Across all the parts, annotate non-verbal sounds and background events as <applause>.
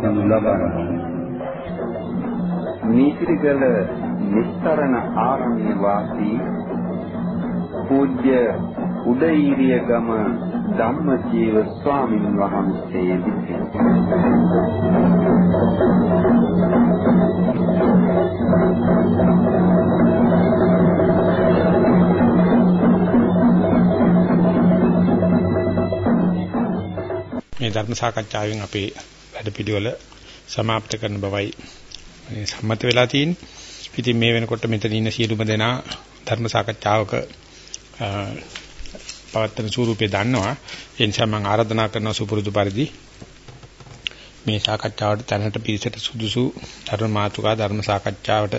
පවත්වනු ලබන්නේ නීතිගල නිස්තරණ ආරණ්‍ය වාසී පූජ්‍ය උදේීරිය ගම ධම්මජීව ස්වාමීන් වහන්සේ විසින් මේ ධර්ම සාකච්ඡාවෙන් අපේ වැඩපිළිවෙල સમાપ્ત කරන බවයි සම්මත වෙලා තියෙන්නේ. ඉතින් මේ වෙනකොට මෙතන ඉන්න සියලුම දෙනා ධර්ම සාකච්ඡාවක පවත්තන ස්වරූපේ දන්නවා. ඒ නිසා මම ආරාධනා කරනවා සුපුරුදු පරිදි මේ සාකච්ඡාවට තැනට පිළිසෙට සුදුසු ධර්ම මාතෘකා ධර්ම සාකච්ඡාවට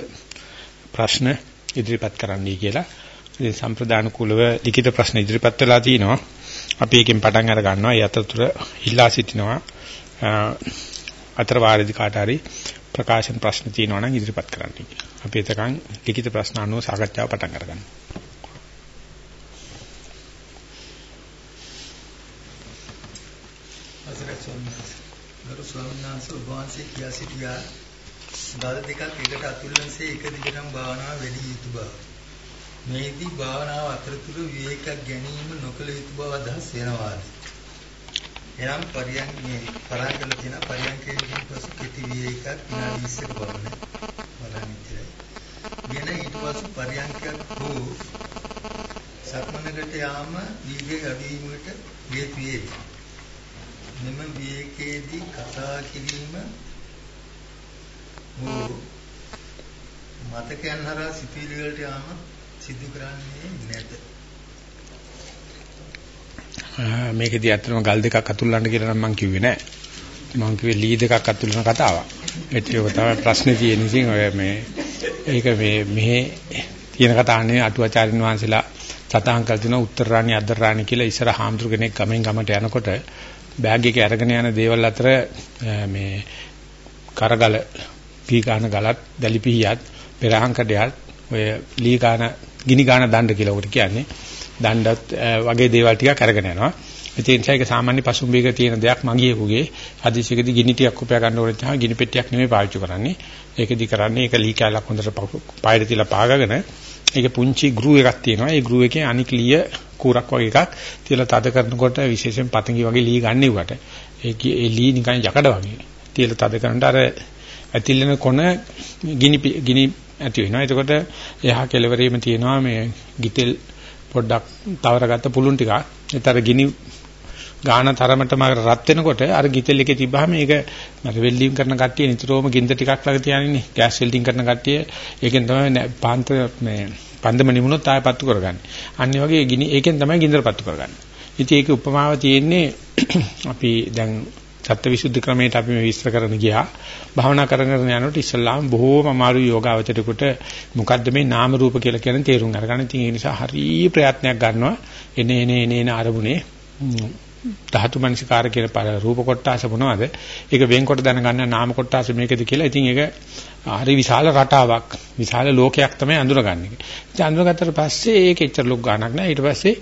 ප්‍රශ්න ඉදිරිපත් කරන්නයි කියලා. ඉතින් සම්ප්‍රදාන කුලව ලිඛිත ප්‍රශ්න ඉදිරිපත් වෙලා තිනවා. අපි එකෙන් පටන් අර ගන්නවා. ඒ අතරතුර ඉල්ලා සිටිනවා අතර වාරදි කාට හරි ප්‍රකාශන ප්‍රශ්න තියෙනවා නම් ඉදිරිපත් කරන්න කියලා. අපි එතකන් ලිඛිත ප්‍රශ්න අනුව සාකච්ඡාව පටන් අරගන්නවා. ගරු ස්වාමීන් වහන්සේ ඔබ වහන්සේ කියා සිටියා දල දෙකක් එකට අතුල්ලන්සේ එක දිගටම භාවනාව වැඩි යුතු බව. මේදී භාවනාව අතරතුර විවේකයක් ගැනීම නොකළ යුතු බව අදහස් වෙනවාද? එනම් පරියන් මේ පරාගල තියෙන පරියන්කේදී පසු කෙටි විවේකයක් විනාඩි 20ක පමණ බලන්න ඉතිරයි. වෙන ඊට පසු පරියන්කයක් හෝ සක්මනකට යාම දීර්ඝ අඩුවීමට හේතු වේ. මෙම විවේකයේදී කතා කිරීම හෝ මතකයන් හරහා සිතුවිලි වලට යාම සිදු කරන්නේ නැත. මේකෙදි ඇත්තටම ගල් දෙකක් අතුල්ලන්න කියලා නම් මම කිව්වේ නෑ. මම කිව්වේ ලී දෙකක් අතුල්ලන කතාවක්. ඒක තමයි ප්‍රශ්නේ තියෙන ඉතින් ඔය මේ ඒක මේ මෙහි තියෙන කතාන්නේ අටුවාචාරින් වහන්සේලා සතහන් කළ දෙන උත්තරාණි අද්දරාණි කියලා ඉස්සර හාමුදුර කෙනෙක් ගමෙන් ගමට යනකොට බෑග් එකේ අරගෙන යන දේවල් අතර මේ කරගල පී ගන්න ගලත් දැලිපිහියත් පෙරහන් කඩයත් ඔය ලී ගන්න ගිනි ගන්න දණ්ඩ කියලා උකට කියන්නේ දණ්ඩත් වගේ දේවල් ටිකක් අරගෙන යනවා. ඒ නිසා ඒක සාමාන්‍ය පසුම්බේක තියෙන දෙයක් මගියෙකුගේ හදිසියකදී ගිනි ටිකක් උපයා ගන්න ඕනේ තමයි ගිනි පෙට්ටියක් නෙමෙයි පාවිච්චි කරන්නේ. ඒකෙදි කරන්නේ ඒක ලී කැලක් හොඳට පායද තියලා පාගගෙන ඒක පුංචි ගෲ එකක් තියෙනවා. ඒ ගෲ එකේ අනික් ලීය කූරක් වගේ එකක් තියලා තද කරනකොට විශේෂයෙන් පතංගි වගේ ලී ගන්නෙවට ඒ ඒ ලී නිකන් යකඩ වගේ. තියලා තද කරනට අර ඇතිලෙන කොන ගිනි ගිනි ඇති වෙනවා. එතකොට එහා කෙළවරේම තියෙනවා මේ ගිතෙල් පොඩ්ඩක් තවරගත්ත පුළුන් ටිකක්. ඒතර ගිනි ගාන තරමටම රත් වෙනකොට අර ගිතෙල් එකේ තිබ්බහම ඒක මර වෙල්ඩින් කරන කට්ටිය නිතරම ගින්ද ටිකක් ළඟ තියානින්නේ. ගෑස් වෙල්ඩින් කරන කට්ටිය ඒකෙන් තමයි පාන්ත මේ පන්දම නිමුණොත් ආය පත්තු කරගන්නේ. අනිත් වගේ ගිනි ඒකෙන් තමයි ගින්දර පත්තු කරගන්නේ. ඉතින් ඒකේ උපමාව තියෙන්නේ අපි දැන් සත්‍යවිසුද්ධි ක්‍රමයට අපි මේ විස්තර කරන්න ගියා. භාවනා කරගෙන යනකොට ඉස්සල්ලාම බොහෝම අමාරු යෝගාවචරයකට මොකද්ද මේ නාම රූප කියලා කියන තේරුම් අරගන්න. ඉතින් ඒ නිසා හරි ප්‍රයත්නයක් ගන්නවා. එනේ එනේ එනේ එන අරමුණේ ධාතු මනසිකාර කියන රූප කොටස මොනවද? ඒක වෙන්කොට දැනගන්න නාම කොටස මේකද කියලා. ඉතින් ඒක හරි විශාල රටාවක්, විශාල ලෝකයක් තමයි අඳුරගන්නේ. ඉතින් අඳුරගත්තට පස්සේ ඒක එච්චර ලොකු ගාණක් නෑ. ඊට පස්සේ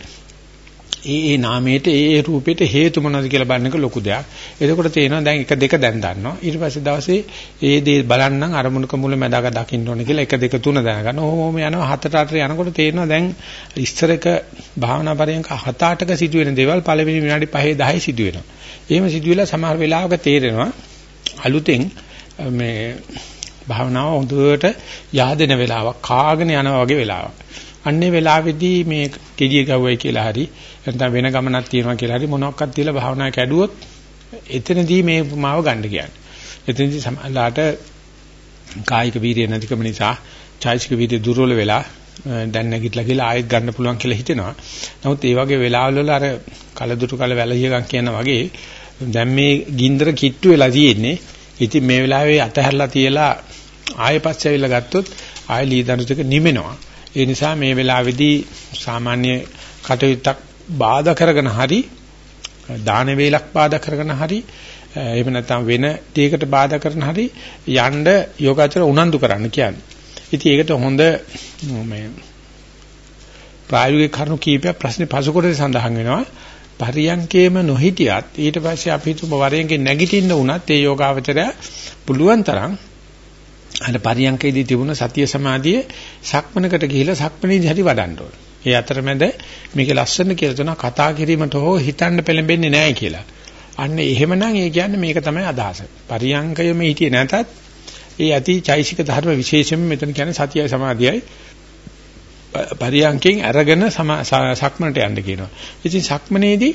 ඒ ඒ නාමයට ඒ ඒ රූපෙට හේතු මොනවද කියලා බලන එක ලොකු දෙයක්. එතකොට තේනවා දැන් එක දෙක දැන් දන්නවා. ඊට පස්සේ දවසේ ඒ දේ බලන්නම් අරමුණක මුල මැදක දකින්න ඕනේ කියලා එක දෙක තුන දැනගන්න. ඕම යනවා හතට අටට යනකොට තේරෙනවා දැන් ඉස්තර එක භාවනා පරියන්ක හත අටක සිදුවෙන දේවල් පළවෙනි විනාඩි 5 10 සිදුවෙනවා. එහෙම සිදුවෙලා සමහර වෙලාවක තේරෙනවා අලුතෙන් මේ භාවනාව හොඳට yaadena වෙලාවක් කාගෙන යනවා වගේ වෙලාවක්. අන්නේ වෙලාවේදී මේ gediya ගවයි කියලා හරි නැත්නම් වෙන ගමනක් තියෙනවා කියලා හරි මොනවාක්වත් තියලා භාවනා කැඩුවොත් එතනදී මේ මාව ගන්න කියන්නේ. එතනදී සමහරලාට කායික වීර්ය නැතිකම නිසා චෛසික වීර්ය දුර්වල වෙලා දැන් නැගිටලා කියලා ආයෙත් ගන්න පුළුවන් කියලා හිතෙනවා. නමුත් ඒ වගේ වෙලාවල් වල අර කලදුරු කල වැලියගම් කියන වගේ දැන් මේ ගින්දර කිට්ටු වෙලා තියෙන්නේ. ඉතින් මේ වෙලාවේ අතහැරලා තියලා ආයෙ පස්සේ ඇවිල්ලා ගත්තොත් ආයෙ ලී දණුතක නිමෙනවා. ඒ නිසා මේ වෙලාවේදී සාමාන්‍ය කටයුත්තක් බාධා කරගෙන හරි දාන වේලක් බාධා කරගෙන හරි එහෙම නැත්නම් වෙන දෙයකට බාධා කරන හරි යන්න යෝගාචර උනන්දු කරන්න කියන්නේ. ඉතින් ඒකට හොඳ මේ ප්‍රායෝගික කරුණු කීපයක් ප්‍රශ්නේ පසු කොටසේ සඳහන් වෙනවා. පරියන්කේම නොහිටියත් ඊට පස්සේ අපි හිතමු වරයන්ගේ නැගිටින්න වුණත් ඒ යෝගාවචරය පුළුවන් තරම් අර පරියන්කේදී තිබුණ සතිය සමාධිය සක්මනකට ගිහිලා සක්මනේදී හරි වඩන්න ඕන. ඒ අතරමැද මේක ලස්සන කියලා තුන කතා කිරීමට හෝ හිතන්න පෙළඹෙන්නේ නැහැ කියලා. අන්න එහෙමනම් ඒ කියන්නේ මේක තමයි අදහස. පරියංකයම හිටියේ නැතත් ඒ ඇති චෛසික ධර්ම විශේෂයෙන්ම මෙතන කියන්නේ සතියයි සමාධියයි පරියංකෙන් අරගෙන සක්මනට යන්න කියනවා. ඉතින් සක්මනේදී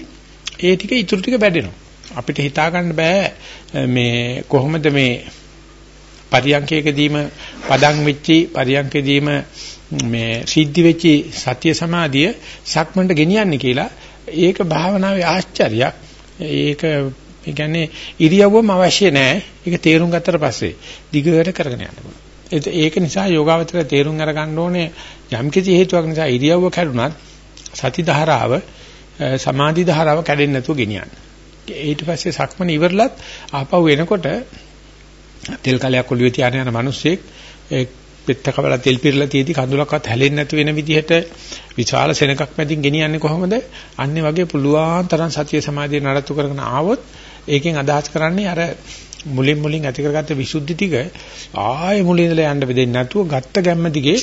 ඒ ටික ඉතුරු ටික වැඩෙනවා. අපිට හිතා ගන්න බෑ මේ කොහොමද මේ පරියංකයකදීම පදම් වෙච්චි පරියංකදීම මේ සිද්ධි වෙච්චි සත්‍ය සමාධිය සක්මන්ට ගෙනියන්නේ කියලා ඒක භාවනාවේ ආශ්චර්යයක් ඒක ඒ කියන්නේ ඉරියව්වම අවශ්‍ය නැහැ. ඒක තේරුම් ගත්තට පස්සේ දිගට කරගෙන යන්න පුළුවන්. ඒක නිසා යෝගාවචර තේරුම් අරගන්න ඕනේ යම් කිසි හේතුවක් නිසා ඉරියව්ව කැඩුනත් සති ධාරාව සමාධි ධාරාව කැඩෙන්නේ නැතුව ගෙනියන්න. ඊට පස්සේ සක්මන ඉවරලත් ආපහු එනකොට තෙල් කලයක් ඔළුවේ තියාගෙන යන මිනිස්සෙක් පෙත්ත කවලා තෙල් පිරලා තියදී කඳුලක්වත් හැලෙන්නේ නැති වෙන විදිහට විශාල සෙනඟක් මැදින් ගෙනියන්නේ කොහොමද? අන්නේ වගේ පුළුවන් තරම් සතිය සමාධිය නඩත්තු කරගෙන ආවොත් ඒකෙන් අදහස් කරන්නේ අර මුලින් මුලින් ඇති කරගත්ත විසුද්ධි ටික ආයෙ මුලින් ඉඳලා යන්න වෙදෙන්නේ නැතුව ගත්ත ගැම්ම දිගේ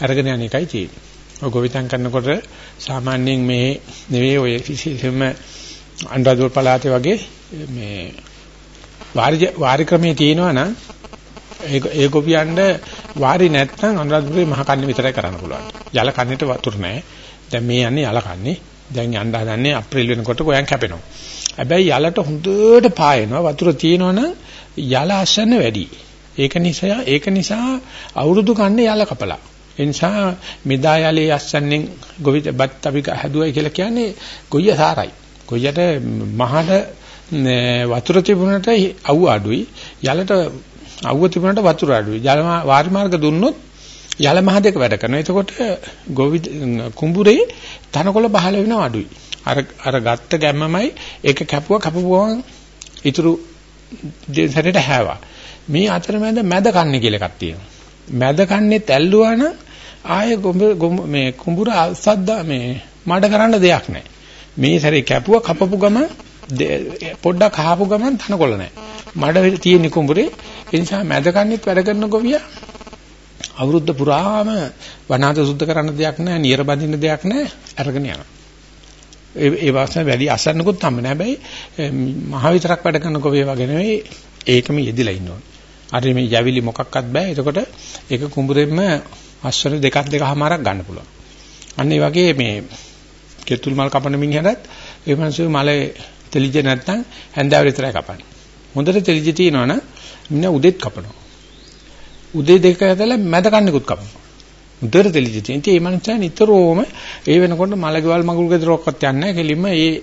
අරගෙන යන එකයි තියෙන්නේ. ඔය ගොවිතැන් කරනකොට සාමාන්‍යයෙන් මේ නෙවෙයි ඔය විශේෂයෙන්ම අන්ඩාදුර පළාතේ වගේ මේ වාරි වාරි ක්‍රමයේ තියෙනවා නම් ඒක ඒ ගොවියන්ට වාරි නැත්නම් අනුරාධපුරේ මහ කන්නේ විතරයි කරන්න පුළුවන්. යල කන්නේට වතුර නැහැ. දැන් මේ යන්නේ යල කන්නේ. දැන් යන්න හදන්නේ අප්‍රේල් වෙනකොට ගොයන් කැපෙනවා. හැබැයි යලට හොඳට පායනවා. වතුර තියෙනවනම් යල අසන්න වැඩි. ඒක නිසා ඒක නිසා අවුරුදු කන්නේ යල කපලා. ඒ නිසා මෙදා යලේ අස්සන්නේ ගොවිත බත් අපි හැදුවයි කියලා කියන්නේ ගොයිය සාරයි. ගොයියට මහට වතුර තිබුණට අවු අඩුයි. යලට අවුව තිබුණාට වතුර අඩුයි. ජල වාරි මාර්ග දුන්නොත් යල මහ දෙක වැඩ කරනවා. එතකොට ගොවි කුඹුරේ තනකොළ පහළ වෙනව අඩුයි. අර අර ගත්ත ගැම්මමයි ඒක කැපුවා කපපුවම ඉතුරු දෙසරට හැවා. මේ අතරමැද මැද කන්නේ කියලා එකක් තියෙනවා. මැද කන්නේ තැල්ලුවා නම් ආයේ මේ කුඹුර අසද්දා මේ මඩ කරන්න දෙයක් නැහැ. මේ සැරේ කැපුවා කපපු ගම පොඩ්ඩක් අහපු ගමන් තනකොළ නැහැ. මඩ තියෙන කුඹුරේ ඒ නිසා මැද කන්නේත් වැඩ කරන ගොවියා අවුරුද්ද පුරාම වනාත සුද්ධ කරන්න දෙයක් නැහැ, නියර බඳින්න දෙයක් නැහැ, අරගෙන යනවා. ඒ ඒ වාසන වැඩි අසන්නකුත් හම්බ නැහැ. හැබැයි මහ විතරක් වැඩ කරන ගොවියා වගේ නෙවෙයි ඒකම යෙදිලා ඉන්න ඕනේ. අර මේ යවිලි මොකක්වත් බෑ. එතකොට ඒක කුඹුරෙන්ම අස්වර දෙකක් දෙකමාරක් ගන්න පුළුවන්. අන්න ඒ වගේ මේ කෙතුල් මල් කපන මිනිහටත් ඒ මිනිස්සු මලේ තෙලිජ නැත්නම් හැන්දාව විතරයි කපන්නේ. හොඳට තෙලිජ තියෙනවනම් මිනිහ උදෙත් කපනවා. උදේ දෙක ඇදලා මැද කන්නේකුත් කපනවා. උදේට තෙලිජ තියෙන. ඉතින් මේ මනුස්සයා නිතරම ඒ වෙනකොට මලකවල් මගුල් ගෙදරක්වත් යන්නේ නැහැ. කෙලින්ම ඒ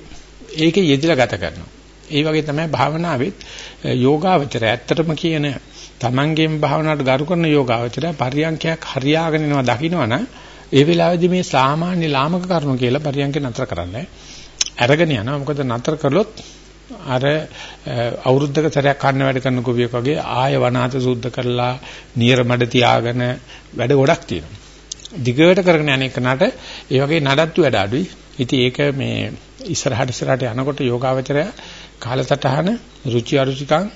ඒකේ යෙදිලා ගත කරනවා. ඒ වගේ තමයි භාවනාවෙත් යෝගාවචරය ඇත්තටම කියන තමන්ගේම භාවනාවට ගරු කරන යෝගාවචරය පරියන්කයක් හරියාගෙන යනවා දකින්නවනම් ඒ වෙලාවේදී මේ සාමාන්‍ය ලාමක කරුණු කියලා පරියන්ක නතර කරන්නේ. අරගෙන යනවා. මොකද නතර කළොත් අර අවුරුද්දක සැරයක් කන්න වැඩ කරන ගොවියෙක් වගේ ආය වනාත සුද්ධ කරලා නියර මඩ තියාගෙන වැඩ ගොඩක් තියෙනවා. දිගට කරගෙන යන එකනට ඒ වගේ නඩත්තු වැඩ අඩුයි. ඉතින් ඒක මේ ඉස්සරහට ඉස්සරහට යනකොට යෝගාවචරය කාලසටහන රුචි අරුචිකං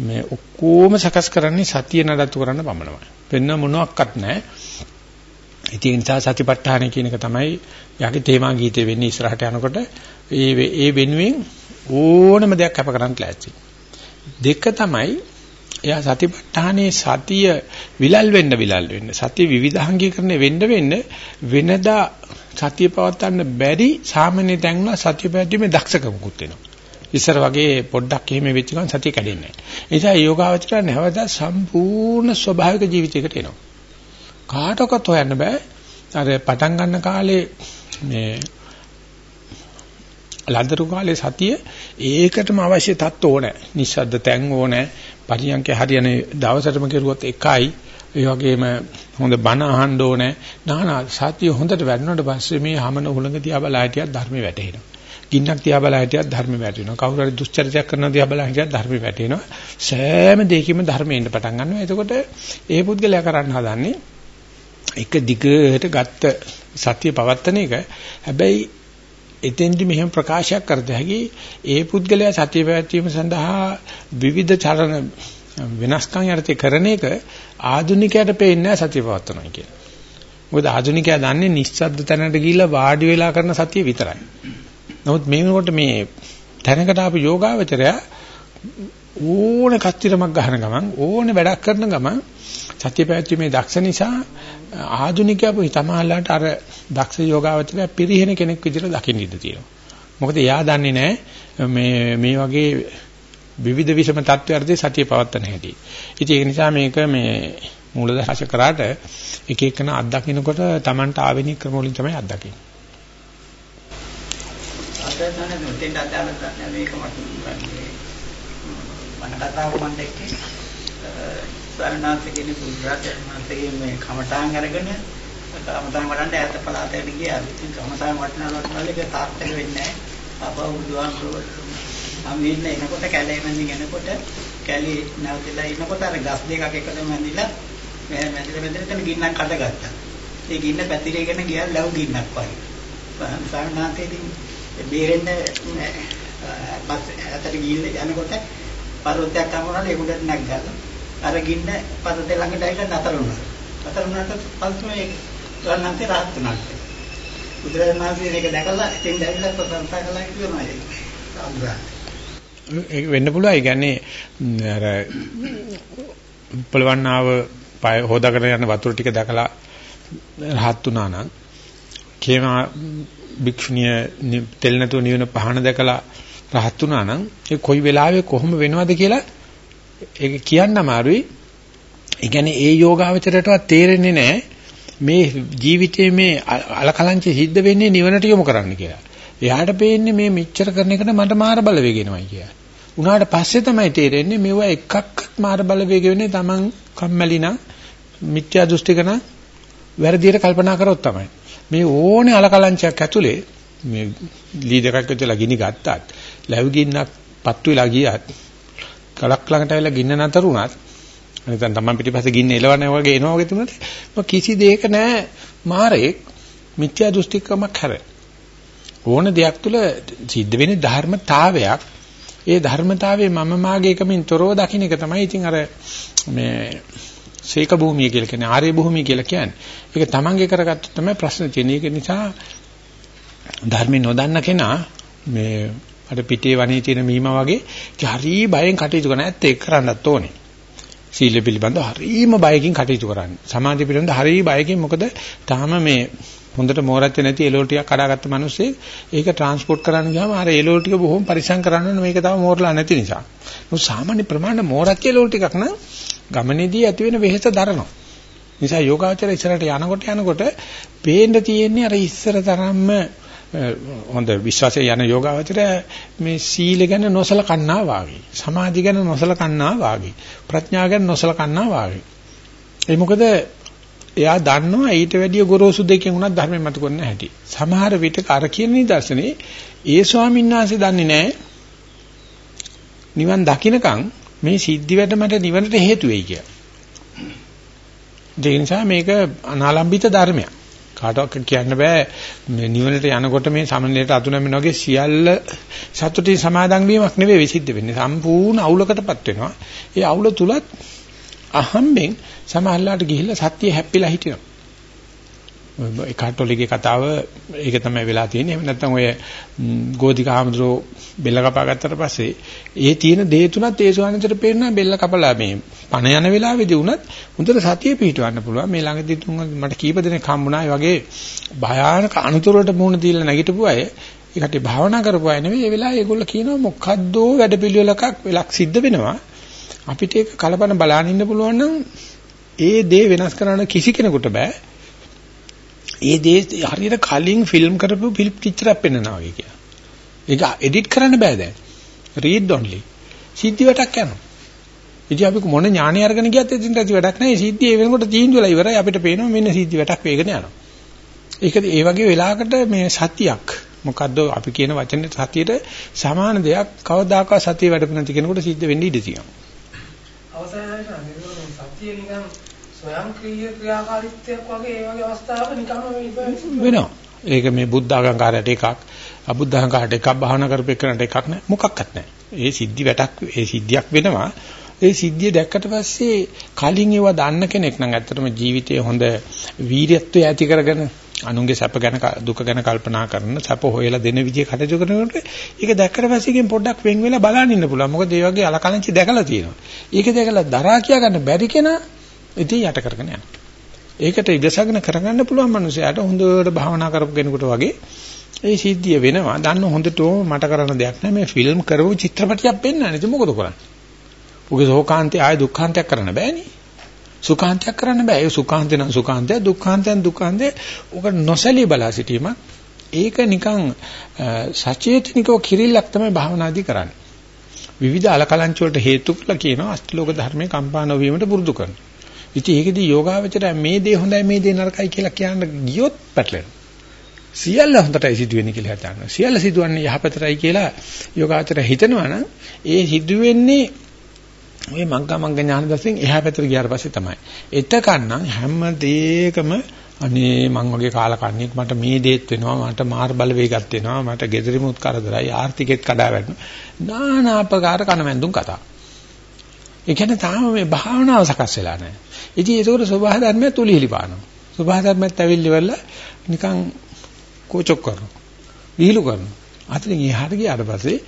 මේ ඔක්කොම සකස් කරන්නේ සතිය නඩත්තු කරන්න පමණයි. වෙන මොනවත් නැහැ. ඉතින් ඒ නිසා සතිපට්ඨාන කියන එක තමයි යකි තේමා ගීතේ වෙන්නේ ඉස්සරහට යනකොට ඒ ඒ වෙනුවෙන් ඕනම දෙයක් කැප කරන්න ලෑස්ති. දෙක තමයි එයා සතිපට්ඨානේ සතිය විලල් වෙන්න විලල් වෙන්න සතිය විවිධාංගීකරණය වෙන්න වෙන්න වෙනදා සතිය පවත්වන්න බැරි සාමාන්‍ය තැන් වල සතිය පැවැත්ීමේ දක්ෂකමකුත් වෙනවා. ඉස්සර වගේ පොඩ්ඩක් එහෙම වෙච්ච ගමන් සතිය කැඩෙන්නේ නැහැ. ඒ නිසා යෝගාවචරය නැවත සම්පූර්ණ ස්වභාවික ජීවිතයකට එනවා. කාටවත් හොයන්න බෑ. අර පටන් ගන්න කාලේ මේ ලදරු කාලේ සතිය ඒකටම අවශ්‍ය තත්ත්ව ඕනේ. නිස්සද්ද තැන් ඕනේ. පරියන්කේ හරියන දවසටම කෙරුවොත් එකයි. ඒ වගේම හොඳ බණ අහන්න ඕනේ. නානා සතිය හොඳට වැඩනොට පස්සේ මේ හමන හුලඟ තියා බලා හිටියත් ධර්මේ වැටහෙනවා. ගින්නක් තියා බලා හිටියත් ධර්මේ වැටෙනවා. කවුරු හරි දුස්චරිතයක් කරනවා තියා බලා හිටියත් ධර්මේ වැටෙනවා. සෑම දෙයකින්ම ධර්මයෙන් පටන් ගන්නවා. එතකොට ඒ පුද්ගලයා කරන්න හදන්නේ එක දිගට ගත්ත සතිය පවත්තන එක. හැබැයි එතෙන්දි මෙහෙම ප්‍රකාශයක් කරත හැකි ඒ පුද්ගලයා සතිය පැවැත්වීම සඳහා විවිධ චලන වෙනස්කම් යටතේ කරන එක ආධුනිකයට පේන්නේ නැහැ සතිය පවත්වනවා කියලා. මොකද ආධුනිකයා දන්නේ නිස්සද්ද තැනට ගිහිල්ලා වාඩි වෙලා කරන සතිය විතරයි. නමුත් මේනකොට මේ තැනකට ආපු යෝගාවචරය ඕන කස්තිරමක් ගහන ගමන් ඕන වැඩක් කරන ගමන් සත්‍ය පැවැත්වීමේ දක්ෂ නිසා ආධුනිකයා තමයිලාට අර දක්ෂ යෝගාවචරය පිරිහෙන කෙනෙක් විදිහට දකින්න ඉඩ තියෙනවා. මොකද එයා දන්නේ නැහැ මේ මේ වගේ විවිධ විෂම තත්ත්වයන්දී සතිය පවත්වන හැටි. ඉතින් ඒ නිසා මේක මේ මූලදර්ශ කරාට එක එකන අත්දකින්නකොට Tamanට ආවෙනික ක්‍රම වලින් තමයි අත්දකින්නේ. අදටනේ මෙතෙන් අදාළ නැහැ මේක මට මම කතාව මම දැක්කේ ස්වර්ණාන්තකේ පුද්‍රාචර්ණාන්තකේ මේ කමඨාන් අරගෙන කමඨාන් වඩන්න ඈත පළාතකට ගියා. ඉතින් කමඨාන් වටනකොට වලක තාත්තක වෙන්නේ නැහැ. අපව බුදුහාමුදුරුවෝ මම ඉන්න එනකොට කැලේ මැදින් එනකොට කැලේ නැවතිලා ඉන්නකොට අර ගස් දෙකක් එකට මැදිලා මේ මැදිලා මැදිලා ගින්නක් කඩගත්තා. ඒ ගින්න පැතිරේගෙන ගියා ලව් ගින්නක් වගේ. ස්වර්ණාන්තේදී බේරෙන්න බස් ඇතට ගිහින් යනකොට පර්වතයක් අමුණාට ඒ උඩට නැග්ගා. අර ගින්න පර්වතේ ළඟට ඇවිල්ලා නතර වුණා. නතර වුණාට පස්සේ මේ ගන්නන්තේ rahat වුණා. බුදුරජාණන් වහන්සේ මේක දැකලා එතෙන් දැවිලා ප්‍රශංසා කළා කියනවා ඒක. ඒක වෙන්න පුළුවන්. ඒ කියන්නේ අර පළවන්නාව පය හොදාගෙන යන වතුර ටික දැකලා rahat වුණා නම් කේමා භික්ෂුණිය තෙල් නැතුව නිවන පහන දැකලා රහත් වුණා නම් ඒ කොයි වෙලාවෙ කොහොම වෙනවද කියලා ඒක කියන්න අමාරුයි. ඒ කියන්නේ ඒ යෝගාවචරයටවත් තේරෙන්නේ නැහැ මේ ජීවිතයේ මේ අලකලංචි සිද්ධ වෙන්නේ නිවනට යොමු කරන්න කියලා. එයාට පේන්නේ මේ මෙච්චර කරන එකට මට මාර බලවේග එනවයි කියලා. උනාට පස්සේ තමයි තේරෙන්නේ මේව එකක්වත් මාර බලවේග වෙන්නේ Taman කම්මැලි නම් මිත්‍යා දෘෂ්ටික නම් වැරදියට කල්පනා කරොත් තමයි. මේ ඕනේ අලකලංචයක් ඇතුලේ මේ ලී දෙකක් ඇතුලේ ගිනි ගත්තත් ලැබු ගින්නක් පත්තු වෙලා ගියත් කලක් ළඟට ඇවිල්ලා ගින්න නතර වුණත් නැත්නම් තමන් පිටිපස්සේ ගින්න එලවන්නේ වගේ එනවා වගේ තුනට කිසි දෙයක නැහැ මාරේ මිත්‍යා දෘෂ්ටිකමක් හැර ඕන දෙයක් තුල සිද්ධ වෙන ධර්මතාවයක් ඒ ධර්මතාවයේ මම මාගේ එකමින් තොරව දකින්න එක තමයි ඉතින් අර මේ සීක භූමිය කියලා කියන්නේ ආර්ය භූමිය කියලා කියන්නේ. ඒක තමන්ගේ කරගත්තොත් තමයි ප්‍රශ්න තියෙන්නේ. ඒක නිසා ධර්මේ නොදන්න කෙනා මේ අර පිටේ වනේ තියෙන මීම වගේ හරි බයෙන් කටයුතු කරන ඇත්ත ඒක කරන්නත් ඕනේ. සීල පිළිබඳව හරිම බයකින් කටයුතු කරන්නේ. සමාධිය පිළිබඳව හරි බයකින් මොකද තාම මේ හොඳට මෝරච්ච නැති එලෝල් ටිකක් කඩාගත්ත මිනිස්සේ ඒක ट्राන්ස්පෝර්ට් කරන්න ගියාම අර එලෝල් ටික බොහොම පරිස්සම් කරන්න ඕනේ මේක තව මෝරලා නැති නිසා. මොකද සාමාන්‍ය ප්‍රමාණය මෝරච්ච එලෝල් ටිකක් නම් ගමනේදී ඇති වෙන වෙහෙස දරනවා. නිසා යෝගාචර ඉස්සරහට යනකොට යනකොට පේන්න තියෙන්නේ අර ඉස්සර තරම්ම හොඳ විශ්වාසය යන යෝගාවචරය මේ සීල ගැන නොසලකන්නා වාගේ සමාධි ගැන නොසලකන්නා වාගේ ප්‍රඥා ගැන නොසලකන්නා වාගේ. ඒ මොකද එයා දන්නවා ඊට වැඩිය ගොරෝසු දෙකකින් උනත් ධර්මයෙන් මතු කරන්න හැටි. සමහර විටක අර කියන නිදර්ශනේ ඒ ස්වාමීන් වහන්සේ දන්නේ නැහැ. නිවන් දකින්නකම් මේ සිද්ධි වැඩ මට නිවනට හේතු වෙයි කියලා. ඒ නිසා මේක අනාලම්බිත ධර්මයක්. කාටවත් කියන්න බෑ. මේ නිවනට යනකොට මේ සමනලයට අතුනමින වගේ සියල්ල සතුටින් සමාදන් වීමක් නෙවෙයි විසිද්ධ වෙන්නේ. සම්පූර්ණ අවුලකටපත් වෙනවා. ඒ අවුල තුලත් අහම්බෙන් සමහරලාට ගිහිල්ලා සත්‍ය හැප්පිලා හිටිනවා. ඒ කාටොලිගේ කතාව ඒක තමයි වෙලා තියෙන්නේ. එහෙම නැත්නම් ඔය ගෝධික හාමුදුරුවෝ බෙල්ල කපා ගත්තට පස්සේ ඒ තියෙන දේ තුනත් ඒ ස්වාමීන්ට පේනවා බෙල්ල කපලා මේ පණ යන වෙලාවේදී උනත් හොඳට සතිය පිහිටවන්න පුළුවන්. මේ ළඟදී තුන් මට කීප දෙනෙක් හම්බුණා. ඒ වගේ භයානක අනුතරවලට මුහුණ දීලා නැගිටපු අය ඒකට භාවනා කරපු අය නෙවෙයි. ඒ වෙලාවේ ඒගොල්ලෝ කියනවා මොකද්දෝ වැඩපිළිවෙලකක් වෙලක් සිද්ධ වෙනවා. අපිට ඒක කලබන බලන්න ඉන්න පුළුවන් නම් ඒ දේ වෙනස් කරන්න කිසි කෙනෙකුට බෑ. ඒ දේ හරියට කලින් ෆිල්ම් කරපු ෆිල්ම් පිච්චරක් පෙන්නනවා වගේ කියලා. ඒක එඩිට් කරන්න බෑ දැන්. read only. සිද්ධි වටක් යනවා. ඉතින් අපි මොන ඥාණය අරගෙන ගියත් ඉතින් ඇති වැඩක් නැහැ. සිද්ධිය ඒ වෙනකොට තීන්දුවලා ඉවරයි. අපිට පේනවා මෙන්න සිද්ධි වටක් වේගන යනවා. ඒක ඒ වගේ වෙලාවකට මේ සතියක් මොකද්ද අපි කියන වචනේ සතියට සමාන දෙයක් කවදාකවත් සතිය වැඩපු නැති කෙනෙකුට සිද්ධ වෙන්න ඉඩ තියෙනවා. අවසානයේ සතිය නිකන් ස්වයංක්‍රීය ක්‍රියාකාරීත්වයක් වගේ ඒ වගේ අවස්ථාවක නිකම්ම වෙනවා. ඒක මේ බුද්ධ අගංකාරයට එකක්, අබුද්ධ අගංකාරයට එකක් භාවනා කරපෙන්නට එකක් නෑ. මොකක්වත් නෑ. ඒ සිද්ධි වැටක් ඒ සිද්ධියක් වෙනවා. ඒ සිද්ධිය දැක්කට පස්සේ කලින් ඒවා දන්න කෙනෙක් නම් ඇත්තටම ජීවිතයේ හොඳ වීරියත්වය ඇති කරගෙන අනුන්ගේ සැප ගැන දුක ගැන කල්පනා කරන සැප හොයලා දෙන විදිය කටයුතු කරනකොට ඒක දැක්කට පස්සේ එකෙන් පොඩ්ඩක් වෙන් වෙලා බලන්න ඉන්න පුළුවන්. මොකද ඒ වගේ අලකලංචි දැකලා තියෙනවා. ඒක දැකලා දරා කියා ගන්න බැරි කෙනා ඉතින් යට කරගෙන යනවා. ඒකට ඉදසගෙන කරගන්න පුළුවන් මනුස්සයාට හොඳට භාවනා කරපු කෙනෙකුට වගේ ඒ සිද්ධිය වෙනවා. දන්න හොඳටම මට කරන්න දෙයක් නැහැ. මේ ෆිල්ම් කරපු චිත්‍රපටියක් පෙන්වන්නේ. ඉතින් මොකද කරන්නේ? උගේ සෝකාන්තය ආය දුක්ඛාන්තයක් කරන්න බෑනේ. සුඛාන්තයක් කරන්න බෑ. ඒ සුඛාන්තය නම් සුඛාන්තය, දුක්ඛාන්තයන් දුක්ඛාන්තය. උක නොසලී බලා සිටීමක්. ඒක නිකන් සචේතනිකව කිරිල්ලක් තමයි භාවනාදී කරන්නේ. විවිධ අලකලංච වලට හේතු කියලා කියනවා අෂ්ටලෝක ධර්මයේ කම්පා නොවීමට පුරුදු කරනවා. ඉතින් ඒකෙදී යෝගාවචරය මේ දේ හොඳයි මේ දේ නරකයි කියලා කියන්න ගියොත් පැටලෙනවා. සියල්ල හොඳටයි සිදුවෙන්නේ කියලා හිතනවා. සියල්ල සිදුවන්නේ යහපතටයි කියලා යෝගාවචරය හිතනවා නම් ඒ සිදුවෙන්නේ ওই මංගා මංග ඥාන දසෙන් එහා පැත්තට ගියාට පස්සේ තමයි. එතකන්නම් හැම දෙයකම අනේ මං වගේ කාලකන්ණියෙක් මට මේ දේත් වෙනවා මට මාර් බලවේගත් වෙනවා මට gedimuth කරදරයි ආර්ථිකෙත් කඩා වැටෙනවා නානාපකාර කණමැඳුම් කතා. ඒ කියන්නේ තාම මේ භාවනාව සකස් වෙලා නැහැ. ඉතින් ඒකෝර සබහා ධර්මය තුලිහිලි පානවා. සබහා ධර්මයත් ඇවිල්ලිවල නිකන් කෝචොක් කරනවා. විහිළු කරනවා. අතලින් එහාට ගියාට පස්සේ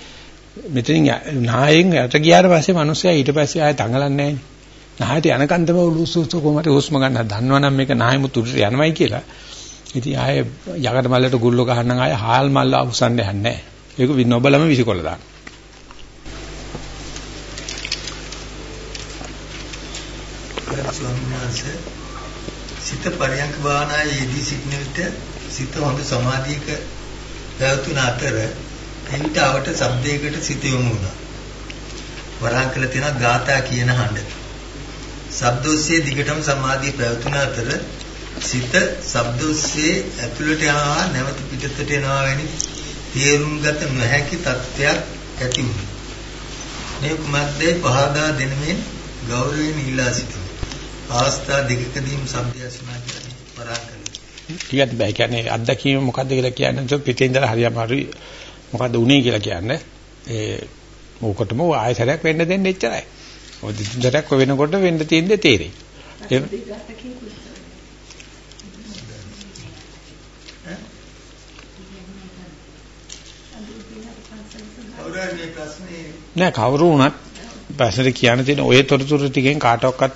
මෙතනින් නායෙන් යට ගියාට පස්සේ මිනිස්සයා ඊට පස්සේ ආයෙ තංගලන්නේ නැහැ. නායට යනකන් තමයි උලුස්සුස්සු කොහමද හුස්ම ගන්න දන්නවනම් මේක නායමුත් උඩට යනවයි කියලා. ඉතින් ආයෙ යකඩ මල්ලට ගුල්ල ගහන්න ආයෙ හාල් මල්ල අවසන් යන්නේ නැහැ. ඒක නොබලම විසිකොල කරනවා ස්වාමීන් වහන්සේ. සිත පරියන්ක භාවනාවේ යෙදී සිටින විට සිත හොඳ සමාධියක පැවතුන අතර පිටවට ශබ්දයකට සිත යොමු වුණා. වරහන් කළ තියෙනවා ගාථා කියන හඬ. ශබ්දෝස්සේ දිගටම සමාධිය පැවතුන අතර සිත ශබ්දෝස්සේ ඇතුළට යනවා නැවත පිටතට යනවා වැනි තේරුම් ගත නොහැකි තත්ත්වයක් ඇති වුණා. මේ කුමක්දයි පහදා දෙනමින් ගෞරවයෙන් ඉල්ලා සිටිනවා. අවස්ථා දෙකකදීම කියන්නේ වරහන් කළා. ටිකක් බෑ කියන්නේ අත්දැකීම මොකද්ද කියලා කියන්නේ පිටින් ඉඳලා හරි අමාරුයි මොකද්ද උනේ කියලා කියන්නේ ඒ මොකටම ආයතරයක් වෙන්න දෙන්න එච්චරයි. ඔය දෙතුන්තරයක් වෙනකොට වෙන්න තියෙන්නේ තේරෙයි. ඒ නෑ කවුරු වුණත් ප්‍රශ්නෙට කියන්න තියෙන ඔය තොරතුරු ටිකෙන් කාටවත්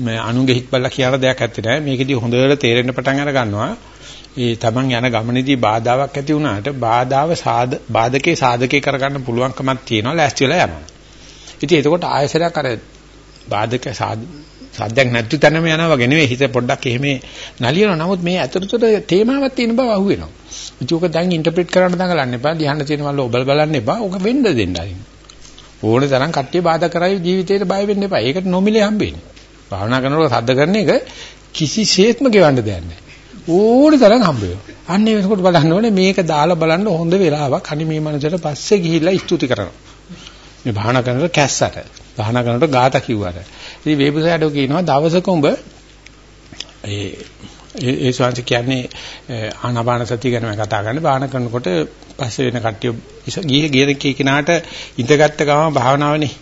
මේ අනුගේ හිත් බලලා කියන දෙයක් ඇත්තේ නෑ මේකෙදි හොඳට තේරෙන්න පටන් අර ගන්නවා ඒ තමන් යන ගමනේදී බාධාවක් ඇති වුණාට බාධාව සාද බාධකේ සාධකේ කරගන්න පුළුවන්කමක් තියෙනවා ලෑස්ති වෙලා යනවා. ඉතින් එතකොට ආයසරයක් අර බාධක සාධ්‍යයක් නැති තැනම යනවා වගේ නෙවෙයි හිත පොඩ්ඩක් එහෙම නලියනවා. නමුත් මේ ඇතුළතට තේමාවක් තියෙන බව අහුවෙනවා. ඉතින් ඔක දැන් ඉන්ටර්ප්‍රිට් කරන්න දඟලන්න එපා. ධ්‍යාන තියෙන වල ඔබල් බලන්න එපා. ඔක වෙන්න දෙන්න අරින්න. ඕනේ තරම් කට්ටිය බාධා කරයි ජීවිතේට බය වෙන්න එපා. ඒකට නොමිලේ හම්බෙන්නේ. භාවනා කරනකොට සද්ද කරන එක කිසිසේත්ම ගෙවන්න දෙයක් නැහැ. ඕනි තරම් හම්බ වෙනවා. අන්න ඒ වෙනකොට බලන්න ඕනේ මේක දාලා බලන්න හොඳ වෙලාවක්. අනි මේ මනසට පස්සේ ගිහිල්ලා ස්තුති කරනවා. මේ භාවනා කරනකොට කැස්සට, භාවනා කරනකොට ગાතා කිව්වට. ඉතින් වේබුසයඩෝ කියනවා දවසක උඹ ඒ ඒ ස්වාමීන් කියන්නේ ආනාපාන සතිය ගැන කතා කරන්නේ භාවනා කරනකොට පස්සේ වෙන කට්ටිය ගියේ ගියේ කෙනාට ඉඳගත්ත ගමන් භාවනාවනේ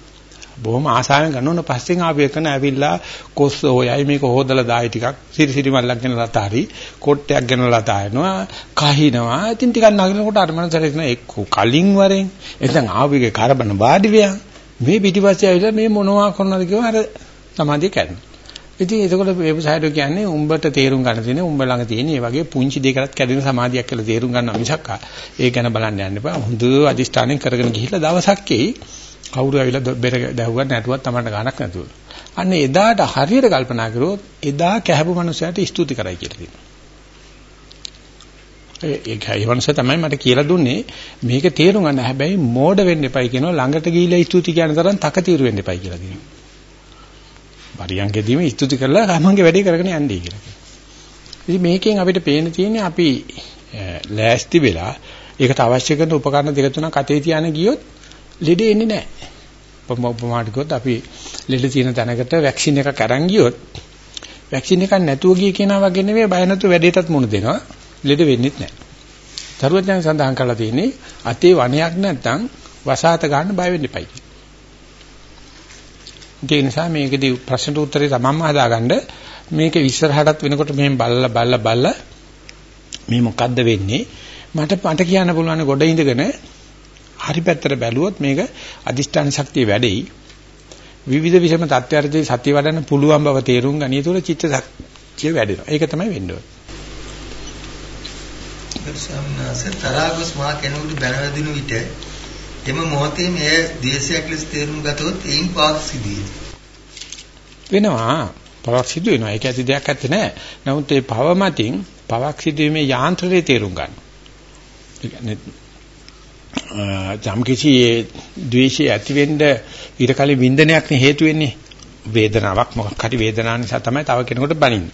බොහොම ආසාවෙන් ගන්නවන පස්සෙන් ආපු එකන ඇවිල්ලා කොස් හොයයි මේක හොදලා දායි ටිකක්. සිරිසිරි මල්ලක් ගෙන ලතාරි කොට්ටයක් ගෙන ලතායනවා කහිනවා. ඉතින් ටිකක් නගනකොට අර මනසට එන එක්ක කලින් වරෙන්. එතෙන් ආපු එකේ කරබන බාඩි වියා මේ පිටිපස්සේ ඇවිල්ලා මේ මොනවා කරනවද කියලා අර සමාධිය කරනවා ඉතින් එතකොට වෙබ්සයිට් එක කියන්නේ උඹට තේරුම් ගන්න තියෙන උඹ ළඟ තියෙන මේ වගේ පුංචි දෙයකට කැඩෙන සමාධියක් කියලා තේරුම් ගන්නවා මිසක් ඒක ගැන බලන්න යන්න එපා. හොඳ අදිෂ්ඨානයෙන් කරගෙන ගිහිල්ලා දවසක් එයි. කවුරු ඇවිල්ලා බෙර දැහුවත් නැතුවත් Tamanට ගානක් නැතුව. අන්න එදාට හරියට කල්පනා කරොත් එදා කැහපු මනුස්සයාට ස්තුති කරයි කියලා කියනවා. ඒක හයිවන්ස තමයි මට කියලා දුන්නේ මේක තේරුම් ගන්න හැබැයි මෝඩ වෙන්න එපයි කියනවා ළඟට ගිහිල්ලා ස්තුති කියන තරම් තකතිරු වෙන්න එපයි කියලා කියනවා. පරියන්කෙදීම ස්තුති කරලා තමන්ගේ වැඩේ කරගෙන යන්නයි කියලා කියනවා. ඉතින් මේකෙන් අපිට පේන තියෙන්නේ අපි ලෑස්ති වෙලා ඒකට අවශ්‍ය කරන උපකරණ දෙක තුනක් අතේ තියාන ගියොත් ලෙඩ එන්නේ නැහැ. උපමාට කිව්වොත් අපි ලෙඩ තියෙන තැනකට වැක්සින් එකක් අරන් ගියොත් වැක්සින් එකක් නැතුව ගිය කෙනා වගේ නෙවෙයි බය නැතුව වැඩේටත් මුණ දෙනවා. ලෙඩ වෙන්නෙත් නැහැ. සරුවඥයන් සඳහන් කරලා තියෙන්නේ අතේ වණයක් නැත්නම් වසාත ගන්න බය වෙන්න එපයි. ඒ නිසා මේකදී ප්‍රශ්නට උත්තරේ තමන්ම හදාගන්න මේක ඉස්සරහටත් වෙනකොට මෙහෙම බල්ලා බල්ලා බල්ලා මේ මොකද්ද වෙන්නේ මට මට කියන්න පුළුවන් ගොඩ ඉඳගෙන හරි පැත්තට බැලුවොත් මේක අදිෂ්ඨාන ශක්තිය වැඩෙයි විවිධ විෂම තත්ත්වයන්දී සතිය වඩන්න පුළුවන් බව තේරුම් ගනිය තුළ චිත්ත ශක්තිය වැඩෙනවා ඒක තමයි වෙන්න තරහගොස් මා කෙනෙකුට බැනවදිනු විට එම මොහොතේ මේ ද්වේෂයක් ලෙස තේරුම් ගතොත් එයින් පාක් සිදුවේ. වෙනවා. පවක් සිදු වෙනවා. ඒක ඇති දෙයක් ඇත්තේ නැහැ. නමුත් ඒ පව මතින් පවක් සිදුවීමේ යාන්ත්‍රණය තේරුම් ගන්න. ඒ කියන්නේ ජම් කිසි ද්වේෂය ඇති වෙන්න ඊට කලින් වින්දනයක් නේ හේතු වෙන්නේ. වේදනාවක් මොකක් හරි වේදනාවක් නිසා තමයි තව කෙනෙකුට බනින්නේ.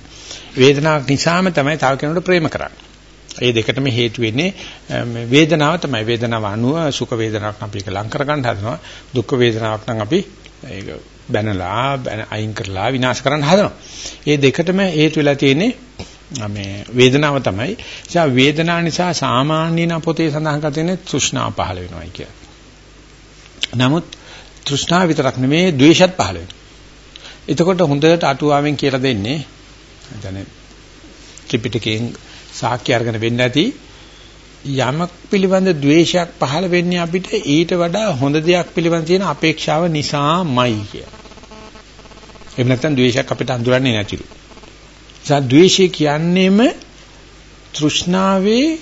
වේදනාවක් නිසාම තමයි තව කෙනෙකුට ප්‍රේම කරන්නේ. ඒ දෙකටම හේතු වෙන්නේ වේදනාව තමයි. වේදනාව අනුව සුඛ වේදනාවක් අපි එක ලං කර ගන්න හදනවා. දුක් වේදනාවක් නම් අපි ඒක බැනලා අයින් කරලා විනාශ කරන්න හදනවා. මේ දෙකටම හේතු වෙලා තියෙන්නේ මේ වේදනාව තමයි. නිසා වේදනාව නිසා සාමාන්‍යන පොතේ සඳහන් කර තියෙන්නේ තෘෂ්ණාව පහළ වෙනවායි කියලා. නමුත් තෘෂ්ණාව විතරක් නෙමෙයි ද්වේෂත් පහළ වෙනවා. එතකොට හොඳට අටුවාවෙන් කියලා දෙන්නේ දැන් ත්‍රිපිටකයෙන් සාක්ෂි අරගෙන වෙන්න ඇති යමක් පිළිබඳ ද්වේෂයක් පහළ වෙන්නේ අපිට ඊට වඩා හොඳ දෙයක් පිළිබඳ තියෙන අපේක්ෂාව නිසාමයි කිය. එහෙම නැත්නම් ද්වේෂයක් අපිට අඳුරන්නේ නැතිලු. නිසා ද්වේෂය කියන්නේම තෘෂ්ණාවේ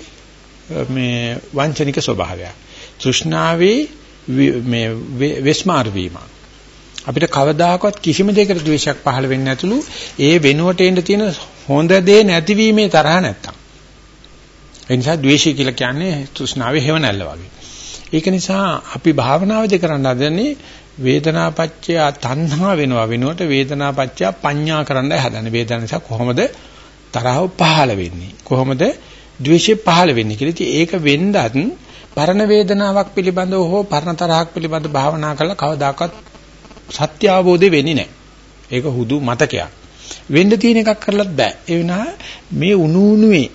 මේ වංචනික ස්වභාවයක්. තෘෂ්ණාවේ මේ වෙස්මාර් වීම. අපිට කවදාකවත් කිසිම දෙයකට ද්වේෂයක් පහළ වෙන්නේ නැතුළු ඒ වෙනුවට එන්න තියෙන හොඳ දේ නැතිවීමේ තරහ නැත්තම්. ඒ නිසා ද්වේෂය කියලා කියන්නේ තෘෂ්ණාවේ හේවණල්ල වගේ. ඒක නිසා අපි භාවනාවේදී කරන්න හදන්නේ වේදනාපච්චය තණ්හා වෙනවා වෙනුවට වේදනාපච්චය පඤ්ඤා කරන්නයි හදන්නේ. වේදන නිසා කොහොමද තරහව පහළ වෙන්නේ? කොහොමද ද්වේෂය පහළ වෙන්නේ කියලා. ඉතින් ඒක වෙන්නත් පරණ වේදනාවක් පිළිබඳව හෝ පරණ තරහක් පිළිබඳව භාවනා කළා කවදාකවත් සත්‍ය අවබෝධය වෙන්නේ නැහැ. ඒක හුදු මතකයක්. වෙන්න තියෙන එකක් කරලත් බෑ. ඒ වෙනා මේ උණු උණුවේ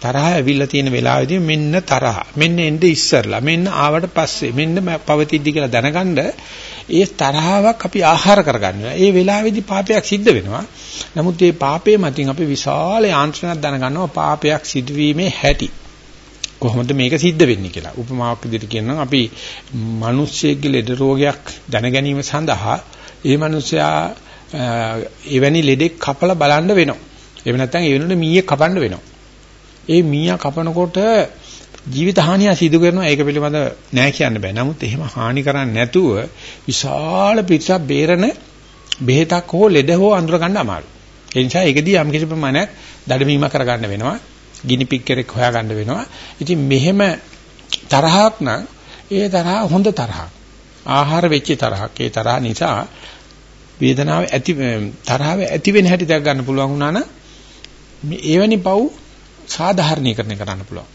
තරහ ඇවිල්ලා තියෙන වෙලාවෙදී මෙන්න තරහ. මෙන්න එnde ඉස්සරලා. මෙන්න ආවට පස්සේ මෙන්න පවතිද්දි කියලා දැනගන්න ඒ තරහාවක් අපි ආහාර කරගන්නවා. ඒ වෙලාවේදී පාපයක් සිද්ධ වෙනවා. නමුත් මේ පාපයේ මතින් අපි විශාල යාන්ත්‍රණයක් දැනගන්නවා පාපයක් සිදුවීමේ හැටි. කොහොමද මේක සිද්ධ වෙන්නේ කියලා. උපමාවක් විදිහට කියනවා අපි මිනිස්සෙක්ගේ ලෙඩ රෝගයක් දැන ගැනීම සඳහා ඒ මිනිසයා එවැනි ලෙඩෙක් කපලා බලන්න වෙනවා. එහෙම නැත්නම් ඒ වෙනුවට මීයක් කපන්න වෙනවා. ඒ මීයා කපනකොට ජීවිත හානිය සිදු කරනවා ඒක පිළිබඳ නෑ කියන්න බෑ. නමුත් එහෙම හානි කරන්නේ නැතුව විශාල පිටසක් බේරන බෙහෙතක් හෝ ලෙඩ හෝ අඳුර ගන්න අමාරුයි. ඒ නිසා ඒකදී යම් කිසි ප්‍රමාණයක් දඩමීම කරගන්න වෙනවා. ගිනි පික්කරෙක් හොයාගන්න වෙනවා. ඉතින් මෙහෙම තරහක් නම් ඒ තරහ හොඳ තරහක්. ආහාර වෙච්ච තරහක්. ඒ තරහ නිසා වේදනාව ඇති තරහව ඇති වෙන හැටි දැක් ගන්න පුළුවන් වුණා නම් මේ එවැනි පව් සාධාරණීකරණය කරන්න පුළුවන්.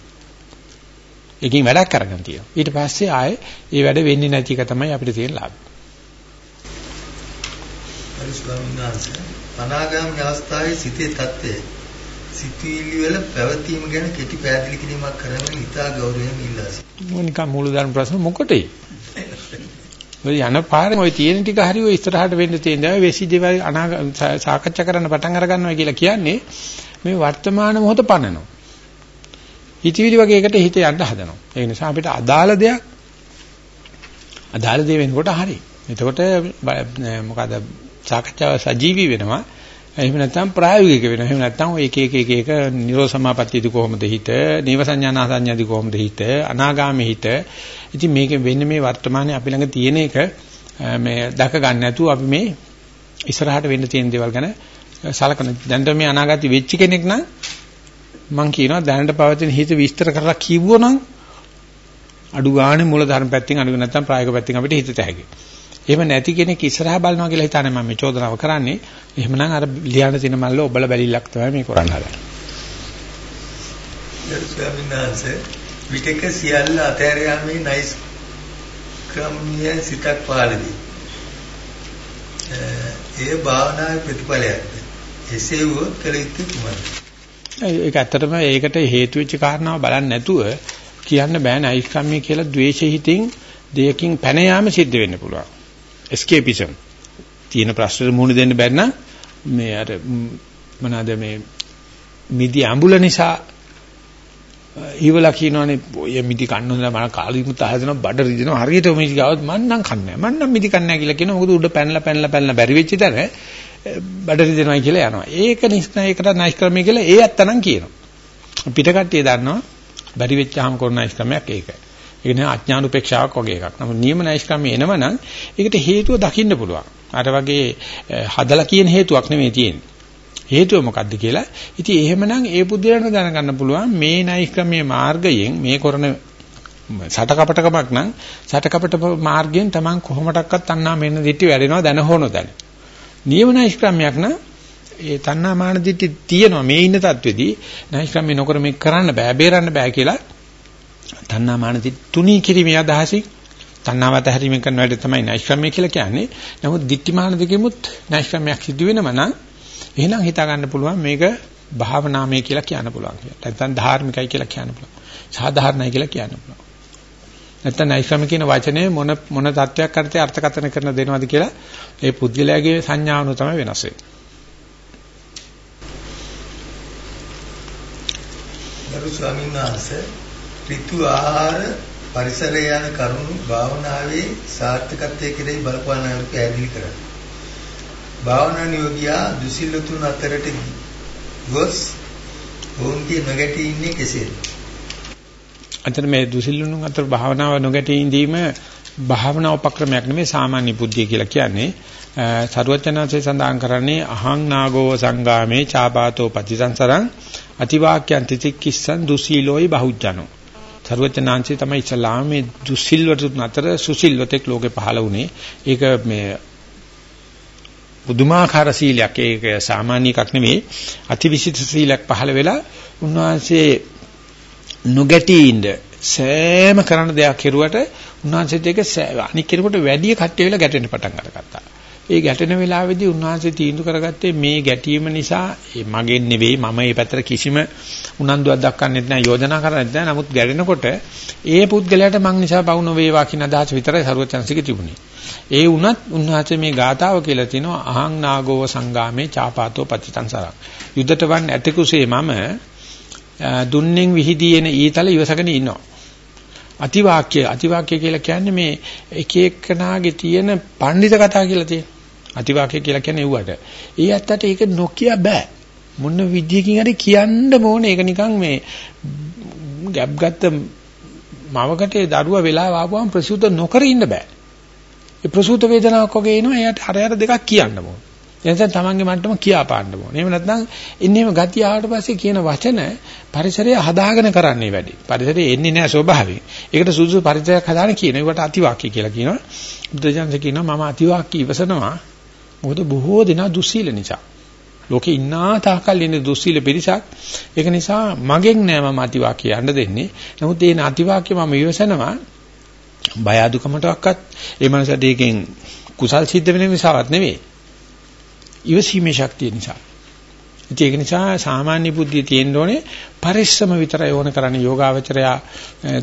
එකකින් වැඩක් කරගන්න තියෙනවා. ඊට පස්සේ ආයේ ඒ වැඩ වෙන්නේ නැති එක තමයි අපිට තියෙන ලාභය. අනාගාමී අවස්ථාවේ සිතේ தත්ත්වය සිතුවිලි වල පැවතීම ගැන කෙටි පැහැදිලි කිරීමක් කරන්න ඉතා ගෞරවයෙන් ඉල්ලා සිටිනවා. මොනිකා මූලධර්ම ප්‍රශ්න මොකටේ? ඔය යන පාරේ ඔය තියෙන ටික හරි ඔය ඉස්සරහට වෙන්න තියෙන දේ වෙසි දේවල් සාකච්ඡා කරන්න පටන් අර ගන්නවා කියලා කියන්නේ මේ වර්තමාන මොහොත පන්නනවා. හිතවිලි වගේ එකට හිත යන්න හදනවා. ඒ නිසා අපිට අදාළ දෙයක් අදාළ දේ වෙනකොට හරි. එතකොට මොකද සාකච්ඡාව සජීවී වෙනවා. එහෙම නැත්නම් ප්‍රායෝගික වෙනවා. එහෙම නැත්නම් ඔය එක එක එක එක නිරෝසමාපත්තියදී කොහොමද හිත, නීව සංඥානා සංඥාදී කොහොමද හිත, අනාගාමී හිත. ඉතින් මේක වෙන්නේ මේ වර්තමානයේ අපි ළඟ තියෙන එක මේ දැක ගන්න නැතුව අපි මේ ඉස්සරහට වෙන්න තියෙන දේවල් ගැන සලකන. දැන් මේ අනාගතي වෙච්ච කෙනෙක් නම් මම කියනවා දැනට පවතින හිත විස්තර කරලා කිව්වොනම් අඩු ගානේ මූල ධර්ම පැත්තෙන් අඩු නැත්නම් ප්‍රායෝගික පැත්තෙන් අපිට හිතට හැකියි. එහෙම නැති කෙනෙක් ඉස්සරහා බලනවා කියලා හිතන්නේ මම මේ චෝදනාව කරන්නේ. එහෙමනම් අර ලියන්න තියෙන මල්ල ඔබල බැලිලක් තමයි මේ කරන්න හදන්නේ. ස්වාමීන් විතක සියල්ල අතහැර යාමේ නයිස් ක්‍රමීය සිතක් පාලදී. ඒ භාවනාවේ ප්‍රතිඵලයක්ද? එසේ වුවොත් කළ යුත්තේ කුමක්ද? ඒක ඇත්තටම ඒකට හේතු වෙච්ච කාරණාව බලන්නේ නැතුව කියන්න බෑ නෛෂ්ක්‍රම්‍ය කියලා ද්වේෂ හිතින් දෙයකින් පැන යාම සිද්ධ වෙන්න පුළුවන්. escapism. තියෙන ප්‍රශ්නෙට මුහුණ දෙන්න බැරි නම් මේ අර මොනවාද මේ මිදි අඹුල නිසා ඊවලා කියනවානේ ඔය මිදි කන්න හොඳ මම කාලිමුත් හදනවා බඩ රිදෙනවා හරියට මිදි ගාවත් මං නම් කන්නේ මං නම් මිදි කන්නේ කියලා කියනවා මොකද උඩ පැනලා පැනලා පැනලා බැරි වෙච්ච තැන බඩ රිදෙනවා කියලා යනවා. ඒක නිසා ඒකට නයිස් ක්‍රමය කියලා ඒ ඇත්තනම් කියනවා. පිට කට්ටිය දන්නවා බැරි වෙච්චාම කරන නයිස් ක්‍රමයක් ඒකයි ඒක නේ අඥාන උපේක්ෂාවක් වගේ එකක්. නමුත් නියම නයිස් ක්‍රමය එනවනම් ඒකට හේතුව දකින්න පුළුවන්. අර වගේ හදලා කියන හේතුවක් නෙමෙයි තියෙන්නේ. හේතුව මොකද්ද කියලා. ඉතින් එහෙමනම් ඒ පුද්ගලයන්ට දැනගන්න පුළුවන් මේ නෛක්‍රමයේ මාර්ගයෙන් මේ කරන සටකපටකමක් නම් සටකපට මාර්ගයෙන් Taman කොහොමඩක්වත් අන්නා මෙන්න දිටි වැඩෙනවා දැන හොනෝ දැන. නියම නෛක්‍රමයක් නම් ඒ තණ්හා මාන දිටි තියෙනවා මේ ඉන්න තත්වෙදී නෛක්‍රමයේ නොකර මේක කරන්න බෑ බේරන්න බෑ කියලා තණ්හා මාන දිටි තුනී කිරීමේ අදහසින් තණ්හාවත හැරීමෙන් කරන වැඩ තමයි නෛක්‍රමය කියලා කියන්නේ. නමුත් දිට්ඨි මාන දෙකෙමුත් නෛක්‍රමයක් සිදු වෙනවා නම් එහෙනම් හිතා ගන්න පුළුවන් මේක භාවනාමය කියලා කියන්න පුළුවන් කියලා. නැත්නම් ධාර්මිකයි කියලා කියන්න පුළුවන්. සාධාරණයි කියලා කියන්න පුළුවන්. නැත්නම් නෛෂ්ක්‍රම කියන වචනේ මොන මොන தත්වයක් අර්ථය අර්ථකථන කරන දෙනවද කියලා ඒ පුද්ගලයාගේ සංඥාවන තමයි වෙනස් වෙන්නේ. ගරු ස්වාමීන් වහන්සේ ඍතු ආහාර පරිසරය යන කරුණු භාවනාවේ සාර්ථකත්වයේ කෙරෙහි බලපාන අයුරු පැහැදිලි කරන්න. භාවනා නියෝගියා දුසිල්ලතුන් අතරට ගොස් ඔවුන්ගේ නොගැටී ඉන්නේ කෙසේද? අතන මේ දුසිල්ලුන් අතර භාවනාව නොගැටී ඉඳීම භාවනා උපක්‍රමයක් නෙමෙයි සාමාන්‍ය බුද්ධිය කියලා කියන්නේ. සරුවචනාංශය සඳහන් කරන්නේ අහං නාගෝ සංගාමේ චාපාතෝ පතිසංසරං අතිවාක්‍යං තිතික්කිස්සං දුසීලෝයි බහුජනෝ. සරුවචනාංශය තමයි ඉස්ලාමයේ දුසිල්වතුන් අතර සුසිල්වතෙක් ලෝකේ පහළ වුණේ. ඒක මේ පුදුමාකාර සීලයක් ඒක සාමාන්‍ය එකක් නෙවෙයි අතිවිශිෂ්ට සීලයක් පහළ වෙලා උන්වහන්සේ නොගැටී ඉඳ සෑම කරන දෙයක් කෙරුවට උන්වහන්සේත් ඒක අනික් කෙනෙකුට වැඩි කට්ටිය වෙලා ගැටෙන්න පටන් අරගත්තා. ඒ ගැටෙන වෙලාවේදී උන්වහන්සේ තීන්දුව කරගත්තේ මේ ගැටීම නිසා මගෙන් නෙවෙයි මම මේ පැත්තට කිසිම උනන්දුවක් දක්වන්නෙත් නැහැ යෝජනා කරන්නෙත් නැහැ. නමුත් ගැටෙනකොට ඒ පුද්ගලයාට මං නිසා පවු නොවේවා කියන අදහස විතරයි සරුවචන්සික තිබුණේ. ඒ වුණත් උන්වහන්සේ මේ ගාතාව කියලා තිනවා අහං නාගෝව සංගාමේ චාපාතෝ පතිතංසරක්. යුද්ධට වන් ඇතකුසේ මම දුන්නෙන් විහිදීන ඊතල ඉවසගෙන ඉන්නවා. අතිවාක්‍ය අතිවාක්‍ය කියලා කියන්නේ මේ එක එක්කනාගේ තියෙන පඬිත කතා කියලා තියෙන. අතිවාක්‍ය කියලා කියන්නේ ඌවට. ඒ ඇත්තට ඒක නොකිය බෑ. මොන විදියකින් හරි කියන්න ඕනේ. ඒක නිකන් මේ ගැප් ගත්ත මවකට දරුවා වෙලා ආවම ප්‍රසූත නොකර ඉන්න බෑ. ඒ ප්‍රසූත වේදනාවක් වගේ එනවා. එයාට හර හර දෙකක් කියන්න ඕනේ. එනිසා තමන්ගේ මට්ටම කියා පාන්න ඕනේ. එහෙම නැත්නම් එන්නේම ගතිය ආවට පස්සේ කියන වචන පරිසරය හදාගෙන කරන්නේ වැඩි. පරිසරය එන්නේ නැහැ ස්වභාවයෙන්. ඒකට සුදුසු පරිසරයක් හදාගෙන කියන ඒකට අතිවාක්‍ය කියලා කියනවා. බුද්ධජනක කියනවා මම අතිවාක්‍ය ඉවසනවා. මොකද බොහෝ දෙනා දුස්සීල නිසා. ලෝකේ ඉන්නා තාකල් ඉන්නේ දුස්සීල පිරිසක්. ඒක නිසා මගෙන් නෑ මම අතිවාක්‍ය යන්න දෙන්නේ. නමුත් ඒ අතිවාක්‍ය මම ඉවසනවා. බය අදුකමටවත් ඒ මනසට ඒකෙන් කුසල් සිද්ධ වෙන නිසාවත් නෙවෙයි. ඉවසීමේ ශක්තිය නිසා. ඒක නිසා සාමාන්‍ය බුද්ධිය තියෙන්න ඕනේ පරිස්සම විතරයි ඕන කරන්නේ යෝගාවචරයා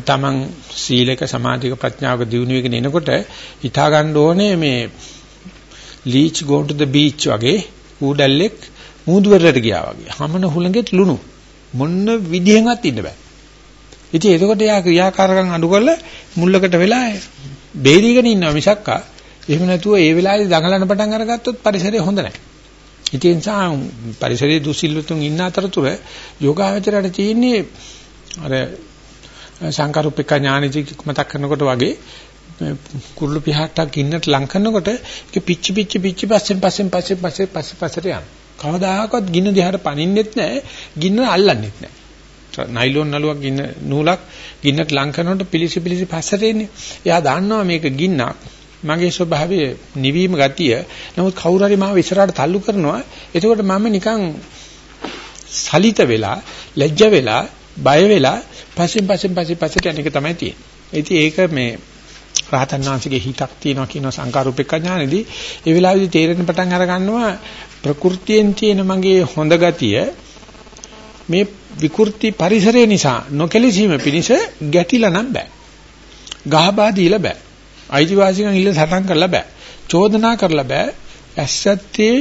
තමන් සීලක සමාධික ප්‍රඥාවක දියුණු වෙගෙන එනකොට හිතා ගන්න ඕනේ මේ leech go to the beach වගේ ඌඩැල්ලෙක් මූදුවරට ගියා වගේ. හැමන හුලඟෙත් ලුණු. මොන්න විදිහෙන්වත් ඉන්න බෑ. ඉතින් එතකොට යා ක්‍රියාකාරකම් අඩු කරලා මුල්ලකට වෙලා බේරීගෙන ඉන්නවා මිසක්කා එහෙම නැතුව ඒ වෙලාවේදී දඟලන පටන් අරගත්තොත් පරිසරය හොඳ නැහැ. ඉතින් නිසා පරිසරයේ දුසිල්ලුතුන් ඉන්න අතරතුර යෝගාවචරයට තියෙන්නේ අර සංකාරුප්පක ඥානජි මතක් කරනකොට වගේ කුරුළු පිහාටක් ඉන්නට ලං කරනකොට ඒක පිච්චි පිච්චි පිච්චි පස්සෙන් පස්සෙන් පස්සෙන් පස්සේ පස්සේ පස්සට යනවා. කවදාහක්වත් ගින්න දිහාට පනින්නෙත් නැහැ, ගින්න අල්ලන්නෙත් නැහැ. නයිලෝන් නළුවක් ගින්න නූලක් ගින්නට ලං කරනකොට පිලිසි පිලිසි පස්සට එන්නේ. එයා දන්නවා මේක ගින්නක්. මගේ ස්වභාවය නිවීම ගතිය. නමුත් කවුරු හරි මාව ඉස්සරහට තල්ලු කරනවා. එතකොට මම නිකන් සලිත වෙලා, ලැජ්ජ වෙලා, බය වෙලා පස්සෙන් පස්සෙන් පස්සෙන් පස්සට යන එක තමයි තියෙන්නේ. ඉතින් ඒක මේ රහතන් වහන්සේගේ හිතක් තියෙනවා කියන සංකාරූපික ඥානෙදී ඒ වෙලාවේදී තේරෙන පටන් අර ගන්නවා ප්‍රകൃතියෙන් තියෙන මගේ හොඳ ගතිය මේ විකෘති පරිසරය නිසා නොකැලසීම පිණිස ගැටිලා නම් බෑ. ගහබා දීලා බෑ. අයිතිවාසිකම් ඉල්ල සටන් කරලා බෑ. චෝදනා කරලා බෑ. ඇස්සත්තේ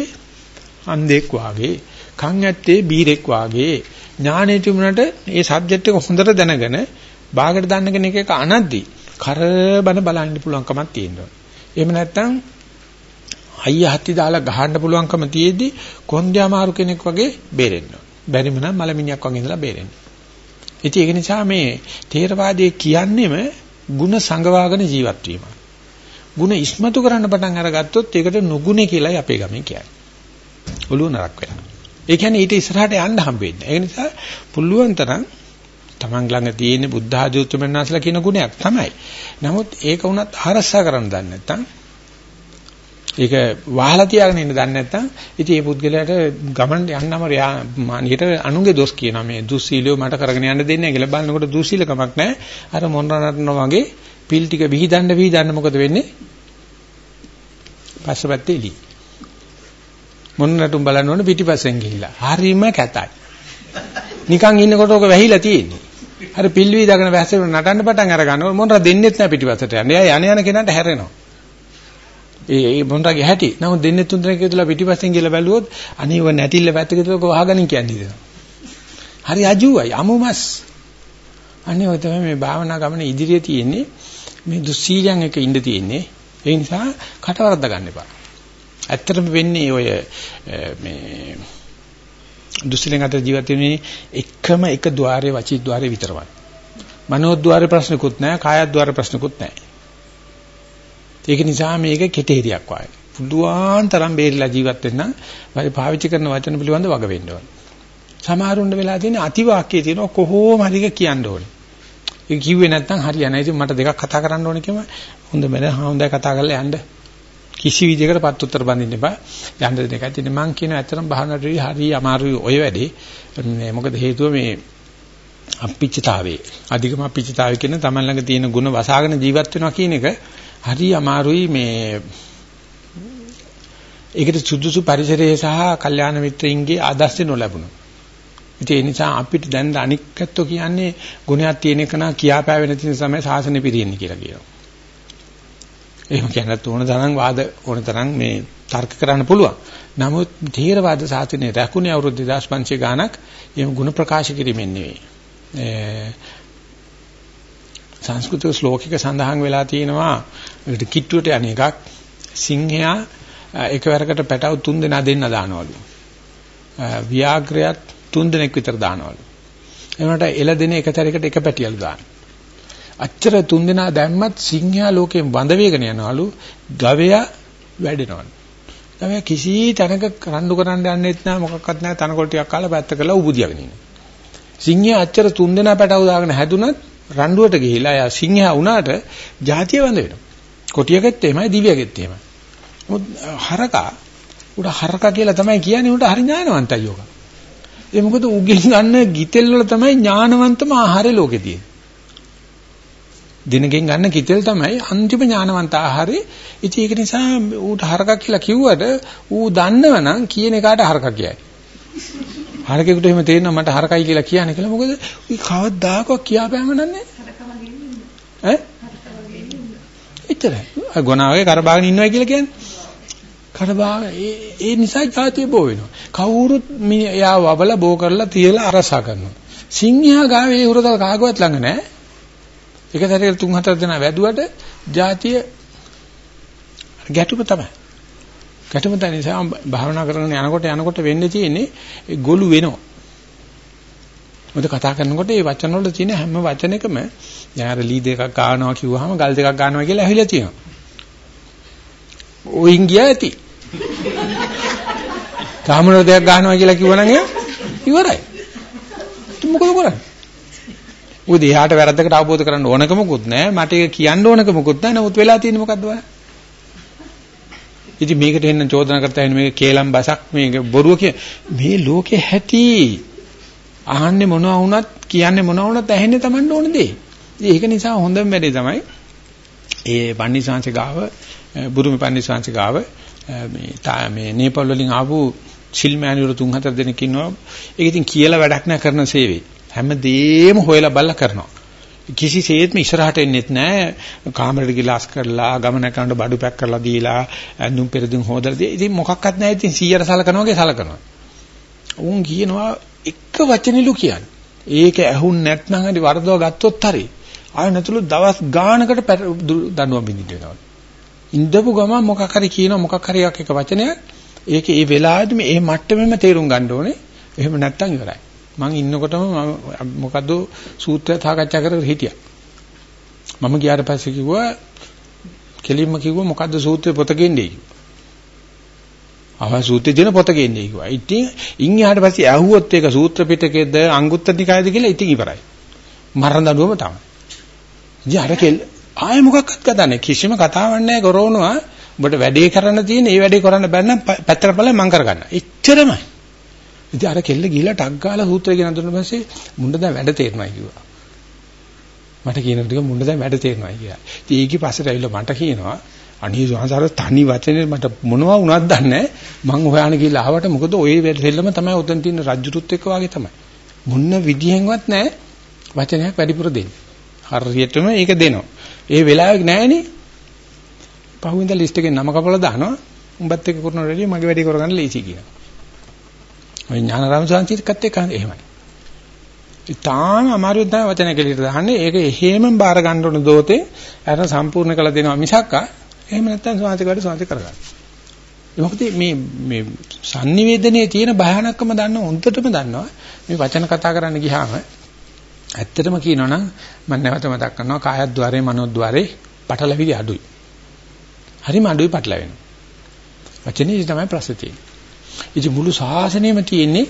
අන්ධෙක් වාගේ, කන් ඇත්තේ බීරෙක් වාගේ ඥානෙ තිබුණට ඒ සබ්ජෙක්ට් එක හොඳට දැනගෙන බාගට දාන්න කෙනෙක් එක අනද්දි කරබන බලන්න පුළුවන්කමක් තියෙනවා. එහෙම නැත්නම් අයියා හත්ති දාලා ගහන්න පුළුවන්කම තියේදී කොන්දේ අමාරු කෙනෙක් වගේ බේරෙන්න. බැරිම නම් මලමිණියක් වගේ ඉඳලා බේරෙන්න. ඉතින් ඒක නිසා මේ තේරවාදයේ කියන්නේම ಗುಣ සංගවාගෙන ජීවත් වීම. ಗುಣ ඉස්මතු කරන්න පටන් අරගත්තොත් ඒකට නුගුණේ කියලායි අපේ ගමේ කියන්නේ. ඔළුව නරක් වෙනවා. ඒ කියන්නේ ඊට ඉස්සරහට යන්න හම්බෙන්නේ. ඒ නිසා පුළුවන් තරම් Taman ළඟ තියෙන බුද්ධ ආදී උතුම්මනස්ලා කියන ගුණයක් තමයි. නමුත් ඒක වුණත් අරසා කරන්න දන්නේ නැත්නම් ඒක වහලා තියාගෙන ඉන්න දන්නේ නැත්නම් ඉතින් මේ පුද්ගලයාට ගමන් යන්නම මානියට අනුගේ දොස් කියනවා මේ දුස්සීලියෝ මට කරගෙන යන්න දෙන්නේ නැහැ කියලා බලනකොට දුස්සීලකමක් නැහැ අර මොනරනටන වගේ පිල් ටික විහිදන්න විහිදන්න මොකද වෙන්නේ? පස්සපැත්තේ එලි මොනරටුම් බලන්න ඕනේ පිටිපස්සෙන් ගිහිලා හරිම කැතයි. නිකන් ඉන්නකොට ඔක වැහිලා තියෙන්නේ. අර පිල් විහිදාගෙන වැස්සෙන නටන්න පටන් අර ගන්නවා මොනර දෙන්නෙත් නැහැ පිටිපස්සට යන්නේ. එයා යන යන කෙනාට හැරෙනවා. ඒ ඒ මොන්ටගේ හැටි. නමුත් දෙන්නේ තුන් දෙනෙක් ඉදලා පිටිපස්සෙන් ගිහලා බැලුවොත් අනේව නැටිල්ල පැත්තක ඉදලා කොහාගනින් කියන්නේ දෙනවා. හරි අජුවයි. අමුමස්. අනේ ඔය තමයි මේ භාවනා ගමන ඉදිරියේ තියෙන්නේ. මේ දුස්සීලයන් එක ඉඳ තියෙන්නේ. ඒ නිසා කටවරද්ද ගන්න එපා. ඇත්තටම වෙන්නේ ඔය මේ දුස්සීලෙන් අතර ජීවත් වෙන්නේ එකම එක ద్వාරයේ වචී ద్వාරයේ විතරමයි. මනෝද්්වාරයේ ප්‍රශ්නකුත් නැහැ, කායද්්වාරයේ ප්‍රශ්නකුත් නැහැ. ඒක නිසා මේක කෙටේරියක් වගේ. පුළුවන් තරම් බේරිලා ජීවත් වෙන්න වැඩි පාවිච්චි කරන වචන පිළිබඳව වග වෙන්න ඕනේ. සමහරුන්න වෙලා තියෙන අතිවාක්‍යය තියෙන කොහොම හරි කියන්න ඕනේ. ඒක කිව්වේ නැත්නම් හරියන්නේ නැහැ. ඉතින් මට දෙකක් කතා කරන්න ඕනේ කියම හොඳ මම හොඳයි කතා කරලා යන්න. කිසි විදිහකට පත් උත්තර බඳින්න එපා. යන්න දෙකක්. ඉතින් මම කියන ඇත්තටම භාවනාවට හරි අමාරුයි ඔය වැඩේ. මේ මොකද හේතුව මේ අපිච්චතාවේ අධිකම අපිච්චතාවේ කියන තමන් ළඟ තියෙන ಗುಣ වසාගෙන ජීවත් වෙනවා කියන එක හරි අමාරුයි මේ ඒකට සුදුසු පරිසරයේ සහ කල්යාණ මිත්‍රයින්ගේ ආදර්ශ නොලැබුණා. ඒ නිසා අපිට දැන් අනික්කත්ව කියන්නේ ගුණයක් තියෙන එක නා කියාපෑවෙන තියෙන තමයි සාසනෙ පිරියන්නේ කියලා කියනවා. එහෙම කියනත් ඕන තරම් වාද ඕන තරම් මේ තර්ක කරන්න පුළුවන්. නමුත් ධීරවාද සාසනේ රැකුනේ අවුරුදු 2500 ගාණක් එහෙම ගුණ ප්‍රකාශ කිරීමෙන් නෙවෙයි. සංස්කෘත ශ්ලෝකික සඳහන් වෙලා තියෙනවා ඒකට කිට්ටුවට යන එකක් සිංහයා එකවරකට පැටව තුන් දෙනා දෙන්න දානවලු ව්‍යාග්‍රයත් තුන් දෙනෙක් විතර දානවලු එනකොට එළ දෙන එකතරයකට එක පැටියලු දාන අච්චර තුන් දෙනා දැම්මත් සිංහයා ලෝකයෙන් වඳ වේගන යනවලු ගවයා වැඩෙනවලු ගවයා කිසි තැනක රණ්ඩු කරන්න යන්නෙත් නෑ මොකක්වත් නෑ තනකොළ ටිකක් කාලා පැත්ත කරලා උබුදියාගෙන ඉන්නේ සිංහයා අච්චර තුන් දෙනා පැටව දාගෙන හැදුනත් රණ්ඩුවට ගිහිලා එයා සිංහයා වුණාට ජාතිය වඳ වෙනවා. කොටියකෙත් එහෙමයි දිව්‍යගෙත් එහෙමයි. මොකද හරකා උඩ හරකා කියලා තමයි කියන්නේ උඩ හරි ඥානවන්තයි යෝග. ඒ මොකද උගෙන් ගන්න ගිතෙල් වල තමයි ඥානවන්තම ආහාරය ලෝකේ තියෙන්නේ. දිනකින් ගන්න කිතෙල් තමයි අන්තිම ඥානවන්ත ආහාරය. ඉතින් ඒක නිසා ඌට හරකා කියලා කිව්වට ඌ දන්නවනම් කියන එකාට හරකා කියයි. හරකෙකුට එහෙම තේරෙනවා මට හරකයි කියලා කියන්නේ කියලා මොකද උයි කවදාකවත් කියාපෑම නන්නේ ඈ එච්චරයි ගොනාවේ කරබාගෙන ඉන්නවා කියලා කියන්නේ කරබාග ඒ ඒ නිසා ජාතිය බෝ වෙනවා කවුරුත් එයා වබල බෝ කරලා තියලා අරසා කරනවා සිංහයා ගාවේ හුරතල් කාගවත් ළඟ නැහැ එක සැරේකට තුන් හතර දෙනා වැදුවට ජාතිය ගැටුම තමයි ගැටුම තන නිසා භාවනා කරගෙන යනකොට යනකොට වෙන්නේ තියෙන්නේ ගොළු වෙනවා. මොකද කතා කරනකොට මේ වචන වල තියෙන හැම වචනයකම දැන් අර ලී දෙකක් ගන්නවා කිව්වහම ගල් දෙකක් ගන්නවා කියලා ඇහිලා තියෙනවා. ඔයින් ගියා ඇති. කාමන දෙකක් ගන්නවා කියලා කිව්වනම් ඉවරයි. මොකද කරන්නේ? මොකද එයාට වැරද්දකට අවබෝධ කරගන්න ඕනකමකුත් නැහැ. මට ඒක කියන්න ඕනකමකුත් නැහැ. නමුත් වෙලා තියෙන්නේ මොකද්ද ඔය? ඉතින් මේකට එන්න චෝදනා කරતા ඉන්නේ මේක කේලම් බසක් මේක බොරුව කිය මේ ලෝකේ හැටි අහන්නේ මොනවා වුණත් කියන්නේ මොනවා වුණත් ඇහෙන්නේ Tamanne ඕන දේ. ඒක නිසා හොඳම වැඩේ තමයි ඒ පන්දිසාංශ ගාව බුරුමි පන්දිසාංශ ගාව මේ මේ නේපාල් වලින් ආපු සිල් මෑණිවරු තුන් හතර දෙනෙක් ඉන්නවා. ඒක ඉතින් කියලා වැඩක් නැහැ කරන සේවය. හැමදේම හොයලා බලලා කරනවා. කිසිසේත්ම ඉස්සරහට එන්නෙත් නැහැ. කාමරේට ගිලාස් කරලා ගමන කරනකොට බඩු පැක් කරලා දීලා ඇඳුම් පෙරදුම් හොදලා දී. ඉතින් මොකක්වත් නැහැ. ඉතින් 100ට සලකනවා වගේ සලකනවා. උන් කියනවා එක වචනෙලු කියන්නේ. ඒක ඇහුන් නැත්නම් හරි වරදව ගත්තොත් හරි ආය නැතුළු දවස් ගානකට දඬුවම් බින්දිට වෙනවා. ඉඳපු ගමන් මොකක් හරි කියන මොකක් හරි එක වචනයක් ඒක ඒ වෙලාවෙදි මේ ඒ මට්ටමෙම තේරුම් ගන්න ඕනේ. එහෙම නැත්නම් ඉවරයි. මං ඉන්නකොටම මොකද්ද සූත්‍රය සාකච්ඡා කරගෙන හිටියා. මම ගියාට පස්සේ කිව්වා කෙලින්ම කිව්වා මොකද්ද සූත්‍රේ පොත ගෙන්නේ කිව්වා. ආවා සූත්‍රේ දෙන පොත ගෙන්නේ කිව්වා. ඉතින් ඉන් එහාට පස්සේ ඇහුවොත් ඒක සූත්‍ර පිටකේද අංගුත්තර නිකායද කියලා ඉතින් ඉවරයි. මරණ දඬුවම තමයි. ඉතින් අර කෙල් ආයෙ මොකක්වත් කතාන්නේ කිසිම කතාවක් නැහැ කරවනවා. ඔබට වැඩේ කරන්න තියෙන ඒ වැඩේ කරන්න බැන්නම් පැත්තකට බලලා මං කරගන්න. එච්චරමයි. ඉතින් අර කෙල්ල ගිහිල්ලා ටක් ගාලා සූත්‍රය ගෙන දුන්න පස්සේ මුණ්ඩ දැන් වැඩ තේරෙනවා කිව්වා. මට කියන ටික මුණ්ඩ දැන් වැඩ තේරෙනවා කියලා. ඉතින් ඒකේ පස්සට ඇවිල්ලා මට කියනවා අනිහි සුවන්සාර තනි වචනේ මට මොනවා වුණත් දන්නේ මං හොයාන ගිහලා ආවට මොකද ওই දෙල්ලම තමයි උතන් තියෙන රජ්ජුරුත් එක්ක වගේ තමයි. මොන්න විදිහෙන්වත් නැහැ වචනයක් වැඩිපුර දෙන්නේ. හරියටම ඒක දෙනවා. ඒ වෙලාවෙක නැහැනේ. පහුවෙන්ද ලිස්ට් එකේ නම කපලා දානවා. උඹත් එක්ක කරන රෙඩිය මගේ වැඩේ කරගන්න ලේසි කියලා. ඔය ඥානාරාම සංචිතකත් එක්ක එහෙමයි. ඉතාලම අමාරු තමයි වචන කෙලියට දාන්නේ. ඒක එහෙමම බාර ගන්න ඕන දෝතේ අර සම්පූර්ණ කළ දෙනවා මිසක්කා එහෙම නැත්නම් සමාජිකවට සමාජ කරගන්න. මොකද මේ මේ sannivedanයේ තියෙන භයානකම දන්න හොඳටම දන්නවා. මේ වචන කතා කරන්න ගියාම ඇත්තටම කියනවනම් මම නැවත මතක් කරනවා කායද්්වාරේ මනෝද්්වාරේ පටලවිලි අඩුයි. හරිම අඩුයි පටලවෙනවා. වචනේ තමයි ප්‍රශ්නේ තියෙන්නේ. ඉතින් මුළු ශාසනයම තියෙන්නේ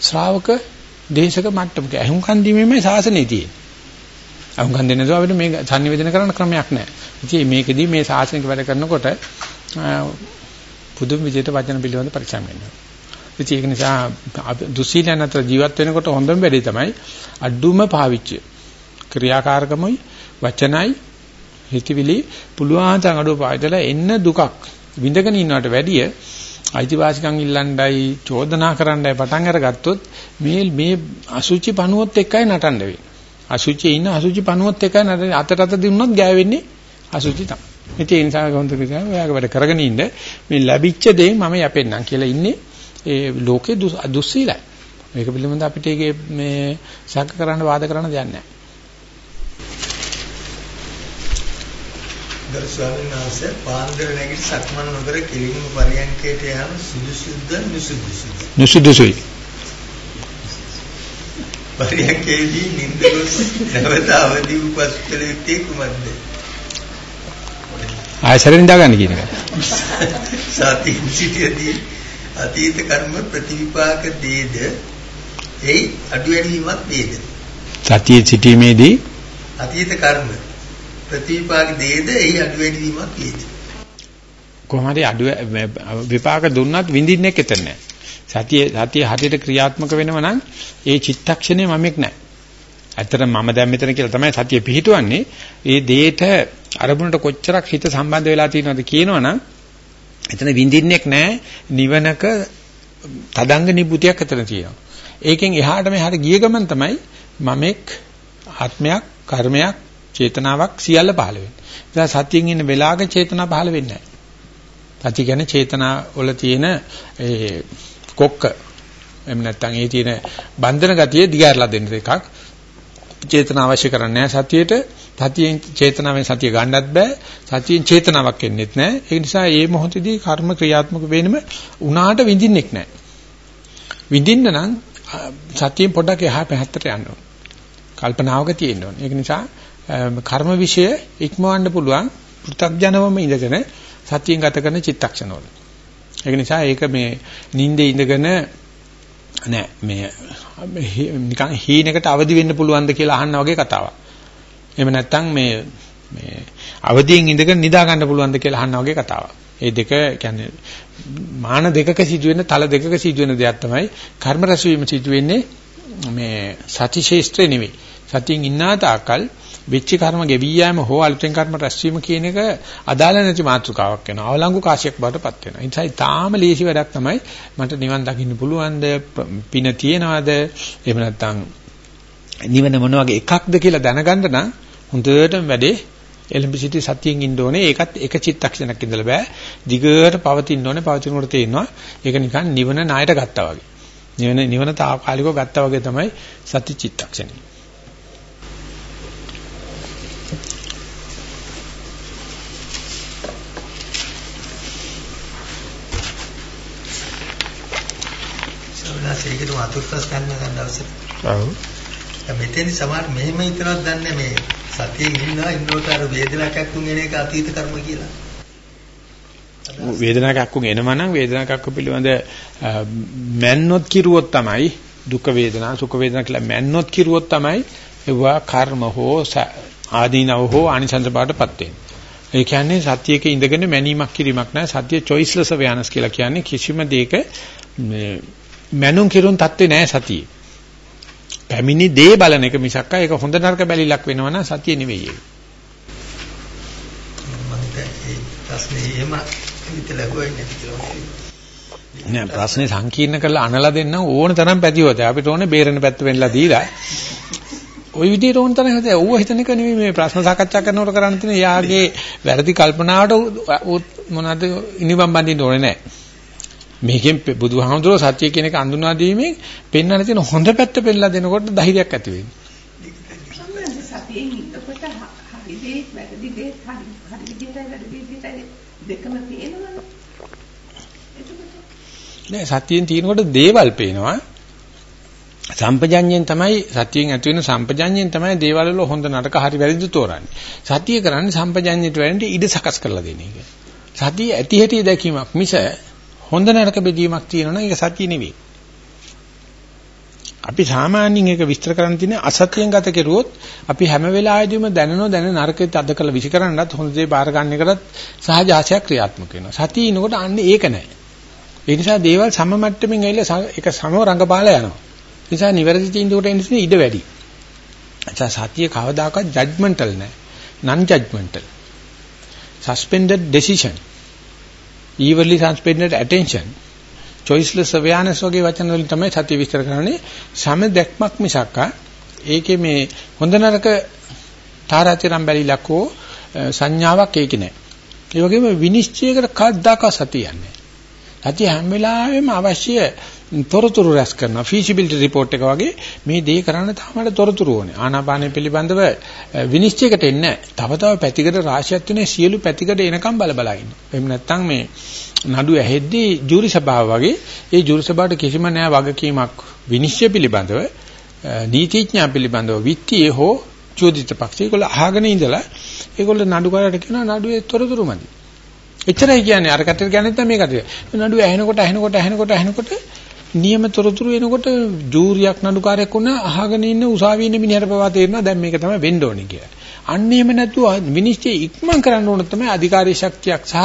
ශ්‍රාවක දේශක මට්ටමක. අහුම්කන් දීමේමයි ශාසනය තියෙන්නේ. අහුම්කන් දෙන්න දෝ අපිට මේ sannivedana කරන්න ක්‍රමයක් නැහැ. ඉතින් මේකෙදි මේ ශාසනික වැඩ කරනකොට පුදුම විදිහට වචන පිළිබඳ පරිචయం වෙනවා. ඉතින් ඒක නිසා දුස්සීලයන් අතර ජීවත් වෙනකොට හොඳම වැඩේ තමයි අඩුම පාවිච්චය. ක්‍රියාකාරකමයි වචනයි හිතවිලි පුළුවන් තරම් අඩුව පාවිච්චලා එන්න දුකක් විඳගෙන ඉන්නවට වැඩිය අයිතිවාසිකම් ඉල්ලන්නයි චෝදනා කරන්නයි පටන් අරගත්තොත් මේ මේ අසුචි පණුවොත් එකයි නටන්න වෙන්නේ. අසුචියේ ඉන්න අසුචි පණුවොත් එකයි නටන්නේ අතට අත දුන්නොත් ගෑවෙන්නේ අසුචි තමයි. ඉතින් ඒ නිසා කොහොමද කියන්නේ ඔයාගේ වැඩ කරගෙන ඉන්න මේ ලැබිච්ච දේ මම යපෙන්නම් කියලා ඉන්නේ ඒ ලෝකේ දුස්සීලයි. මේක පිළිබඳව අපිට ඒකේ මේ සැක කරන්න වාද කරන්න දෙයක් නැහැ. වහන්සේ පාන්දර නැගිට සක්මන් නොකර කිලිම පරියන්කයට යාම සුදුසුද නුසුදුසුද නුසුදුසුයි පරියන්කේදී නිින්ද ගොස් නැවත අවදි වූ පසුතල යුත්තේ කුමක්ද ආයසරෙන් දාගන්න කියන එක සති සිටියදී අතීත කර්ම ප්‍රතිවිපාක දේද එයි අඩු වැඩි වීමක් වේද සතියේ සිටීමේදී අතීත කර්ම ප්‍රතිවිපාක දේද එහි අඩු වැඩි වීමක් වේද කොහොමද අඩු විපාක දුන්නත් විඳින්නෙක් එතන නැහැ. සතිය සතිය හරියට ක්‍රියාත්මක වෙනව නම් ඒ චිත්තක්ෂණය මමෙක් නැහැ. ඇත්තට මම දැන් මෙතන කියලා තමයි සතිය පිහිටවන්නේ. ඒ දේට අරමුණට කොච්චරක් හිත සම්බන්ධ වෙලා තියෙනවද කියනවනම් එතන විඳින්නෙක් නැහැ. නිවනක තදංග නිබුතියක් එතන තියෙනවා. ඒකෙන් එහාට මෙහාට ගිය ගමන් තමයි මමෙක් ආත්මයක් කර්මයක් චේතනාවක් සියල්ල පහළ වෙන්නේ. ඒ සතියෙන් ඉන්න වෙලාවක චේතනා පහළ වෙන්නේ නැහැ. සතිය කියන්නේ චේතනා වල තියෙන ඒ කොක්ක එහෙම නැත්නම් ඒ තියෙන බන්ධන ගතිය දිගහැරලා දෙන්න එකක්. චේතනා අවශ්‍ය කරන්නේ නැහැ සතියේට. සතියෙන් චේතනාවෙන් සතිය ගන්නත් බෑ. සතියෙන් චේතනාවක් එන්නේත් නැහැ. ඒ නිසා මේ මොහොතේදී කර්ම ක්‍රියාත්මක වෙන්නම උනාට විඳින්නෙක් නැහැ. විඳින්න නම් සතියෙන් පොඩ්ඩක් එහා පැත්තට යන්න ඕන. කල්පනාවක තියෙන්න ඕන. ඒක නිසා කර්ම વિશે ඉක්මවන්න පුළුවන් පෘථග්ජනවම ඉඳගෙන සතියෙන් ගත කරන චිත්තක්ෂණවල. ඒක නිසා ඒක මේ නිින්දේ ඉඳගෙන නෑ මේ නිකන් හීනකට අවදි වෙන්න පුළුවන්ද කියලා අහන්න වගේ කතාවක්. එහෙම නැත්නම් මේ මේ අවදියෙන් ඉඳගෙන නිදා ගන්න පුළුවන්ද කියලා අහන්න වගේ කතාවක්. මේ දෙක කියන්නේ මාන දෙකක සිදුවෙන තල දෙකක සිදුවෙන දෙයක් තමයි කර්ම රැස්වීම සිදුවෙන්නේ මේ සති ශේෂ්ත්‍රේ නෙවෙයි. සතියෙන් ඉන්නා තාකල් වෙච්ච කර්ම ගෙවී යෑම හෝ අලුතෙන් කර්ම රැස්වීම කියන එක අදාළ නැති මාතෘකාවක් වෙනවා. අවලංගු කාශයක් බවටපත් වෙනවා. ඒ නිසා තාම ලේසි වැඩක් තමයි මට නිවන් දකින්න පුළුවන්ද පින තියනවාද එහෙම නැත්නම් නිවන මොන වගේ එකක්ද කියලා දැනගන්න නම් හොඳටම වැඩේ එලඹ සිටි සතියෙන් ඉන්න ඕනේ. ඒකත් එක චිත්තක්ෂණයක් ඉඳලා බෑ. දිගට පවතින්න ඕනේ. පවතිනකොට තේරෙනවා. ඒක නිකන් නිවන ණයට ගත්තා වගේ. නිවන නිවන తాවකාලිකව ගත්තා වගේ තමයි සති චිත්තක්ෂණය. සවනාසේකට වතුර්පස් ගන්න ගන්න දවසේ. ඔව්. දැන් මෙතෙන්දි සමහර මෙහෙම හිතනවත් දන්නේ මේ සතියෙන් ඉන්නවා ඉන්නකොට අර වේදනාවක් ඇක්කුම් එන එක අතීත කර්ම කියලා. වේදනාවක් අක්කුන් එනවා නම් වේදනාවක් අක්කු පිළිබඳ මැන්නොත් කිරුවොත් තමයි දුක වේදනා සුඛ වේදනා කියලා මැන්නොත් කිරුවොත් තමයි ඒවා කර්ම හෝ ආදීනව හෝ ආනිසංස බාටපත් වෙන්නේ. ඒ කියන්නේ සතියක ඉඳගෙන මැනීමක් කිරීමක් නෑ සතිය choiceless awareness කියලා කියන්නේ කිසිම දෙයක මැනුම් කිරුන් තත්ත්වේ නෑ සතියේ. පැමිණි දේ බලන එක මිසක් ඒක හොඳ නරක බැලිලක් වෙනවා නම් සතිය නෙවෙයි ඒක. නෑ ප්‍රශ්නේ සංකීර්ණ කරලා අනලා දෙන්න ඕන තරම් පැතිවත. අපිට ඕනේ බේරෙන පැත්ත වෙන්නලා දීලා. ওই විදිහට ඕන තරම් හිතේ ඌව හිතන එක නෙවෙයි මේ ප්‍රශ්න සාකච්ඡා කරනකොට කරන්න තියෙන යාගේ වැරදි කල්පනාවට මොනවද ඉනිබම් බඳින්න ඕනේ නෑ. මේකෙන් බුදුහාමුදුරුවෝ සත්‍ය කියන එක අඳුනා දීමෙන් පෙන්වන්න තියෙන හොඳ පැත්ත පෙන්නලා දෙනකොට ධෛර්යයක් ඇති වෙනවා. සතියෙන් ඉන්නකොට හරි දේ වැරදි දේ හරි හරි විදිහට වැරදි විදිහට දෙකම තියෙනවනේ. නෑ සතියෙන් තියෙනකොට දේවල් පේනවා. සම්පජඤ්ඤයෙන් තමයි සතියෙන් ඇති වෙන සම්පජඤ්ඤයෙන් තමයි දේවල් වල හොඳ නරක හරි වැරදි තෝරන්නේ. සතිය කරන්නේ සම්පජඤ්ඤයට වෙන්නේ ඉඩ සකස් කරලා දෙන එක. සතිය ඇති හැටි දැකීමක් මිස හොඳ නරක බෙදීමක් තියෙනවා ඒක සතිය නෙවෙයි. අපි සාමාන්‍යයෙන් ඒක විස්තර කරන්න තියෙන්නේ අසතියෙන් ගත කෙරුවොත් අපි හැම වෙලාවෙදීම දැනනෝ දැන නරකෙත් අද කළ විසි කරන්නත් හොඳ දේ බාර ගන්න එකටත් සහජාසයක් ක්‍රියාත්මක වෙනවා. සතිය ඉනකොට අන්නේ ඒක නැහැ. ඒ නිසා දේවල් සම මට්ටමින් ඇවිල්ලා ඒක සමව රඟපාලා යනවා. ඒ නිසා නිවැරදි තීන්දුවකට එන්නේ ඉඩ වැඩි. අච්චා සතිය කවදාකවත් ජජ්මන්ටල් නැහැ. non judgmental. suspended decision. Evenly suspended attention choiceless awareness වගේ වචන වලින් තමයි සතිය විස්තර කරන්නේ සම දැක්මක් මිසක් ඒකේ මේ හොඳ නරක තාරාතිරම් බැලිලක් හෝ සංඥාවක් ඒකේ නැහැ. ඒ වගේම විනිශ්චයකට කද්දාක සතියන්නේ. සතිය හැම වෙලාවෙම අවශ්‍ය තොරතුරු රැස් කරනවා feasibility report එක වගේ මේ දේ කරන්න තාමට තොරතුරු ඕනේ ආනාපානය පිළිබඳව විනිශ්චයකට එන්නේ තව තව පැතිකඩ රාශියක් තියෙන සියලු පැතිකඩ එනකම් බල බල ඉන්න. එහෙම නැත්නම් මේ නඩු ඇහෙද්දී ජූරි සභාව වගේ ඒ ජූරි සභාවට කිසිම නෑ වගකීමක් විනිශ්චය පිළිබඳව නීතිඥා පිළිබඳව විත්තියේ හෝ චෝදිත පක්ෂය ඒගොල්ල අහගෙන ඉඳලා ඒගොල්ල නඩුකාරට කියනවා නඩුවේ තොරතුරු මදි. එච්චරයි කියන්නේ අර කටට කියන්නේ නැත්නම් මේකට. නඩුව ඇහෙනකොට ඇහෙනකොට ඇහෙනකොට ඇහෙනකොට නියම තොරතුරු එනකොට ජූරියක් නඩුකාරයෙක් වුණා අහගෙන ඉන්න උසාවියේ ඉන්න මිනිහට පවා තේරෙනවා දැන් මේක තමයි වෙන්න ඕනේ කියලා. අන්න එහෙම නැතුව විනිශ්චය ඉක්මන් කරන්න ඕන තමයි අධිකාරී ශක්තියක් සහ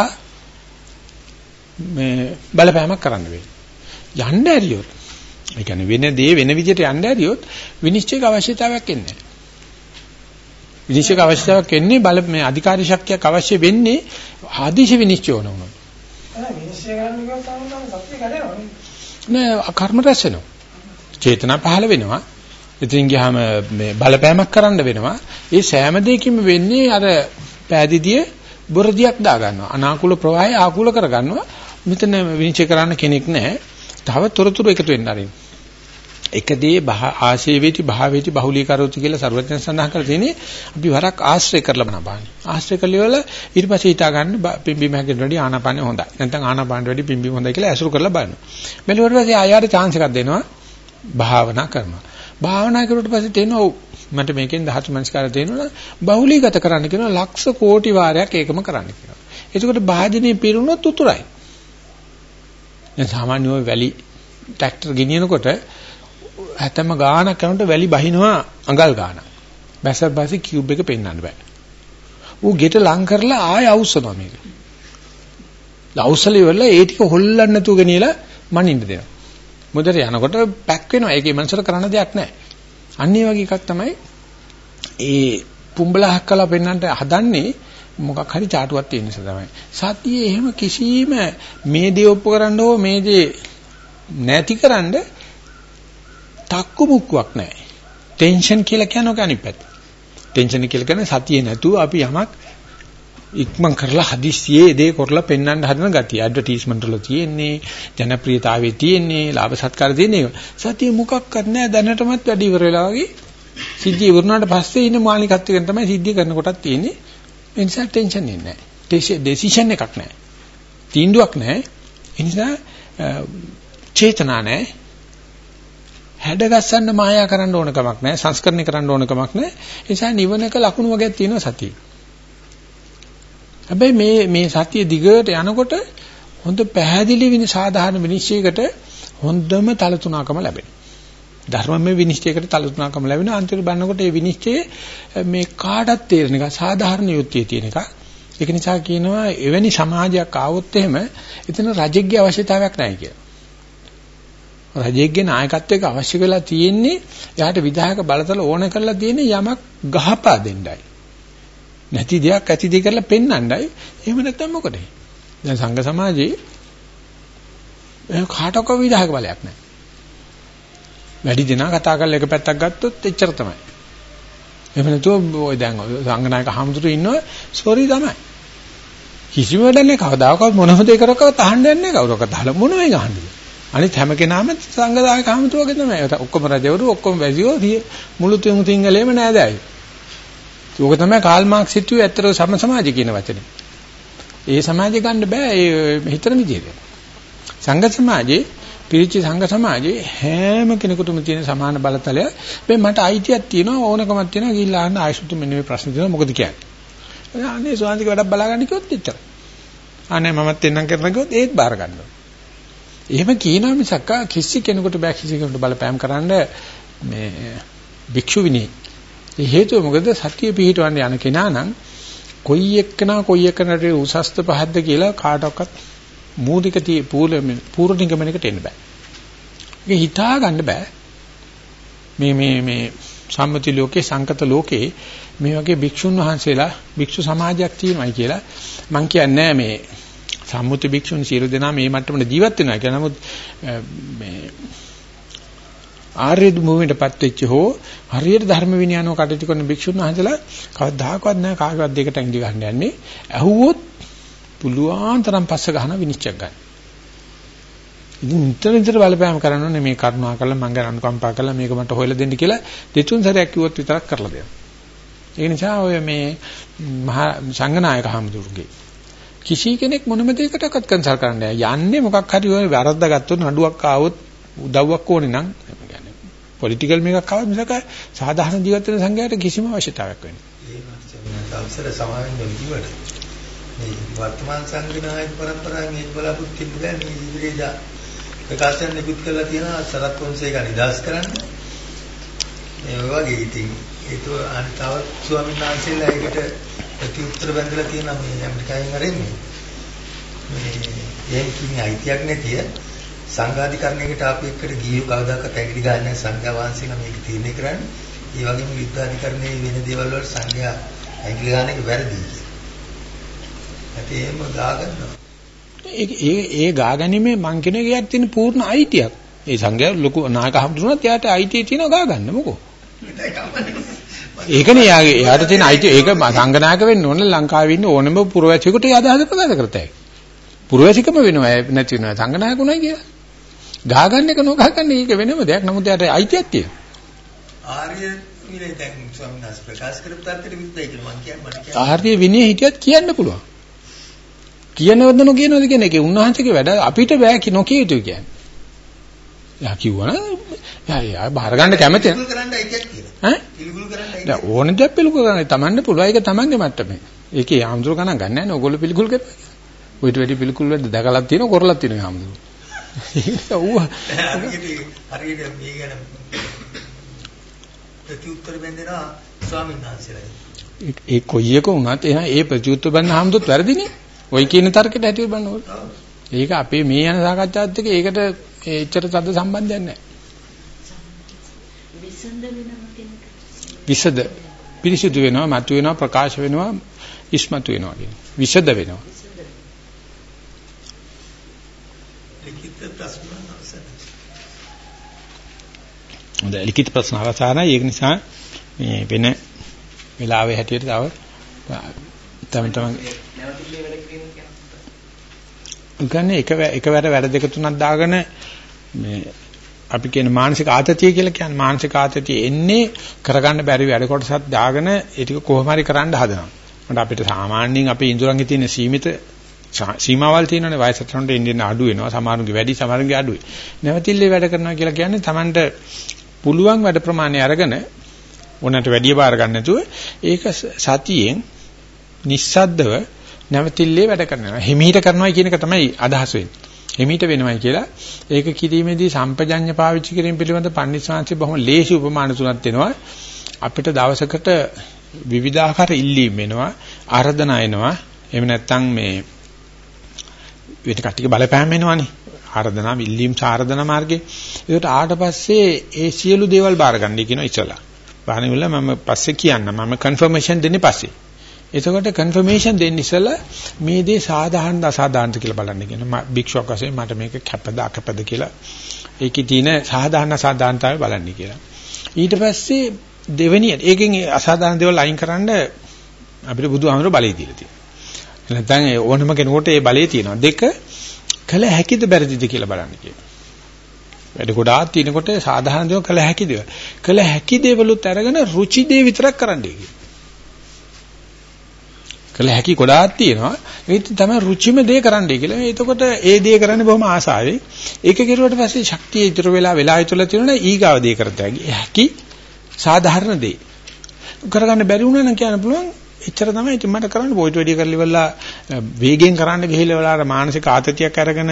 මේ බලපෑමක් කරන්න වෙන්නේ. යන්න ඇරියොත් ඒ කියන්නේ වෙන දේ වෙන විදිහට යන්න ඇරියොත් විනිශ්චයක අවශ්‍යතාවයක් එන්නේ නැහැ. විනිශ්චයක අවශ්‍යතාවයක් එන්නේ බල මේ අධිකාරී ශක්තියක් අවශ්‍ය වෙන්නේ ආදිශ විනිශ්චය වුණා. විනිශ්චය කරන්න ගියොත් තමයි සත්‍ය කැඩෙනවා. නෑ කර්ම රැස් වෙනවා. චේතනා පහළ වෙනවා. ඉතින් ගියාම මේ බලපෑමක් කරන්න වෙනවා. ඒ සෑම දෙයකින්ම වෙන්නේ අර පෑදීදිය බොරදියක් දා ගන්නවා. අනාකූල ප්‍රවාහය ආකූල කර ගන්නවා. මෙතන විනිශ්චය කරන්න කෙනෙක් නැහැ. තව තොරතුරු එකතු වෙන්න ආරින්. එකදී ආශේවේති භාවේති බහුලීකරෝති කියලා සර්වඥයන් සඳහන් කරලා තියෙන්නේ අපි වරක් ආශ්‍රය කරලා බලන්න. ආශ්‍රය කළිවල ඊට පස්සේ හිතා ගන්න පිම්බීම හැකෙන වැඩි ආනාපානෙ හොඳයි. නැත්නම් ආනාපානෙ වැඩි පිම්බීම හොඳයි කියලා ඇසුරු කරලා බලනවා. මෙලොවට පස්සේ ආයෙත් chance එකක් දෙනවා භාවනා කරනවා. භාවනා කරුවට පස්සේ තේනවා ඔව් මට මේකෙන් ධාතු මනස්කාරය තේරෙනවා බහුලීගත කරන්න කියනවා ලක්ෂ කෝටි වාරයක් ඒකම කරන්න කියනවා. එතකොට භාජනයේ පිරුණොත් උතුරයි. දැන් සාමාන්‍ය ඔය වැලි ට්‍රැක්ටර් ගෙනියනකොට හැතැම්ම ගානක් කරනකොට වැලි බහිනවා අඟල් ගානක්. බැසත් පස්සේ කියුබ් එක පෙන්වන්න බෑ. ඌ ගෙට ලං කරලා ආය අවුස්සනවා මේක. අවුස්සලි වල ඒ ටික හොල්ලන්න නැතුව ගෙනියලා මනින්න දෙනවා. මුදට යනකොට පැක් වෙනවා. ඒකේ මනසට කරන්න දෙයක් නැහැ. අන්න ඒ වගේ එකක් තමයි ඒ පුඹලහක් කළා පෙන්වන්නට හදන්නේ මොකක් හරි චාටුවක් තියෙන නිසා තමයි. සතියේ එහෙම කිසිම මේ දේ ඔප්පු කරන්න ඕ මේ දේ නැතිකරන්න තක්කු මුක්කුවක් නැහැ. ටෙන්ෂන් කියලා කියන එක අනිත් පැත්ත. ටෙන්ෂන් කියලා කියන්නේ සතියේ නැතුව අපි යමක් ඉක්මන් කරලා හදිස්සියේ දේ කරලා පෙන්වන්න හදන ගතිය. ඇඩ්වර්ටයිස්මන්ට් වල තියෙන්නේ, ජනප්‍රියතාවයේ තියෙන්නේ, ලාභ සත්කාර තියෙන්නේ. සතිය මොකක්වත් නැහැ දැනටමත් වැඩි ඉවර වෙලා වගේ. සිද්ධිය ඉවරනාට පස්සේ ඉන්න මාලිකත්වයෙන් තමයි සිද්ධිය කරන කොටත් තියෙන්නේ. ඒ නිසා ටෙන්ෂන් එන්නේ නැහැ. ඩෙසිෂන් එකක් නැහැ. තීන්දුවක් නැහැ. ඒ නිසා චේතනා නැහැ. හැඩගස්සන්න මායා කරන්න ඕන කමක් නැහැ. සංස්කරණය කරන්න ඕන කමක් නැහැ. ඒ නිසා නිවනක ලකුණු වර්ගයක් තියෙනවා සතියේ. හැබැයි මේ මේ සතිය දිගට යනකොට හොඳ පැහැදිලි විනි සාධාරණ විනිශ්චයකට හොඳම තලතුණකම ලැබෙනවා. ධර්මමය විනිශ්චයකට තලතුණකම ලැබෙන අන්තිමට බලනකොට මේ විනිශ්චයේ මේ කාටත් තේරෙන එක සාධාරණ යුක්තිය තියෙන එක. ඒක නිසා කියනවා එවැනි සමාජයක් ආවොත් එහෙම එතන රජෙක්ගේ අවශ්‍යතාවයක් නැහැ කියලා. රජෙක්ගේ නායකත්වයක අවශ්‍ය වෙලා තියෙන්නේ එයාට විධායක බලතල ඕන කරලා තියෙන යමක් ගහපා දෙන්නයි. නැති දෙයක් ඇති දෙයක් කරලා පෙන්වන්නයි. එහෙම නැත්නම් මොකද? දැන් සංඝ සමාජයේ කාටක විධායක බලයක් නැහැ. වැඩි දෙනා කතා කරලා එක පැත්තක් ගත්තොත් එච්චර තමයි. එහෙම නැතුව ඔය දැන් සංඝනායක හමුදුරු ඉන්නවා සෝරි තමයි. කිසිම වැඩක් නැහැ කවදාකවත් මොනම දෙයක් කරකවත් අහන්න යන්නේ නැහැ කවුරක්වත් අහලා මොන වෙයි අහන්නේ. අනිත් හැම කෙනාම සංඝදායක හමුදුරු වගේ තමයි. ඔක්කොම රජවරු ඔක්කොම වැසියෝ මුළු තුන් තිංගලේම නෑදෑයි. ඒක තමයි කාල් මාක්ස් හිතුවේ ඇත්තට සම සමාජය කියන වචනේ. ඒ සමාජය ගන්න බෑ ඒ හිතන විදිහට. සංඝ සමාජයේ පිරිච්ච සංඝ සමාජයේ හැම කෙනෙකුටම තියෙන සමාන බලතලය. මේ මට අයිතියක් තියෙනවා ඕනකමක් තියෙනවා ගිහිල්ලා අහන්න ආයසුතු මෙන්න මේ ප්‍රශ්න තියෙනවා මොකද කියන්නේ. අනේ සෝන්තික වැඩක් බලාගන්න කිව්වොත් එච්චර. අනේ මමත් එන්නම් කරන කිව්වොත් ඒත් බාර ගන්නවා. එහෙම කියනවා මිසක් කිසි කෙනෙකුට බෑ කිසි කෙනෙකුට බලපෑම් කරන්න මේ භික්ෂු විනී. ඒ හේතුව මොකද සත්‍ය පිහිටවන්න යන කෙනා නම් කොයි එක්කනා කොයි එක්කනට උසස්ත පහද්ද කියලා කාටවත් මූලික tie පූර්ව නිගමනයකට එන්න බෑ. ඒක හිතා ගන්න බෑ. මේ මේ මේ සම්මති ලෝකේ සංකත ලෝකේ මේ වගේ භික්ෂුන් වහන්සේලා භික්ෂු සමාජයක් තියෙනවායි කියලා මම කියන්නේ මේ සම්මුති භික්ෂුන් සියලු දෙනා මේ මට්ටමට ජීවත් වෙනවා කියලා. නමුත් මේ ආර්ය භූමියටපත් වෙච්ච හෝ හරියට ධර්ම විනයනෝ කටයුතු කරන භික්ෂුන් වහන්සේලා කවදාකවත් නැහැ කාගවත් දෙකට ඇඟිලි ගන්න යන්නේ. ඇහුවොත් පුළුවන් තරම් පස්ස ගහන විනිශ්චයක් ගන්න. ඉතින් නිතර නිතර බලපෑම් කරනෝනේ මේ කරුණා කරලා මං ගැන අනුකම්පා කරලා මේක මට හොයලා දෙන්න කියලා දෙතුන් සැරයක් කිව්වොත් විතරක් කරලා දෙනවා. ඒ නිසා ඔය මේ මහා සංඝනායක හමුදුරුගේ කිසි කෙනෙක් මොනම දෙයකටවත් කන්සල් කරන්න යන්නේ මොකක් හරි ඔය වැරද්දා ගත්තොත් නඩුවක් ආවොත් උදව්වක් ඕනේ නම් يعني පොලිටිකල් මේකක් ආවොත් මිසක සාධාරණ ජීවිත වෙන සංඝයාට කිසිම අවශ්‍යතාවයක් වෙන්නේ නැහැ. ඒ අවසර සමාවෙන්න විදිවට මේ වර්තමාන සංඝනායක පරම්පරාවෙන් මේ බලාපොරොත්තු වෙන්න බෑ මේ ඉදිරියේ ප්‍රකාශන නිකුත් කරලා තියෙනවා සරත් පොන්සේක නිදාස් කරන්න. ඒ වගේ ඉතින් ඒක අනිතව ස්වාමීන් වහන්සේලා ඒකට ප්‍රතිඋත්තර බඳලා තියෙනවා මේ ඇමරිකාවෙන් හරින්නේ. මේ කිමි අයිතියක් නැතිය සංඝාධිකරණයකට ආපු එකට ගියෝ කවදාකවත් ඇඟිලි ගන්න සංඝයා වහන්සේලා මේක තීරණය කරන්නේ. ඒ වගේම විද්‍යාධිකරණයේ වෙන දේවල් වලට සංඝයා ඇඟිලි ගන්න එක වැරදි. ඒත් එහෙම ගාගන්නවා. ඒ ඒ ඒ ගාගැනීමේ මං කියන එකක් තියෙන පූර්ණ අයිතියක්. ඒ සංඝයා ලොකු නායක හම්දුනත් එයාට අයිතිය තියෙනවා ගාගන්න මොකෝ. <laughs> ඒකනේ යාගේ එයාට තියෙන අයිතිය ඒක සංඝනායක වෙන්න ඕන ලංකාවේ ඉන්න ඕනම පුරවැසියෙකුට ඒ අදහස ප්‍රකාශ කරතයි. පුරවැසිකම වෙනවා නැති වෙනවා සංඝනායකුණයි කියලා. ගාගන්න එක නොගාගන්න ඒක වෙනම දෙයක්. නමුත් එයාට අයිතියක් තියෙනවා. ආර්ය විනය දැන් ස්වාමීන් වහන්සේ ප්‍රකාශ කරපු තාත්තට විරුද්ධයි කියලා මම කියන්නේ. ආර්ය විනය හිටියත් කියන්න පුළුවන්. කියනවද නොකියනවද කියන එකේ උන්වහන්සේගේ වැඩ අපිට බෑ කි නොකිය යුතු කියන්නේ. යා කිව්වනම් යා යා බාර ගන්න කැමති කියලා. ඈ? පිළිගුල් කරන්න. දැන් ඕන දෙයක් පිළිගුල් කරන්න තමන්ට පුළුවන් ඒක තමන්ගේ මට්ටමේ. ඒකේ ආම්දුර ගණන් ගන්න නැහැ නේ ඔයගොල්ලෝ පිළිගුල් කරනවා. ඔයිට වැඩි පිළිකුල් වෙද්ද දැකලා තියෙනවා කරලා තියෙනවා ආම්දුර. ඒක ඌ හරියට මේ ගැන ප්‍රතිඋත්තර බෙන්දෙනවා ස්වාමීන් වහන්සේලා. ඒ කොයි එක වුණත් එහෙනම් ඒ ප්‍රතිඋත්තර බන්න ආම්දුත් වැරදිනේ. ওই කියන තර්කයට බලන්න ඕනේ. ඒක අපේ මේ යන සාකච්ඡාවත් එක්ක ඒකට එච්චර තද සම්බන්ධයක් නැහැ. විසඳ පිරිසිදු වෙනවා, මතු වෙනවා, ප්‍රකාශ වෙනවා, ඉස්මතු වෙනවා කියන්නේ. විෂද වෙනවා. හොඳයි ලිඛිත ප්‍රශ්න අවසానයි ඒක නිසා මේ වෙන වෙලාවේ හැටියට තව තම තමන් උගන්නේ එක එකවර වැඩ දෙක තුනක් දාගෙන මේ අපි කියන මානසික ආතතිය කියලා කියන්නේ මානසික ආතතිය එන්නේ කරගන්න බැරි වැඩ කොටසක් දාගෙන ඒ ටික කොහොම හරි කරන්න හදනවා. මොකද අපිට සාමාන්‍යයෙන් අපේ ඉන්ද්‍රයන්ගේ තියෙන සීමිත සීමාවල් තියෙනනේ වයසට යනකොට ඉන්දියන් අඩු වෙනවා සමහරුන්ගේ වැඩි සමහරුන්ගේ අඩුයි. නැවතිල්ලේ වැඩ කරනවා කියලා කියන්නේ Tamanට පුළුවන් වැඩ ප්‍රමාණය අරගෙන ඕනට වැඩි බාර ගන්න නැතුව ඒක සතියෙන් නිස්සද්දව නැවතිල්ලේ වැඩ කරනවා. හිමීට කරනවා කියන එක තමයි අදහස වෙන්නේ. හිමීට වෙනවයි කියලා ඒක කිරීමේදී සම්පජඤ්ඤ පාවිච්චි කිරීම පිළිබඳ පන්සිවාංශي බොහොම ලේසි උපමාන තුනක් දෙනවා. අපිට දවසකට විවිධාකාර ඉල්ලීම් වෙනවා, ආර්දනා එනවා. එහෙම නැත්නම් මේ වෙන කට්ටිය බලපෑම් වෙනවනේ. ආර්දනා ඉල්ලීම් සාර්දනා මාර්ගේ. ඒකට ආවට පස්සේ ඒ සියලු දේවල් බාරගන්නයි කියනවා ඉස්සලා. බාහනෙවල මම පස්සේ කියන්න මම කන්ෆර්මේෂන් දෙන්නේ පස්සේ. එතකොට කන්ෆර්මේෂන් දෙන්න ඉස්සලා මේ දේ සාධාරණද අසාධාරණද කියලා බලන්න කියනවා. භික්ෂුවක් වශයෙන් මට මේක කැපද අකපද කියලා. ඒකේ තියෙන සාධාරණ අසාධාරණතාවය බලන්න කියලා. ඊට පස්සේ දෙවෙනි ඒකෙන් අසාධාරණ දේවල් අයින් කරන්න අපිට බුදුහාමර බලය දීලා තියෙනවා. නැත්නම් ඕනම කෙනෙකුට ඒ බලය තියෙනවා. දෙක කළ හැකිද බැරිද කියලා බලන්න කියනවා. වැඩ ගොඩාක් තිනකොට සාධාරණ දේවල් කළ හැකිද? කළ හැකි දේවලුත් අරගෙන රුචි දේ විතරක් කරන්නයි කියනවා. කළ හැකි ගොඩාක් තියෙනවා. ඒක තමයි රුචිම දේ කරන්නයි කියලා. එතකොට ඒ දේ කරන්නේ බොහොම ආසාවෙන්. ඒක කෙරුවට පස්සේ ශක්තිය ඉතුරු වෙලා වෙලා ඉතුරුලා තියෙනවා ඊගාව දේ කරත හැකි සාධාරණ දේ. කරගන්න බැරි වුණා නම් කියන්න පුළුවන් එච්චර තමයි ඉතින් මට කරන්න පොයිට වැඩි කරලා ඉවරලා වේගෙන් කරන්න ගිහිල්ලා වලාට මානසික ආතතියක් අරගෙන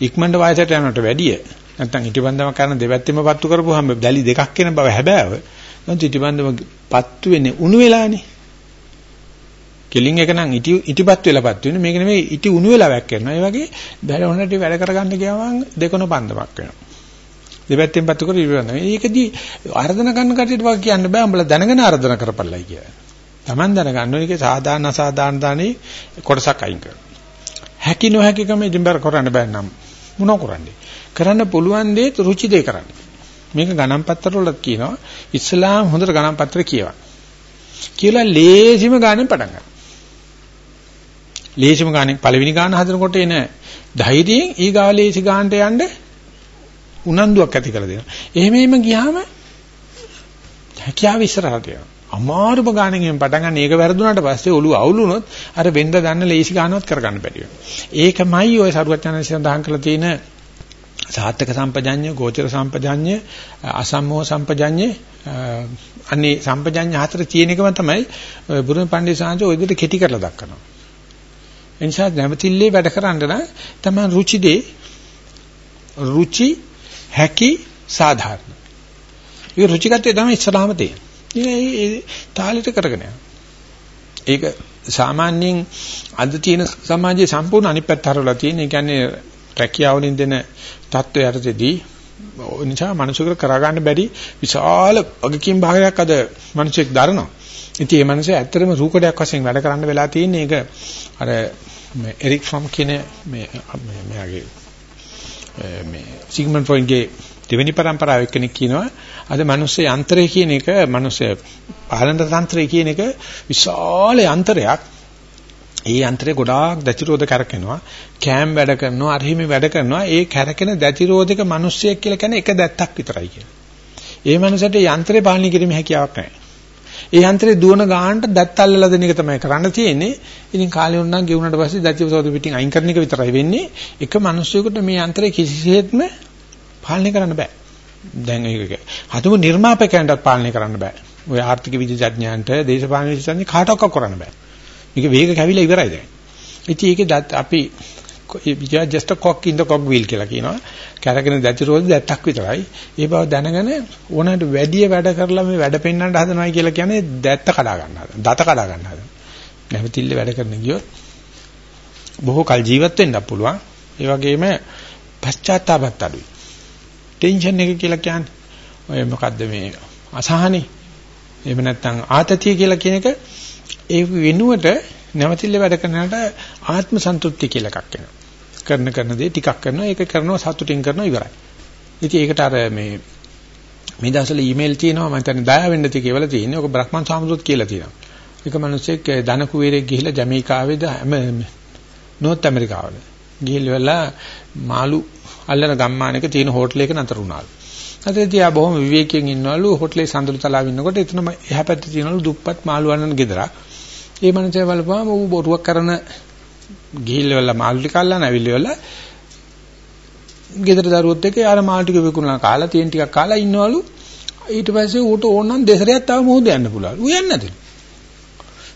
ඉක්මනට වයසට යනවට වැඩිය නැත්තම් ඉටිබන්දම කරන දෙපැත්තෙම පත්තු කරපුවාම දැලි දෙකක් වෙන බව හැබෑව නැත්නම් ඉටිබන්දම පත්තු වෙන්නේ උණු වෙලානේ කෙලින් එක නම් ඉටි ඉටිපත් වෙලාපත් වෙන්නේ මේක නෙමෙයි ඉටි උණු වෙලා වැක් කරනවා ඒ වගේ බැල හොනට වැඩ කරගන්න ගියාම දෙකොන පන්දමක් වෙනවා දෙපැත්තෙන් පත්තු කර ඉවරනවා ඒකදී ආර්ධන කරන කටියට වා කියන්න බෑ උඹලා දැනගෙන ආර්ධන කරපළයි කියලා Taman දැනගන්න ඕනේ සාධාරණ අසාධාරණ දානේ කොටසක් අයින් කරනවා. හැකි නොහැකිකම ඉදින්බර කරන්න බෑ නම් මොනව කරන්නේ? කරන්න පුළුවන් දේ රුචි දේ කරන්න. මේක ගණන් පත්‍ර වලත් කියනවා ඉස්ලාම් හොඳට ගණන් පත්‍ර කියවා. කියලා ලේසිම ගානෙන් පටන් ගන්න. ලේසිම ගානෙන් පළවෙනි ගාන හදනකොට එන ධෛර්යයෙන් ඊගාව ලේසි ගානට යන්න උනන්දුවක් ඇති කරලා දෙනවා. එහෙම එහෙම ගියාම හැකියාව ඉස්සරහට යනවා. අමාරුම ගානෙන් පටන් ගන්න ඒක වැරදුනාට පස්සේ ඔළුව අවුල් වුණොත් අර වෙන්න දන්න ලේසි ගානවත් කරගන්න බැරි වෙනවා. ඒකමයි ඔය සරුවචනන් සඳහන් කරලා තියෙන සාත්තක සම්පජඤ්ඤ, ගෝචර සම්පජඤ්ඤ, අසම්මෝහ සම්පජඤ්ඤ අනේ සම්පජඤ්ඤ හතර තියෙන එකම තමයි බුදුන් පණ්ඩිත සාංශ ඔය විදිහට කෙටි කරලා දක්වනවා. එනිසා නැවතිල්ලේ වැඩ කරන්න නම් තමයි ruci දේ ruci හැකි සාධාරණ. ඒ රුචිකත්වය තමයි ඉස්සලාම තියෙන්නේ. ඒ තාලෙට කරගෙන යනවා. ඒක සාමාන්‍යයෙන් අද තියෙන සමාජයේ සම්පූර්ණ අනිත් පැත්ත හරවලා තියෙන. ඒ කියන්නේ රැකියාවලින් දෙන தত্ত্বය යටතේදී නිසා මිනිසුන්ට කරගන්න බැරි විශාල අගකින් භාගයක් අද මිනිසෙක් දරනවා. ඉතින් මේ මිනිස්සු ඇත්තටම රූකඩයක් වශයෙන් වැඩ කරන්න වෙලා තියෙන එක අර එරික් ෆ්‍රොම් කියන මේ මෙයාගේ මේ සිග්මන්ඩ් ෆ්‍රොයිඩ්ගේ දෙවෙනි પરම්පරාව එක්කෙනෙක් කියනවා අද මිනිස් යන්ත්‍රය කියන එක මිනිස් පාලන තන්ත්‍රය කියන එක විශාල යන්ත්‍රයක්. ඒ යන්ත්‍රේ ගොඩාක් දැතිරෝධ කරකිනවා. කෑම් වැඩ කරනවා, අරහිමි වැඩ කරනවා. ඒ කරකින දැතිරෝධක මිනිස්සෙක් කියලා කියන්නේ එක දැත්තක් විතරයි කියලා. ඒ මනුස්සයට යන්ත්‍රේ පාලනය කිරීමේ හැකියාවක් නැහැ. ඒ යන්ත්‍රේ දුවන ගානට දැත් අල්ලලා දෙන එක තමයි කරන්න තියෙන්නේ. ඉතින් කාලේ වුණා ගෙවුනට පස්සේ දැතිරෝධ පිටින් අයින් කරන එක විතරයි වෙන්නේ. එක මිනිස්සුෙකුට මේ යන්ත්‍රේ කිසිසේත්ම පාලනය කරන්න බෑ. දැන් ඒක හතුම නිර්මාපකයන්ටත් පාලනය කරන්න බෑ. ඔය ආර්ථික විද්‍යාඥයන්ට දේශපාලන විද්‍යාඥයන්ට කාටවත් කරන්න බෑ. මේක වේග කැවිලා ඉවරයි දැන්. ඉතින් ඒකේ අපි just a cock in the cog wheel කියලා කියනවා. කැරගෙන දැති රෝද දැත්තක් විතරයි. ඒ බව දැනගෙන ඕනකට වැඩි වැඩ කරලා මේ වැඩ පෙන්වන්න හදනවයි කියලා කියන්නේ දැත්ත කඩා ගන්න හදන. දත කඩා ගන්න හදන. නැවතිල්ල වැඩ කරන්න ගියොත් බොහෝ කල් ජීවත් වෙන්නත් පුළුවන්. ඒ වගේම පශ්චාත්තාපත් අඩුයි. ටෙන්ෂන් එක කියලා කියන්නේ ඔය මොකද්ද මේ අසහනේ එහෙම නැත්නම් ආතතිය කියලා කියන එක ඒ වෙනුවට නැවතිල්ල වැඩ කරනකට ආත්ම සන්තුෂ්ටි කියලා එකක් එනවා. කරන කරන දේ ටිකක් කරනවා ඒක කරනවා සතුටින් කරනවා ඉවරයි. ඉතින් ඒකට අර මේ මේ දවස්වල ඊමේල් තියෙනවා මම හිතන්නේ දයා වෙන්න ති කියලා තියෙන්නේ. ඔක බ්‍රහ්මන් සාමුද්‍රත් කියලා තියෙනවා. එක මිනිස්සෙක් ධන කුවේරෙක් ගිහිල්ලා ජමයිකාවේද නෝත් ඇමරිකාවල. ගිහිල්ලා මාළු අල්ලන ගම්මානයක තියෙන හෝටලයක නතර වුණාලු. අතේදී ආ බොහොම විවේකයෙන් ඉන්නවලු හෝටලේ සඳලු තලාව ඉන්නකොට එතනම එහා පැත්තේ තියෙනවලු දුප්පත් මාළු අල්ලන ගෙදරක්. ඒ මනුස්සයා බලපුවාම ඌ බොරුවක් කරන ගිහිල්ලා මාළු ටික අල්ලන ඇවිල්ලා ගෙදර දරුවොත් එක්ක යාර මාළු ටික විකුණලා කාලා තියෙන ටිකක් කාලා ඉන්නවලු ඊට පස්සේ ඌට ඕනනම් දෙසරයක් තව මොහොත යන්න පුළුවන්. ඌ යන්නේ නැතිලු.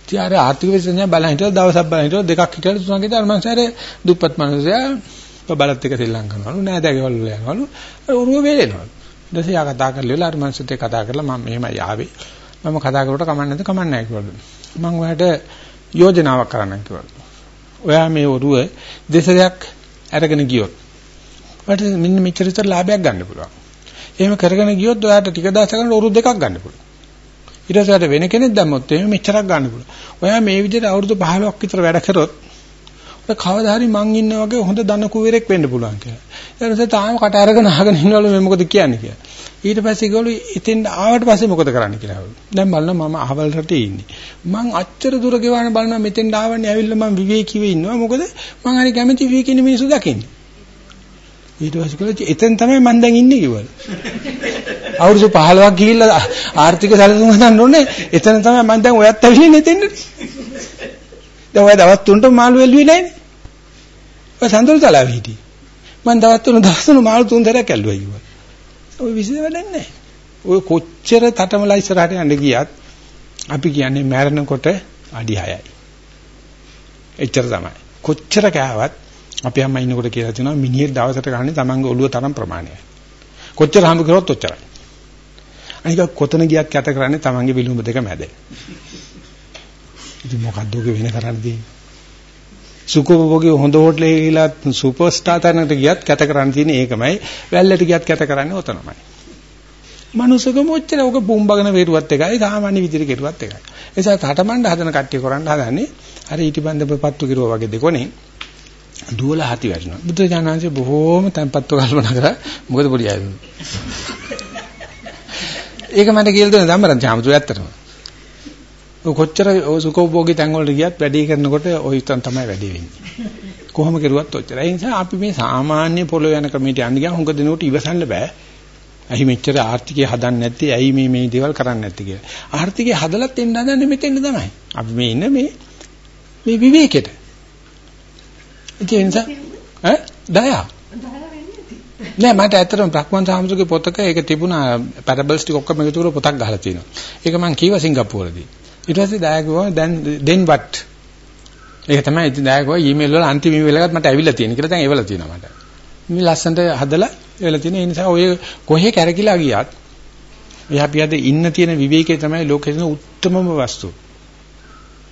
ඉතින් අර ආර්ථික විශ්ලේෂණය බලන් හිටියොත් දවසක් බලන් හිටියොත් දෙකක් හිටියොත් තුනක් හිටියොත් අර මංසාර දුප්පත් මනුස්සයා බලත් එක ශ්‍රී ලංකනවලු නෑදෑගෙවල් වල යනවලු උරුව වේලෙනවලු. ඊට පස්සේ යා කතා කරලා අර මනුස්සයත් එක්ක කතා කරලා මම මෙහෙමයි ආවේ. මම කතා කරුවට කමන්නේ නැද්ද කමන්නේ නැහැ කිව්වලු. මම ඔයාලට යෝජනාවක් කරන්නම් කිව්වලු. ඔයා මේ ඔරුව දෙසරයක් අරගෙන ගියොත් ඔයාලට මෙන්න මෙච්චර විතර ලාභයක් ගන්න පුළුවන්. එහෙම කරගෙන ගියොත් ඔයාලට ටික දවසකට ඔරුව දෙකක් ගන්න පුළුවන්. ඊට පස්සේ වෙන කෙනෙක් දැම්මොත් එහෙම මෙච්චරක් ගන්න පුළුවන්. ඔයා මේ විදිහට අවුරුදු 15ක් විතර වැඩ කරොත් ඔය කවදා හරි මං ඉන්න වගේ හොඳ දන කුවරෙක් වෙන්න පුළුවන් කියලා. ඊට පස්සේ තාම කට අරගෙන අහගෙන ඉන්නවලු මේ මොකද කියන්නේ කියලා. ඊට පස්සේ ගෝලු ඉතින් ආවට පස්සේ මොකද කරන්න කියලා. දැන් බලන්න මම අහවල් රටේ ඉන්නේ. මං අච්චර දුර ගෙවන බලනවා මෙතෙන් ආවන්නේ ඇවිල්ලා මං විවේකීව ඉන්නවා. මොකද මං හරි කැමති විවේකීන මිනිස්සු දකින්නේ. ඊට පස්සේ කිව්වා එතෙන් තමයි මං දැන් ඉන්නේ කිව්වලු. අවුරුදු 15ක් ගිහිල්ලා ආර්ථික සැලසුම් හදන්න ඕනේ. එතන තමයි මම දැන් ඔයත් ඇවිල්ලා නෙතෙන්ද. දැන් ඔය දවස් තුනට මාළු එල්ලුවේ නැයිනේ. ඔය සඳුරු තලාවේ හිටියේ. මම දවස් තුන දවස් තුන මාළු තුන් දරයක් ඇල්ලුවා කිව්වා. ඔය විශ්ේ වැඩක් නැහැ. ඔය කොච්චර තටමලා ඉස්සරහට යන්න ගියත් අපි කියන්නේ මැරෙනකොට අඩි 6යි. එච්චර තමයි. කොච්චර කෑවත් අපි අම්මා ඉන්නකොට කියලා තියෙනවා මිනිහෙක් දවසට ගන්න තමන්ගේ ඔළුව තරම් ප්‍රමාණයයි. කොච්චර හම්බ කරොත් ඔච්චරයි. අනික කොතන ගියත් කැත කරන්නේ තමන්ගේ විලුඹ දෙක මැද. ඉතින් මොකද්ද ඔක වෙන කරන්න දෙන්නේ? සුකෝභෝගී හොඳ හොටලේ ගිහිලා සුපර් ස්ටාර් තැනකට ගියත් කැත කරන්න තියෙන්නේ ඒකමයි. වැල්ලට ගියත් කැත කරන්නේ ඔතනමයි. මනුස්සකම ඔච්චර ඔක බුම්බගෙන වේරුවත් එකයි සාමාන්‍ය විදිහට කෙරුවත් එකයි. ඒ නිසා කටමණ්ඩ හදන කට්ටිය කරන්න හදන්නේ අර ඊටිබන්ද පත්තු කිරුවා වගේ දෙකොනේ දුවලා හති වැටෙනවා. බුද්ධ ඥානංශය බොහෝම tempatව කල්පනා කරා මොකද පොඩි අයද. ඒක මට කියලා දුන්න ධම්මරන් චාමතු ඇත්තටම. ඔය කොච්චර සුඛෝභෝගී තැන් වලට ගියත් වැඩි කරනකොට ওই තන් තමයි වැඩි වෙන්නේ. කොහොම කෙරුවත් ඔච්චර. ඒ නිසා අපි මේ සාමාන්‍ය පොළොව යන ක්‍රමයට යන්න ගියාම හුඟ දිනුවට ඉවසන්න බෑ. ඇයි මෙච්චර ආර්ථිකය හදන්නේ නැත්තේ? ඇයි මේ මේ දේවල් කරන්නේ නැත්තේ කියලා. ආර්ථිකය හදලත් එන්න හදන්නේ මෙතෙන්ද තමයි. අපි මේ ඉන්නේ මේ මේ විවේකෙට. ඒ නිසා ඈ දයා නෑ මට ඇත්තටම බ්‍රහ්මන් සාමුද්‍රගේ පොතක ඒක තිබුණා පැරබල්ස් ටික ඔක්කොම එකතු කරලා පොතක් ගහලා තියෙනවා. ඒක මම කීවා සිංගප්පූරදී. ඊට පස්සේ දයා කිව්වා දැන් then what? ඒක තමයි ඉතින් දයා කිව්වා ඊමේල් වල අන්තිම ඊමේල් එකත් මට ඇවිල්ලා තියෙන කියලා දැන් ඒවලා තියෙනවා මට. මේ ලස්සනට හදලා ඒවලා තියෙන ඒ නිසා ඔය කොහේ කැරකිලා ගියත් එයා අපි අද ඉන්න තියෙන විවේකයේ තමයි ලෝකේ තියෙන උත්තරමම වස්තුව.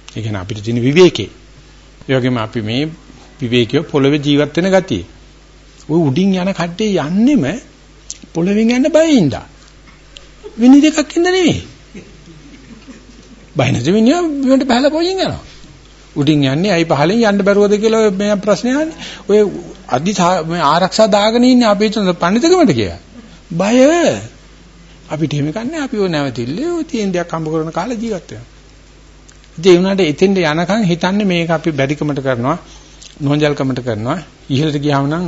ඒ කියන්නේ අපිට තියෙන විවේකේ. ඒ වගේම අපි මේ විවේකීව පොළවේ ජීවත් වෙන ගතිය. ওই උඩින් යන කට්ටිය යන්නෙම පොළවෙන් යන්න බයින්ද. විනි දෙකක් ඉඳ නෙවෙයි. බය නැති මිනිහා බිමට පහළ පොයින් යනවා. උඩින් යන්නේ ඇයි පහලෙන් යන්න බැරුවද කියලා මේ ප්‍රශ්නේ අහන්නේ. ඔය අදි මේ ආරක්ෂා දාගෙන ඉන්නේ අපේ පඬිතුකමට කියලා. බය අපිට එහෙම කන්නේ අපි ඔය නැවතිල්ලේ ඔය තියෙන දෙයක් හම්බ කරන කාලේ ජීවත් වෙනවා. ඒ වුණාට එතෙන්ට යනකම් හිතන්නේ මේක අපි බැරිකමට කරනවා නෝන්ජල්කමට කරනවා ඉහළට ගියාම නම්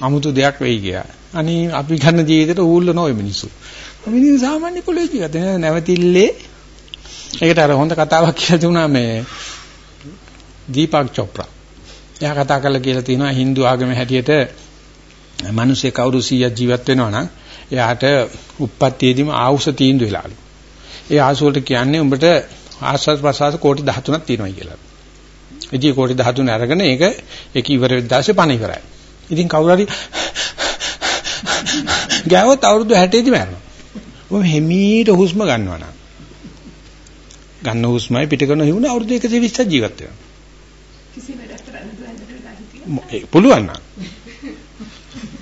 아무තු දෙයක් වෙයි කියලා. අනේ අපි ගන්න ජීවිතේට ඌල්ල නෝයි මිනිස්සු. මිනිස්සු සාමාන්‍ය පොළේ ජීවිත නැවතිල්ලේ ඒකට අර හොඳ කතාවක් කියලා දුනා මේ දීපක් චොප්රා. එයා කතා කරලා කියලා තියෙනවා Hindu ආගමේ හැටියට මිනිස්සු කවුරු 100ක් ජීවත් වෙනවා නම් එයාට උප්පත්තියේදීම ආවුස තීන්දුව වෙලාලු. ඒ ආසු වලට කියන්නේ උඹට ආස්වාද ප්‍රසආස කෝටි 13ක් තියෙනවා කියලා. ඉතින් කෝටි 13 අරගෙන ඒක ඒක ඉවර වෙද්දී දැසේ පණ ඉවරයි. ඉතින් කවුරු හරි ගෑවොත් අවුරුදු 60 දී මැරෙනවා. ඔය හිමීට හුස්ම ගන්නවා නම්. ගන්න හුස්මයි පිට කරන හිමුන අවුරුදු 120ක් ජීවත් වෙනවා. කිසි වැඩක් කරන්න පුළුවන් නම්.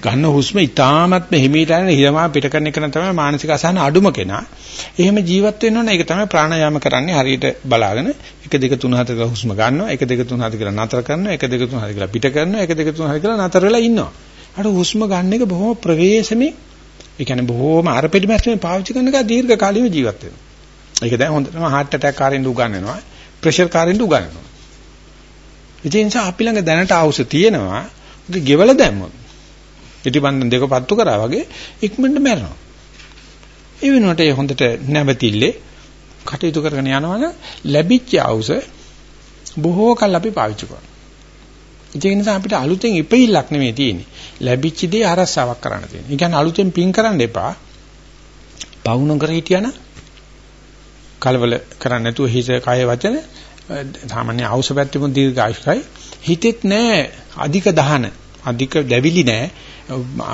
ගන්න හුස්ම ඉතාමත්ම හිමීට යන හිරමා පිට කරන එක තමයි මානසික අසහන අඩුම කෙනා. එහෙම ජීවත් වෙන්න ඕන ඒක තමයි ප්‍රාණායාම කරන්නේ හරියට බලාගෙන 1 2 3 4 කියලා හුස්ම ගන්නවා 1 2 3 4 කියලා නතර කරනවා 1 2 3 4 කියලා පිට කරනවා 1 2 3 4 කියලා නතර වෙලා ඉන්නවා. අර හුස්ම ගන්න එක බොහොම ප්‍රවේශමේ ඒ කියන්නේ බොහොම අර පිටිමැස්මේ පාවිච්චි කරන එක දීර්ඝ කාලීනව ජීවත් වෙනවා. ඒක දැන් හොඳටම heart attack කාරින්ද උගන්වනවා ප්‍රෙෂර් කාරින්ද උගන්වනවා. ඒ නිසා අපි ළඟ දැනට ආවුස තියෙනවා. ඒක ගෙවල දැම්මොත් පිටිබන්ධන දෙක පත්තු කරා වගේ ඉක්මනට මැරෙනවා. ඒ වෙනුවට ඒ හොඳට නැවතිල්ලේ කටයුතු කරගෙන යනවනම් ලැබිච්ච අවුස බොහෝ කල් අපි පාවිච්චි කරනවා. ඒ නිසා අපිට අලුතෙන් ඉපෙILLක් නෙමෙයි තියෙන්නේ. ලැබිච්ච දේ අරසාවක් කරන්න තියෙනවා. ඒ කියන්නේ අලුතෙන් පින් කරන්න එපා. පවුන කර හිටියනම් කලබල කරන්නේ නැතුව හිත කය වචන සාමාන්‍ය අවශ්‍ය පැත්තෙම දීර්ඝායුෂයි හිතෙත් නෑ අධික දහන අධික දැවිලි නෑ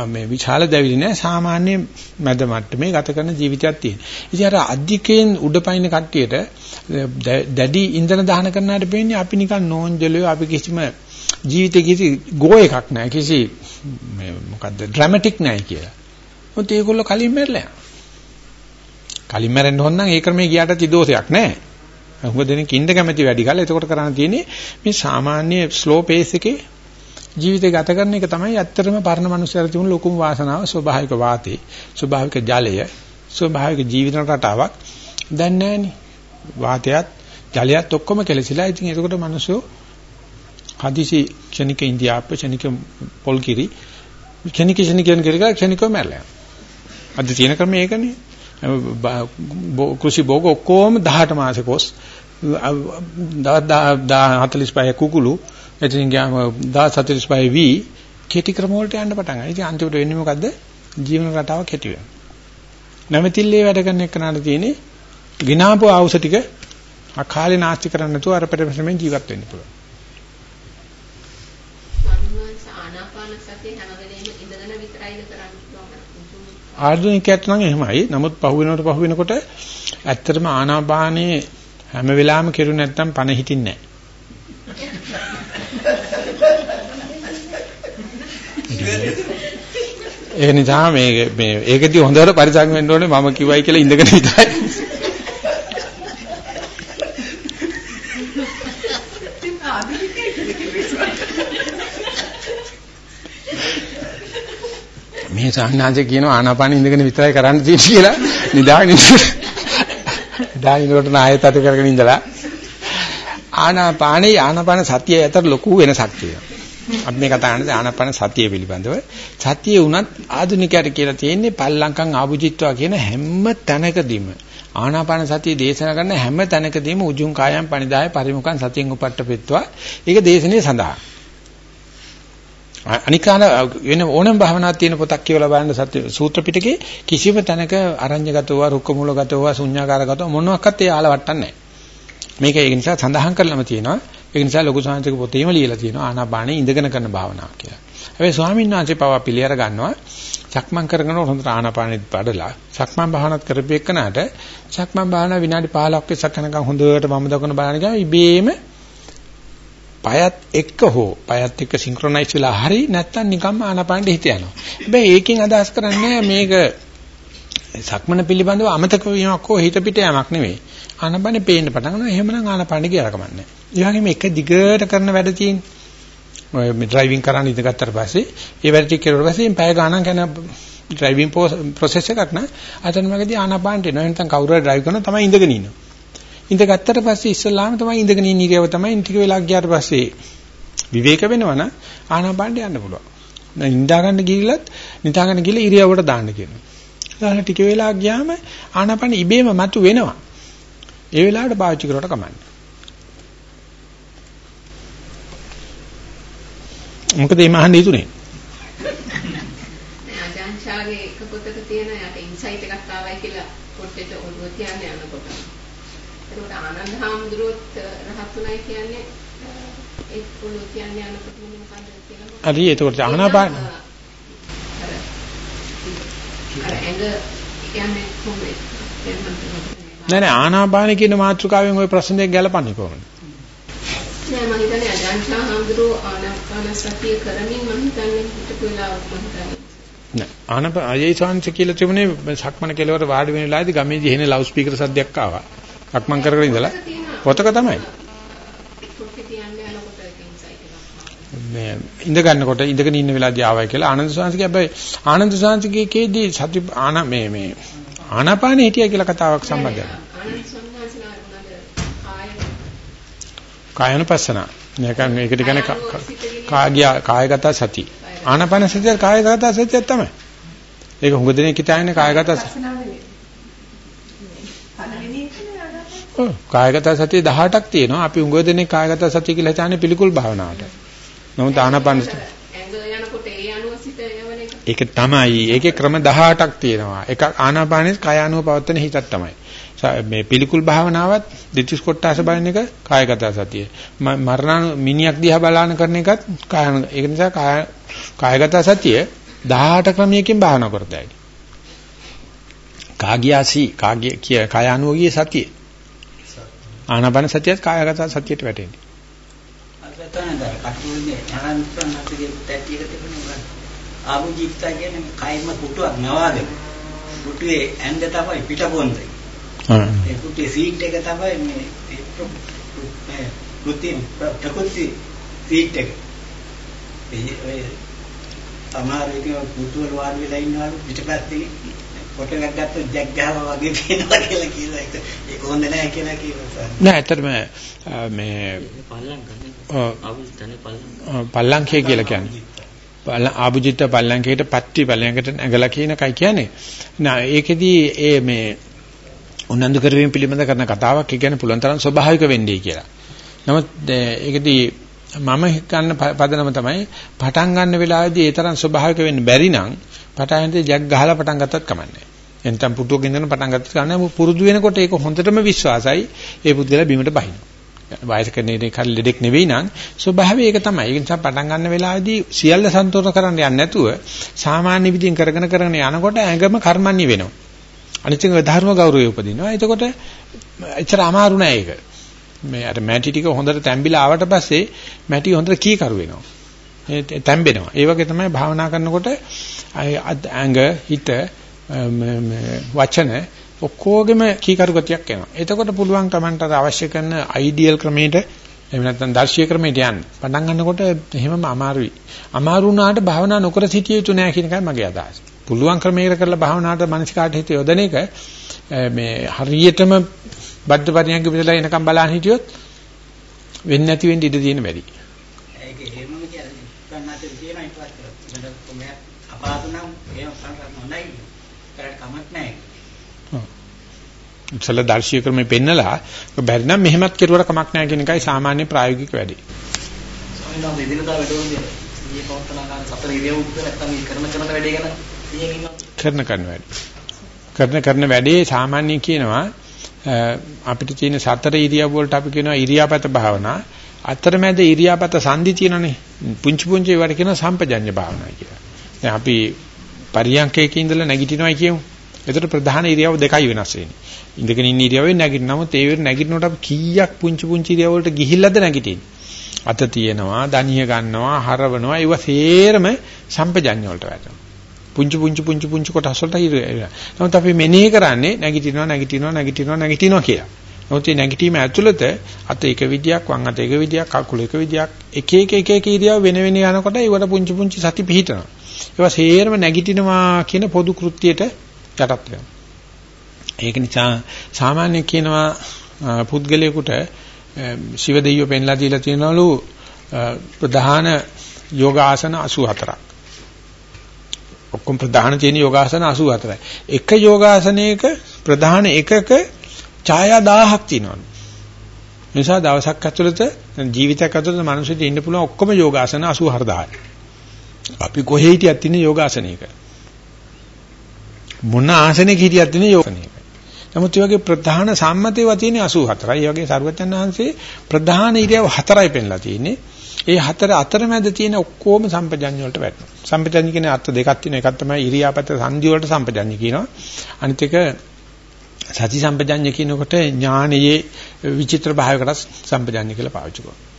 මේ විශාල දැවිලි නෑ සාමාන්‍ය මැද මට්ටමේ ගත කරන ජීවිතයක් තියෙන. ඉතින් අර අධිකයෙන් උඩපයින් කට්ටියට දැඩි ඉන්ධන දහන කරනාට පේන්නේ අපි නිකන් නෝන්ජලියෝ අපි කිසිම ජීවිතේ කිසි ගෝ එකක් නෑ කිසි මේ මොකද්ද ඩ්‍රැමැටික් නෑ කියලා. මොකද ඒගොල්ලෝ කලින් මැරලා. කලින් මැරෙන්න හොන් නම් ඒ ක්‍රමේ ගියාට තිදෝෂයක් නෑ. හුඟ දෙනෙක් ඉන්න කැමැති වැඩි කාලෙ එතකොට කරන්න තියෙන්නේ මේ සාමාන්‍ය ස්ලෝ පේස් එකේ ජීවිතය ගත කරන එක තමයි ඇත්තටම පරණ මනුස්සයර තිබුණු ලොකුම වාසනාව ස්වභාවික වාතේ ස්වභාවික ජලය ස්වභාවික ජීවිත රටාවක්. දැන් නැහෙනි වාතයත් ජලයත් ඔක්කොම කෙලසිලා ඉතින් ඒකට මිනිස්සු හදිසි ක්ෂණික ඉන්දියාප්ප ක්ෂණික පොල්කිරි ක්ෂණික ක්ෂණික කියන කෙරක ක්ෂණිකව මැරලා අද තියෙන ක්‍රමය ඒකනේ. කෘෂි භෝග ඔක්කොම 18 මාසේ කොස් 45 කුකුළු එතනින් ගියාම 1045 වී කෙටි ක්‍රම වලට යන්න පටන් ගන්නවා. ඉතින් අන්තිමට වෙන්නේ මොකද්ද? ජීවන රටාව කෙටි වෙනවා. නැමෙතිල්ලේ වැඩ කරන එකනට තියෙන්නේ ගිනාපු ආවුස ටික අකාලේ නාස්ති කරන්න නැතුව අර පෙරපෙරෙන් ජීවත් වෙන්න පුළුවන්. ආධුනිකයට නම් එහෙමයි. නමුත් පහු වෙනකොට පහු වෙනකොට ඇත්තටම ආනාපානේ හැම වෙලාවෙම කෙරු නැත්තම් පණ හිටින්නේ නැහැ. ඒ නිසා මේ මේ ඒකදී හොඳට පරිසං වෙන්න ඕනේ මම කිව්වයි කියලා ඉඳගෙන ඉඳයි. මේ සාහනාංශ කියනවා ආනාපාන ඉඳගෙන විතරයි කරන්න තියෙන්නේ කියලා නිදාගෙන නිදාගෙනකොට නායත අත කරගෙන ඉඳලා ආනාපානේ ආනාපාන සතිය අතර ලොකු වෙනසක් තියෙනවා. අපි මේ කතා කරන්නේ ආනාපාන සතිය පිළිබඳව. සතිය උනත් ආධුනිකයට කියලා තියෙන්නේ පල්ලංකම් ආභුජිත්වා කියන හැම තැනකදීම ආනාපාන සතිය දේශනා කරන හැම තැනකදීම උජුං කායම් පනිදාය පරිමුඛං සතියෙන් උපට්ඨපෙත්වා. ඒක දේශනේ සඳහා. අනිකාන වෙන ඕනම භාවනාවක් තියෙන පොතක් කියවලා බලන්න සත්‍ය සූත්‍ර පිටකේ කිසිම තැනක අරඤ්‍යගතව රුක්ක මූලගතව ශුන්‍යාකාරගතව මොනවාක්වත් ඒ ආලවට්ටන්නේ නැහැ. මේක ඒ නිසා සඳහන් කරලම තියෙනවා. ඒ නිසා ලොකු සාංශික පොතේම ලියලා තියෙනවා ආනාපානෙ ඉඳගෙන කරන භාවනාව කියලා. හැබැයි ස්වාමීන් වහන්සේ පවා පිළියර ගන්නවා සක්මන් කරගෙන හොඳට ආනාපානෙත් බඩලා සක්මන් භාවනාත් කරපෙන්නට සක්මන් භාවනාව විනාඩි 15ක් විතර යනකම් හොඳට වම දකුණ බලන ගමන් ඉබේම පයත් එක්ක හෝ පයත් එක්ක සින්ක්‍රොනයිස් වෙලා හරි නැත්තම් නිකම්ම ආනාපානෙ හිත යනවා. හැබැයි ඒකෙන් අදහස් කරන්නේ මේක සක්මන පිළිබඳව අමතක වීමක් හෝ හිත පිට යamak නෙවෙයි. ආනාපානෙ පේන්න පටන් ගන්නවා. එහෙමනම් ආනාපානෙ කියලා කමන්නේ. ඒ වගේම එක දිගට කරන වැඩ තියෙන්නේ. ඔය මේ ඩ්‍රයිවිං කරන්න ඉඳගත්තට පස්සේ ඒ වැඩ ටික කරුවට පස්සේ පැය ගාණක් යන ඩ්‍රයිවිං ප්‍රොසෙස් එකක් න ะ. අතන මගදී ආනාපානට එනවා. නැත්නම් කවුරු හරි ඩ්‍රයිව් කරනවා තමයි ඉඳගෙන ඉන්නවා. ඉඳගත්තට පස්සේ ඉස්සල්ලාම තමයි ඉඳගෙන ඉන්න ඉරියව තමයි ටික වෙලා ගියාට පස්සේ විවේක වෙනවනම් ආනාපානට යන්න පුළුවන්. දැන් නිදා ගන්න ගිහිල්ලත් නිදා ගන්න ගිහලා ඉරියව්වට දාන්න කියනවා. දාලා ටික වෙලා ගියාම ආනාපාන ඉබේම මතු වෙනවා. ඒ වෙලාවට පාවිච්චි කරුවට කමන්නේ. මොකද මේ මහන්නේ ඉතුනේ? අජාන්ෂාගේ එක පොතක තියෙන යට ඉන්සයිට් එකක් ආවයි කියලා පොට්ටේට ඔළුව තියන්නේ යනකොට. ඒකට ආනන්ද හාමුදුරුවොත් රහත්ුණයි කියන්නේ ඒ ඔළුව තියන්නේ යනකොට මොකක්ද කියලා. හරි ඒකට ආනාපාන කියන්නේ? නෑ නෑ ආනාපාන කියන මාතෘකාවෙන් ওই ප්‍රශ්න දෙක ගැලපන්නේ කොහොමද? නෑ මම හිතන්නේ අජාන්තා හඳුරෝ ආනාපාන සතිය කරමින් මම හිතන්නේ හිටපු වෙලාවක් මම හිතන්නේ. නෑ ආනප අයයිසාංශ කියලා තිබුණේ සක්මන කෙලවර වාඩි වෙන වෙලාවේදී ගමේදී එන ලවුඩ් ස්පීකර් සද්දයක් ආවා. සක්මන් කර කර ඉඳලා පොතක තමයි. පොට්ටේ තියන්නේ යනකොට ඒකෙන් සයිකල් එකක්. මේ ඉඳ ගන්නකොට ඉඳගෙන ඉන්න වෙලාවදී ආවයි කියලා ආනන්ද සාංශිකේ හැබැයි ආනන්ද සාංශිකේ කේදී සති ආන මේ මේ ආනාපානෙ හිටියා කියලා කතාවක් සම්බන්ධයි. ආනන්ද සම්මාසනා වුණාද කාය කායනුපස්සන. නැකන් මේකට කියන්නේ කාගිය කායගත සති. ආනාපාන සතිය කායගත සතිය තමයි. ඒක හුඟ දෙනෙක් හිතන්නේ කායගත ඔව් කායගත සතිය 18ක් තියෙනවා. අපි හුඟ දෙනෙක් කායගත සතිය කියලා හිතන්නේ පිළිකුල් භාවනාවට. නමුත් ආනාපාන ඇඟ යනකොට ඒ අනුව සිත යවන එක. ඒක තමයි. ඒකේ ක්‍රම 18ක් තියෙනවා. එකක් ආනාපානෙත් කාය අනුව පවත්වන හිතක් තමයි. මේ පිළිකුල් භාවනාවත් දෙතිස් කොටස බලන එක කායගත සතිය. මරණ මිනියක් දිහා බලාන කරන එකත් කාය ඒක නිසා කාය කායගත සතිය 18 ක්‍රමයකින් භාවනා කරතයි. කාගියාසි කාගිය කිය කාය අනුවගේ සතිය. ආනාපාන සතියත් කායගත සතියට වැටෙන්නේ. ආභුජිත්තා කියන්නේ කයිම පුටුවක් නවාගෙන පුටුවේ ඇඳ තමයි පිටපොන්දේ. ඒ පුටුවේ සීට් එක තමයි මේ කෘත්‍රිම ප්‍රකෘති සීට් එක. ඒ සමහර විට පුටුවල වාඩි වෙලා ඉන්නවලු පිටපැත්තේ එකක් ගත්තොත් ජැක් ගහනවා වගේ පේනවා කියලා කියනවා ඒක ඒක හොඳ නැහැ කියලා කියනවා. නෑ ඇත්තටම මේ පල්ලංකය කියලා කියන්නේ. ආභුජිත පල්ලංකයට පත්‍ටි පල්ලංකයට නැගලා කියන කයි කියන්නේ. නෑ ඒකෙදී ඒ මේ උනන්දු කරවීම පිළිබඳ කරන කතාවක් ඒ කියන්නේ පුළුවන් තරම් ස්වභාවික වෙන්නේ කියලා. නමුත් ඒකෙදී මම ගන්න පදනම තමයි පටන් ගන්න වෙලාවේදී ඒ තරම් ස්වභාවික වෙන්න බැරි නම් පටන් ජග් ගහලා පටන් ගත්තත් කමන්නේ. එතන පුටුවක ඉඳන් පටන් ගත්තත් කමන්නේ පුරුදු වෙනකොට ඒක හොඳටම විශ්වාසයි ඒ පුද්ගලයා බිමට බහිනවා. වයසක නෙරේ කල් ලෙඩෙක් නෙවෙයි නම් ස්වභාවය ඒක තමයි. ඒ නිසා පටන් ගන්න වෙලාවේදී සියල්ල සන්තෝෂ කරන්න යන්නේ නැතුව සාමාන්‍ය විදිහින් කරගෙන කරගෙන යනකොට ඇඟම කර්මන්නේ වෙනවා. අනිත් එක ධර්ම ගෞරවය උපදිනවා. එතකොට එච්චර අමාරු නෑ ඒක. මේ අර මැටි ටික හොඳට තැම්බිලා ආවට පස්සේ මැටි හොඳට කීකරු වෙනවා. ඒ තැම්බෙනවා. ඒ වගේ තමයි භාවනා කරනකොට ඇඟ හිත වචන ඔක්කොගෙම කීකරු ගතියක් එනවා. එතකොට පුළුවන් Tamanට අවශ්‍ය කරන අයිඩියල් ක්‍රමයට එහෙම නැත්නම් දර්ශීය ක්‍රමයට යන්න. පටන් ගන්නකොට එහෙමම අමාරුයි. අමාරු වුණාට භාවනා නොකර සිටිය යුතු නෑ කියන එකයි මගේ අදහස. පුළුවන් ක්‍රමයකට කරලා භාවනාවට මානසිකාට හිත යොදන එක මේ හරියටම බද්ධ පරියන්ක විදලා එනකම් බලන්න හිටියොත් වෙන්නේ නැති වෙන්න ඉඩ තියෙන වැඩි. ඒක එහෙමම කියන්නේ ගන්නතේ තියෙන ඊට පස්සේ මම අපහසු නම් එහෙම කරන්න හොඳයි. කරට කමක් නැහැ. ඉතල දර්ශීය ක්‍රමෙ පෙන්නලා බැරි නම් මෙහෙමත් කෙරුවට කමක් නැහැ කියන එකයි සාමාන්‍ය ප්‍රායෝගික වැඩි. කරන කරන වැඩේ කරන කරන වැඩි. සාමාන්‍ය කියනවා අපිට තියෙන සතර ඉරියව් වලට අපි කියනවා ඉරියාපත භාවනා. අතරමැද ඉරියාපත සංදි තියෙනනේ. පුංචි පුංචි ඒවට කියනවා සම්පජඤ්ඤ භාවනා කියලා. දැන් අපි පරියන්කයක ඉඳලා නැගිටිනවයි කියමු. එතකොට ප්‍රධාන ඉරියව් දෙකයි වෙනස් වෙන්නේ. ඉඳගෙන ඉන්න ඉරියව්වෙන් නැගිටින නමුත් ඒ වෙර නැගිටිනකොට අපි කීයක් පුංචි පුංචි ඉරියව් වලට ගිහිල්ලාද නැගිටින්නේ. අත තියෙනවා, දණිය ගන්නවා, හරවනවා, ඒව සේරම සම්පජඤ්ඤ වලට වැටෙනවා. පුංචි පුංචි පුංචි පුංචි කොටස් වලට ඉරියව්. නමුත් අපි මෙනෙහි කරන්නේ නැගිටිනවා, නැගිටිනවා, නැගිටිනවා, නැගිටිනවා කියලා. නමුත් මේ නැගිටීම ඇතුළත අත එක විදියක්, වම් අත එක විදියක්, කකුල එක විදියක්, එක එක එක එක ඉරියව් වෙන වෙන යනකොට ඒවට පුංචි පුංචි සති පිහිටනවා. ඒවා සේරම නැගිටිනවා කියන පොදු කෘත්‍යයට යටත් වෙනවා. ඒක නිසා සාමාන්‍ය කියනවා පුද්ගලයාට ශිව දෙවියෝ පෙන්ලා දීලා තියෙනවලු ප්‍රධාන යෝගාසන 84ක්. ඔක්කොම ප්‍රධාන තියෙන යෝගාසන 84යි. එක යෝගාසනයක ප්‍රධාන එකක ඡායා 1000ක් තියෙනවලු. නිසා දවසක් ඇතුළත ජීවිතයක් ඇතුළත මිනිස්සුන්ට ඉන්න පුළුවන් ඔක්කොම යෝගාසන 84000යි. අපි කොහේ හිටියත් ඉන්නේ යෝගාසනයක. මොන ආසනයක හිටියත් ඉන්නේ යෝගාසනයක. නමුත් මේ වගේ ප්‍රධාන සම්මතේව තියෙන 84යි. ඒ වගේ සරුවචන් වහන්සේ ප්‍රධාන ඉරියව් හතරයි පෙන්ලා තියෙන්නේ. ඒ හතර අතරමැද තියෙන ඔක්කොම සම්පජඤ්ඤ වලට වැටෙනවා. සම්පජඤ්ඤ කියන්නේ අර්ථ දෙකක් තියෙනවා. එකක් තමයි ඉරියාපත සංදි වලට සම්පජඤ්ඤ කියනවා. අනිත් එක සති සම්පජඤ්ඤ කියනකොට ඥානයේ විචිත්‍ර භාවයකට සම්පජඤ්ඤ කියලා පාවිච්චි කරනවා.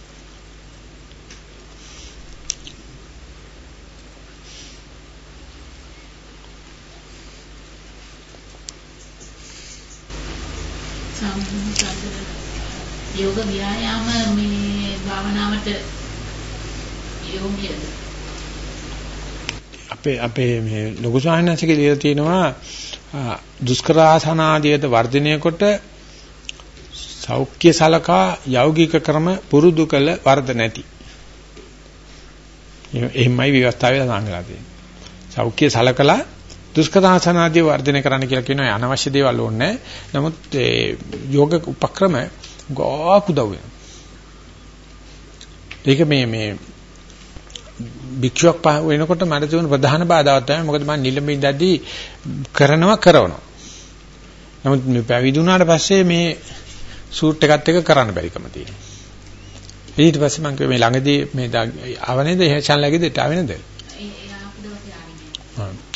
සම්පූර්ණ යෝග ව්‍යායාම මේ භාවනාවට යෝගියද අපේ අපේ මේ ලොකු සාහනසිකේ ලියලා තියෙනවා දුෂ්කර ආසන ආදියට වර්ධනය කොට සෞඛ්‍ය සලකා යෞගික ක්‍රම පුරුදු කළ වර්ධ නැති. එහෙමයි විවස්ථාවේ සාංගලා තියෙන්නේ. සෞඛ්‍ය සලකලා දුෂ්කර ආසන ආදී වර්ධනය කරන්න කියලා කියනවා අනවශ්‍ය දේවල් ඕනේ නමුත් ඒ යෝග උපක්‍රම ගොඩක් උදව්. ඒක මේ මේ භික්ෂුවක් වෙනකොට මට තියෙන ප්‍රධාන බාධාවක් තමයි මොකද මම නිලඹ ඉඳද්දී කරනවා කරනවා. නමුත් මේ පැවිදි වුණාට පස්සේ මේ සූට් එකත් එක කරන්න බැරිකම තියෙනවා. ඊට පස්සේ මම කිව්වා මේ ළඟදී මේ ආවනේද එහෙචන් ලැබෙද්දී ආවේ නේද?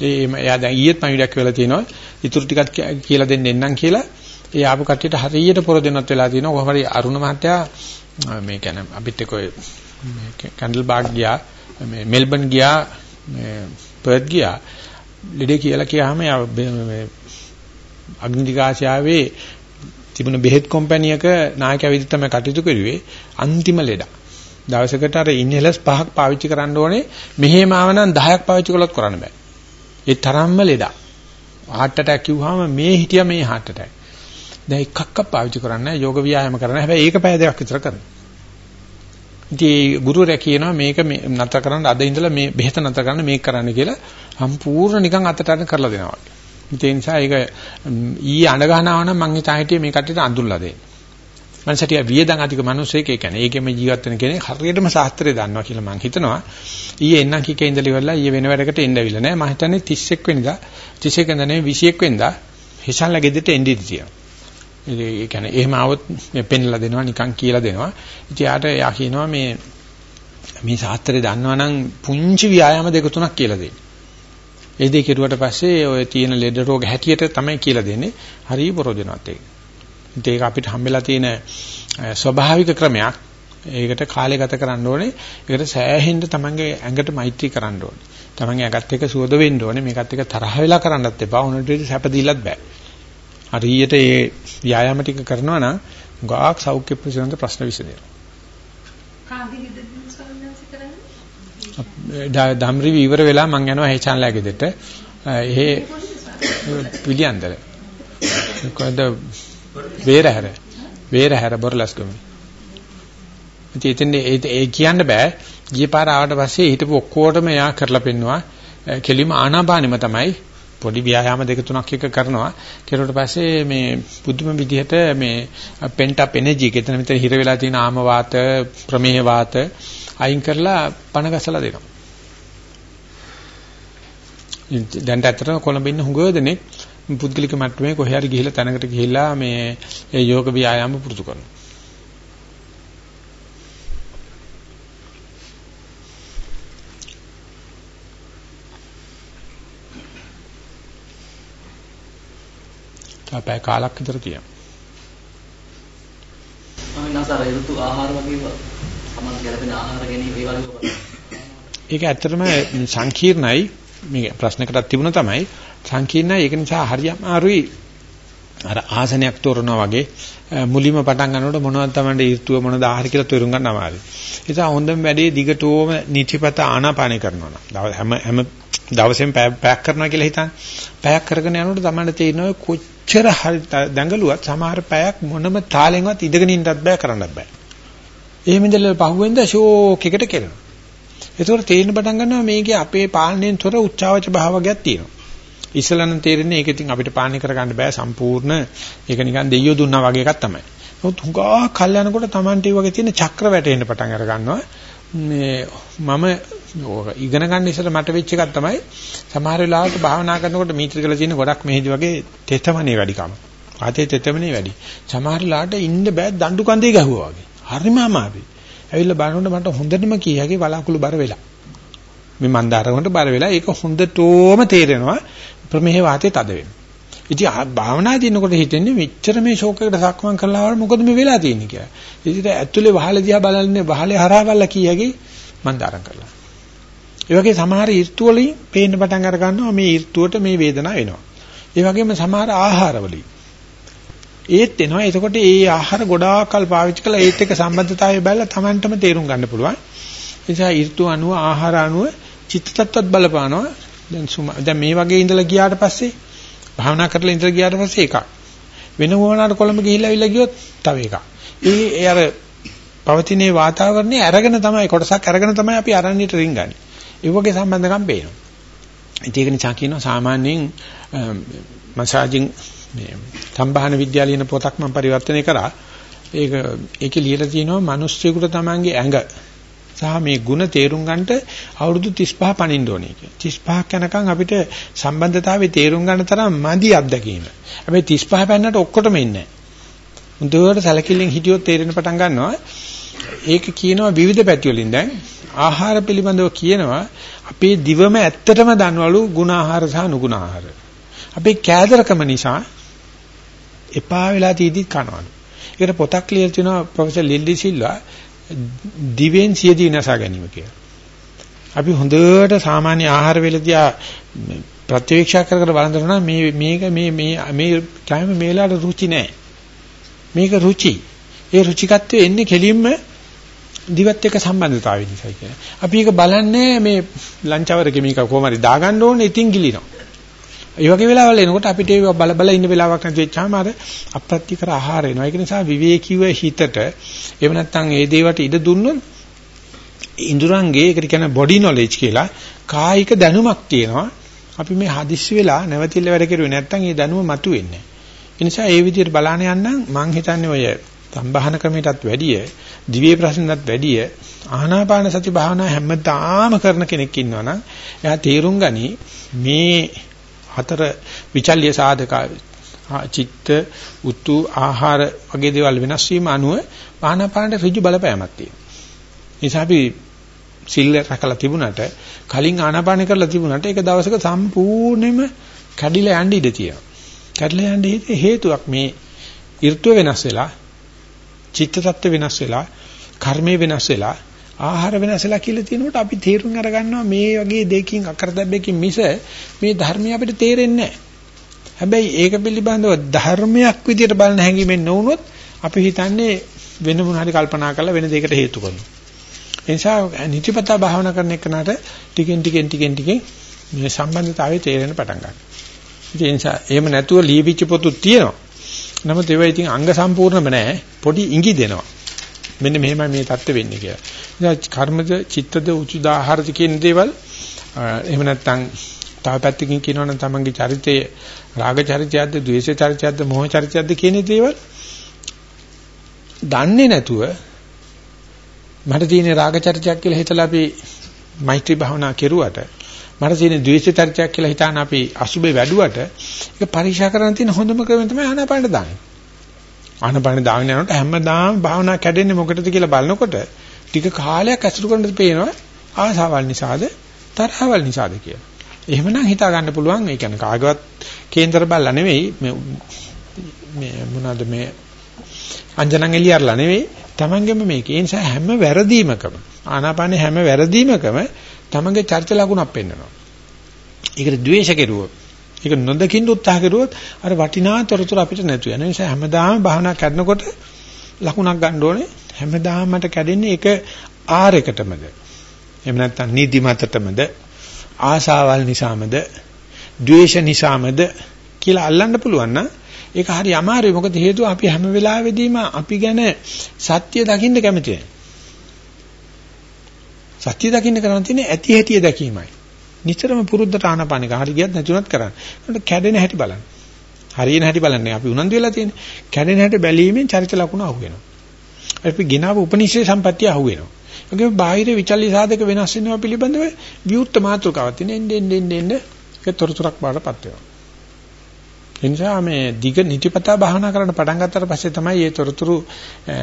ඒ එයා දැන් ඊයේත් මම විඩක් කියලා තියෙනවා. ඉතුරු ටිකක් කියලා දෙන්න එන්නම් කියලා. ඒ ආපු කට්ටියට හරියට පොර දෙන්නත් වෙලා තියෙනවා. කොහොම හරි අරුණ මහත්තයා මේ කියන්නේ අපිත් එක්ක කැන්ඩල් බාග් ගියා මේ මෙල්බන් ගියා මේ පර්ත් ගියා ලෙඩේ කියලා කියාම මේ අග්නිදිකාශයාවේ තිබුණ බෙහෙත් කම්පැනි එක නායකයා විදිහට තමයි කටයුතු කරුවේ අන්තිම ලෙඩ. දවසකට අර ඉන්හෙලර්ස් පහක් පාවිච්චි කරන්න ඕනේ මෙහෙම ආව නම් 10ක් පාවිච්චි කළොත් කරන්න බෑ. ඒ තරම්ම ලෙඩ. heart attack කිව්වම මේ හිටියා මේ heart attack. දැන් එකක්වත් පාවිච්චි කරන්නේ නැහැ යෝග ව්‍යායාම කරන්නේ. හැබැයි ඒක පැය දෙකක් විතර කරනවා. ඉතින් ගුරුවරයා කියනවා මේක නතර කරන්න අද ඉඳලා මේ බෙහෙත නතර කරන්න මේක කරන්න කියලා සම්පූර්ණ නිකන් අතට අරන් කරලා දෙනවා වගේ. ඒ නිසා ඒක ඊ අඬ ගන්නවා නම් මං හිතා හිටියේ මේ කට්ටියට අඳුල්ලා දෙන්න. මනසට වියදම් අධික මිනිස්සෙක් ඒ කියන්නේ ඒකෙම ජීවත් වෙන කෙනෙක් හරියටම ශාස්ත්‍රය දන්නවා කියලා මං හිතනවා. ඊයේ එන්නම් කිකේ ඉඳලා ඉවරලා ඊයේ වෙන වැඩකට එන්න අවිල්ල නෑ. මම හිතන්නේ 31 වෙනිදා 31 වෙනිදා නෙවෙයි 21 වෙනිදා හිසල්ලා ගෙදරට එන්න ඉඳී තියෙනවා. ඒ කියන්නේ එහෙම આવොත් මේ පෙන්ලා දෙනවා නිකන් කියලා දෙනවා. ඉතින් යාට යා කියනවා මේ මේ ශාස්ත්‍රය දන්නවනම් පුංචි ව්‍යායාම දෙක තුනක් කියලා දෙන්න. ඒ දෙක කෙරුවට පස්සේ ඔය තියෙන ලෙඩ රෝග හැටියට තමයි කියලා දෙන්නේ. හරි පොරොදෙනවත් ඒක. ඒක අපිට හම්බෙලා තියෙන ස්වභාවික ක්‍රමයක්. ඒකට කාලය ගත කරන්න ඕනේ. ඒකට සෑහෙන්න තමන්ගේ ඇඟට මෛත්‍රී කරන්න ඕනේ. තමන්ගේ ඇඟත් එක්ක සුවද වෙන්න ඕනේ. මේකත් එක්ක තරහ වෙලා කරන්නත් එපා. උනට සැප දීලත් බෑ. හරියට ඒ ව්‍යායාම ටික කරනවා නම් ගාක් සෞඛ්‍ය ප්‍රතිසන්ද ප්‍රශ්න විසඳෙනවා. ධම්රි විවර වෙලා මම යනවා ඒ channel එකෙදට. එහෙ පිළියන්දර. කොහෙද වේරහැර. වේරහැර බොරලස්ගම. ඉතින් ඒ කියන්න බෑ. ගිය පාර ආවට පස්සේ හිටපු ඔක්කොටම එයා කරලා පෙන්නවා. කෙලිම ආනාපානෙම තමයි පොඩි ව්‍යායාම දෙක තුනක් එක කරනවා. කෙරුවට පස්සේ මේ බුදුම විදිහට මේ pent up energy එක එතන මෙතන හිර වෙලා තියෙන ආම වාත, ප්‍රමේහ වාත අයින් කරලා පණ ගසලා දෙනවා. දැන් ඇත්තටම කොළඹ ඉන්න හුඟ දෙනෙක් පුද්ගලික මට්ටමේ කොහේ හරි ගිහිල්ලා තැනකට ගිහිල්ලා මේ යෝග ව්‍යායාම පුරුදු කරනවා. අපේ කාලක් විතර තියෙනවා. අමිනාසාර ඍතු ආහාර වගේ සමන් ගැලපෙන ආහාර ගැනීම ඒ වගේ ඒක ඇත්තටම සංකීර්ණයි. මේ ප්‍රශ්නකටත් තිබුණා තමයි. සංකීර්ණයි. ඒක නිසා හරියම අමාරුයි. අර ආසනයක් තෝරනවා වගේ මුලින්ම පටන් ගන්නකොට මොනවද තමයි ඍතුව මොනවද ආහාර කියලා තේරුම් ගන්න අමාරුයි. ඒ නිසා හොඳම වැඩේ දිගටම නිතිපත ආනාපානය කරනවා නම්. හැම හැම දවසෙම පැයක් කරනවා කියලා හිතන්න. පැයක් කරගෙන යනකොට තමයි තේරෙනවා කොච්චර හරි දඟලුවත් සමහර පැයක් මොනම තාලෙන්වත් ඉඳගෙන ඉන්නත් බෑ කරන්නත් බෑ. එහෙම ඉඳලා පහුවෙන්ද ෂෝක් එකට කෙරෙනවා. ඒතකොට තේරෙන පටන් ගන්නවා මේකේ අපේ පාලනයෙන් තොර උච්චාවච භාවයක් තියෙනවා. ඉස්සලන තේරෙන්නේ ඒක ඉතින් අපිට පාලනය කරගන්න බෑ සම්පූර්ණ ඒක නිකන් දෙයියෝ දුන්නා වගේ එකක් තමයි. නමුත් හුඟා කල් යනකොට Tamante වගේ තියෙන චක්‍ර වැටෙන්න පටන් අර ගන්නවා. මේ මම ඉගෙන ගන්න ඉස්සෙල්ලා මට වෙච්ච එකක් තමයි සමහර වෙලාවට භාවනා කරනකොට මීටර කියලා තියෙන ගොඩක් මෙහෙදි වගේ තෙතමනේ වැඩිකම. ආතේ තෙතමනේ වැඩි. සමහර වෙලාවට ඉන්න බෑ දඬු කන්දේ ගහුවා වගේ. හරිම අමාරුයි. ඇවිල්ලා බලනකොට මට හොඳටම කීයගේ බලාකුළු බර වෙලා. මේ මන්දාරකට බර වෙලා ඒක හොඳටම තේරෙනවා ප්‍රමේහ වාතේ තද වෙනවා. ඉතින් භාවනා දිනකොට හිතෙන්නේ මෙච්චර මේ ෂෝක් එකට සක්මන් කරලා ආවම මොකද මේ වෙලා තියෙන්නේ කියලා. ඉතින් ඇතුලේ වහල දිහා බලන්නේ වහලේ හරහා බලලා කීයගේ මන්දාරම් කරලා. ඒ වගේ සමහර ඍතු වලින් පේන්න පටන් අර ගන්නවා මේ ඍතුවට මේ වේදනාව එනවා. ඒ වගේම සමහර ආහාර වලින් ඒත් එනවා. එතකොට ඒ ආහාර ගොඩාක් කල් පාවිච්චි කළා ඒත් එක්ක සම්බන්ධතාවය බලලා Tamanටම තේරුම් ගන්න පුළුවන්. ඒ නිසා ඍතු අනුව ආහාර අනුව චිත්ත tattවත් බලපානවා. දැන් දැන් මේ වගේ ඉඳලා ගියාට පස්සේ භාවනා කරලා ඉඳලා ගියාට පස්සේ එකක්. වෙන මොනවාට කොළඹ ගිහිල්ලා අවිල්ලා ගියොත් තව එකක්. ඒ ඒ අර පවතිනේ වාතාවරණය අරගෙන තමයි කොටසක් අරගෙන තමයි අපි අරණියට රින්ගන්නේ. ඒ වගේ සම්බන්ධකම් පේනවා. ඒක නිසා කියනවා සාමාන්‍යයෙන් මසාජින් මේ සම්භාහන විද්‍යාලය කියන පොතක් මම පරිවර්තනය කරා. ඒක ඒකේ ලියලා තියෙනවා මිනිස්සුෙකුට තමන්ගේ ඇඟ සහ මේ ಗುಣ තේරුම් ගන්නට අවුරුදු 35 පණින්න ඕනේ කියලා. 35ක් යනකම් අපිට සම්බන්ධතාවයේ තේරුම් ගන්න තරම් මදි අත්දැකීම. හැබැයි 35 පෙන්නට ඔක්කොටම ඉන්නේ නැහැ. මුදුවට සැලකිල්ලෙන් හිටියොත් තේරෙන පටන් ගන්නවා. ඒක කියනවා විවිධ පැති වලින් දැන් ආහාර පිළිබඳව කියනවා අපේ දිවම ඇත්තටම දන්වලු ගුණ ආහාර සහ නුගුණ ආහාර. අපේ කෑදරකම නිසා එපා වෙලා තීදි කනවලු. ඒකට පොතක් ලියලා තිනවා ප්‍රොෆෙසර් ලිල්ලි සිල්වා දිවෙන් සියදී නසා ගැනීම කියලා. අපි හොඳට සාමාන්‍ය ආහාර වේලදී ප්‍රත්‍යක්ෂ කර කර බලනවා මේ මේක මේ මේ මේ කැම මේලාට රුචි නැහැ. මේක රුචි. ඒ රුචිකත්වය එන්නේ කෙලින්ම දිවත් එක්ක සම්බන්ධතාවය නිසා කියන්නේ. අපි ඒක බලන්නේ මේ ලංච් අවරකේ මේක කොහොම හරි දාගන්න ඕනේ ඉතින් ගිලිනවා. ඒ වගේ වෙලාවල් එනකොට අපිට ඒ බල බල ඉන්න වෙලාවක් නැති වෙච්චාම අර අප්‍රත්‍යකර ආහාර එනවා. ඒක නිසා විවේකීව හිතට එහෙම නැත්නම් ඒ දේවට ඉඩ දුන්නොත් ඉඳුරංගේ ඒකට කියන බොඩි නොලෙජ් කියලා කායික දැනුමක් තියෙනවා. අපි මේ හදිස්සි වෙලා නැවතිල්ල වැඩ කරුවේ නැත්නම් ඒ දැනුම මතුවෙන්නේ නැහැ. ඒ නිසා ඒ විදිහට බලාන යන්නම් මං හිතන්නේ ඔය සම්බාහන ක්‍රමයටත් වැඩිය දිවේ ප්‍රශ්නටත් වැඩිය ආනාපාන සති භාවනා හැමදාම කරන කෙනෙක් ඉන්නවනම් එයා තීරුම් ගනි මේ හතර විචල්්‍ය සාධක චිත්ත උතු ආහාර වගේ දේවල් වෙනස් වීම අනුව ආනාපානට ඍජු බලපෑමක් තියෙනවා. නිසා අපි සිල් රැකලා තිබුණාට කලින් ආනාපාන කරලා තිබුණාට ඒක දවසක සම්පූර්ණයෙන්ම කැඩිලා යන්න ඉඩ තියෙනවා. කැඩිලා යන්න හේතුවක් මේ ඍතුව වෙනස් වෙලා චිත්ත tattwa වෙනස් වෙලා කර්මය වෙනස් වෙලා ආහාර වෙනස් වෙලා කියලා තියෙනකොට අපි තේරුම් අරගන්නවා මේ වගේ දෙකකින් අකරදැබ්බකින් මිස මේ ධර්මය අපිට තේරෙන්නේ හැබැයි ඒක පිළිබඳව ධර්මයක් විදියට බලන හැඟීමෙන් නොවුනොත් අපි හිතන්නේ වෙන මොන හරි කල්පනා කරලා වෙන දෙයකට හේතු කරනවා. ඒ නිසා නිතිපතා භාවනා කරන එකනට ටිකෙන් ටිකෙන් ටිකෙන් ටිකෙන් මේ සම්බන්ධතාවය තේරෙන්න පටන් ගන්නවා. ඒ නිසා එහෙම නැතුව ලියවිච්ච පොතුත් තියෙනවා. නමුත් ඒවා ඉතින් අංග සම්පූර්ණම නැහැ. පොඩි ඉඟි දෙනවා. මෙන්න මෙහෙමයි මේ தත්ත්වෙ වෙන්නේ කියලා. ඉතින් කර්මද, චිත්තද, උචුදාහාරද කියන දේවල් එහෙම නැත්නම් තව පැත්තකින් කියනවනම් තමන්ගේ චරිතයේ රාග චරිතයක්ද, ද්වේෂ චරිතයක්ද, මෝහ චරිතයක්ද කියන දේවල් දන්නේ නැතුව මට තියෙන රාග චරිතයක් කියලා හිතලා අපි මෛත්‍රී භාවනා කෙරුවට මට තියෙන ද්වේෂ චරිතයක් කියලා හිතාන අපි අසුබේ වැඩුවට ඒක පරීක්ෂා කරන්න තියෙන හොඳම ක්‍රමය තමයි ආනාපානට දාන්නේ. ආනපාන දාගෙන යනකොට හැමදාම භාවනා කැඩෙන්නේ මොකටද කියලා බලනකොට ටික කාලයක් ඇසුරු කරනකොට පේනවා ආසාවල් නිසාද තරහවල් නිසාද කියලා. එහෙමනම් හිතා ගන්න පුළුවන් ඒ කියන්නේ කාගවත් කේන්දර බල්ලා නෙවෙයි මේ මේ මොනවාද මේ අංජනන් එළියarලා නෙවෙයි තමන්ගෙම මේක. ඒ නිසා හැම වැරදීමකම ආනාපානේ හැම වැරදීමකම තමන්ගේ චර්ච ලකුණක් පෙන්වනවා. ඒකට ද්වේෂ කෙරුවොත් ඒක නොදකින්න උත්සාහ කරුවොත් අර වටිනා තොරතුරු අපිට නැතු වෙන නිසා හැමදාම භාවනා කරනකොට ලකුණක් ගන්න ඕනේ. හැමදාම මට කැඩෙන්නේ ඒක ආර් එකටමද එහෙම නැත්නම් නීති මතටමද? ආශාවල් නිසාමද? ද්වේෂ නිසාමද? කියලා අල්ලන්න පුළුවන් නම් ඒක හරි අමාරුයි. මොකද හේතුව අපි හැම වෙලාවෙදීම අපි ගැන සත්‍ය දකින්න කැමති සත්‍ය දකින්න කරන් තියෙන්නේ ඇති හැටි දැකීමයි. නිතරම පුරුද්දට ආනපානික හරි ගියත් නැතුණත් කරන්න. ඒකට කැඩෙන හැටි බලන්න. හරියන හැටි බලන්නේ අපි උනන්දු වෙලා තියෙන්නේ. කැඩෙන හැටි බැලීමෙන් චරිත ලකුණ අහු වෙනවා. අපි ගෙනාව උපනිෂේ සම්පත්තිය අහු වෙනවා. ඒකේ බාහිර විචල්්‍ය සාධක වෙනස් වෙනවා පිළිබඳව විවුර්ත මාතෘකාවක් තියෙන එන්න එන්න එන්න එන්න ඒක තොරතුරක් බාටපත් වෙනවා. එනිසා මේ දිග නිතිපතා භාවනා කරන්න පටන් ගත්තට පස්සේ තමයි මේ තොරතුරු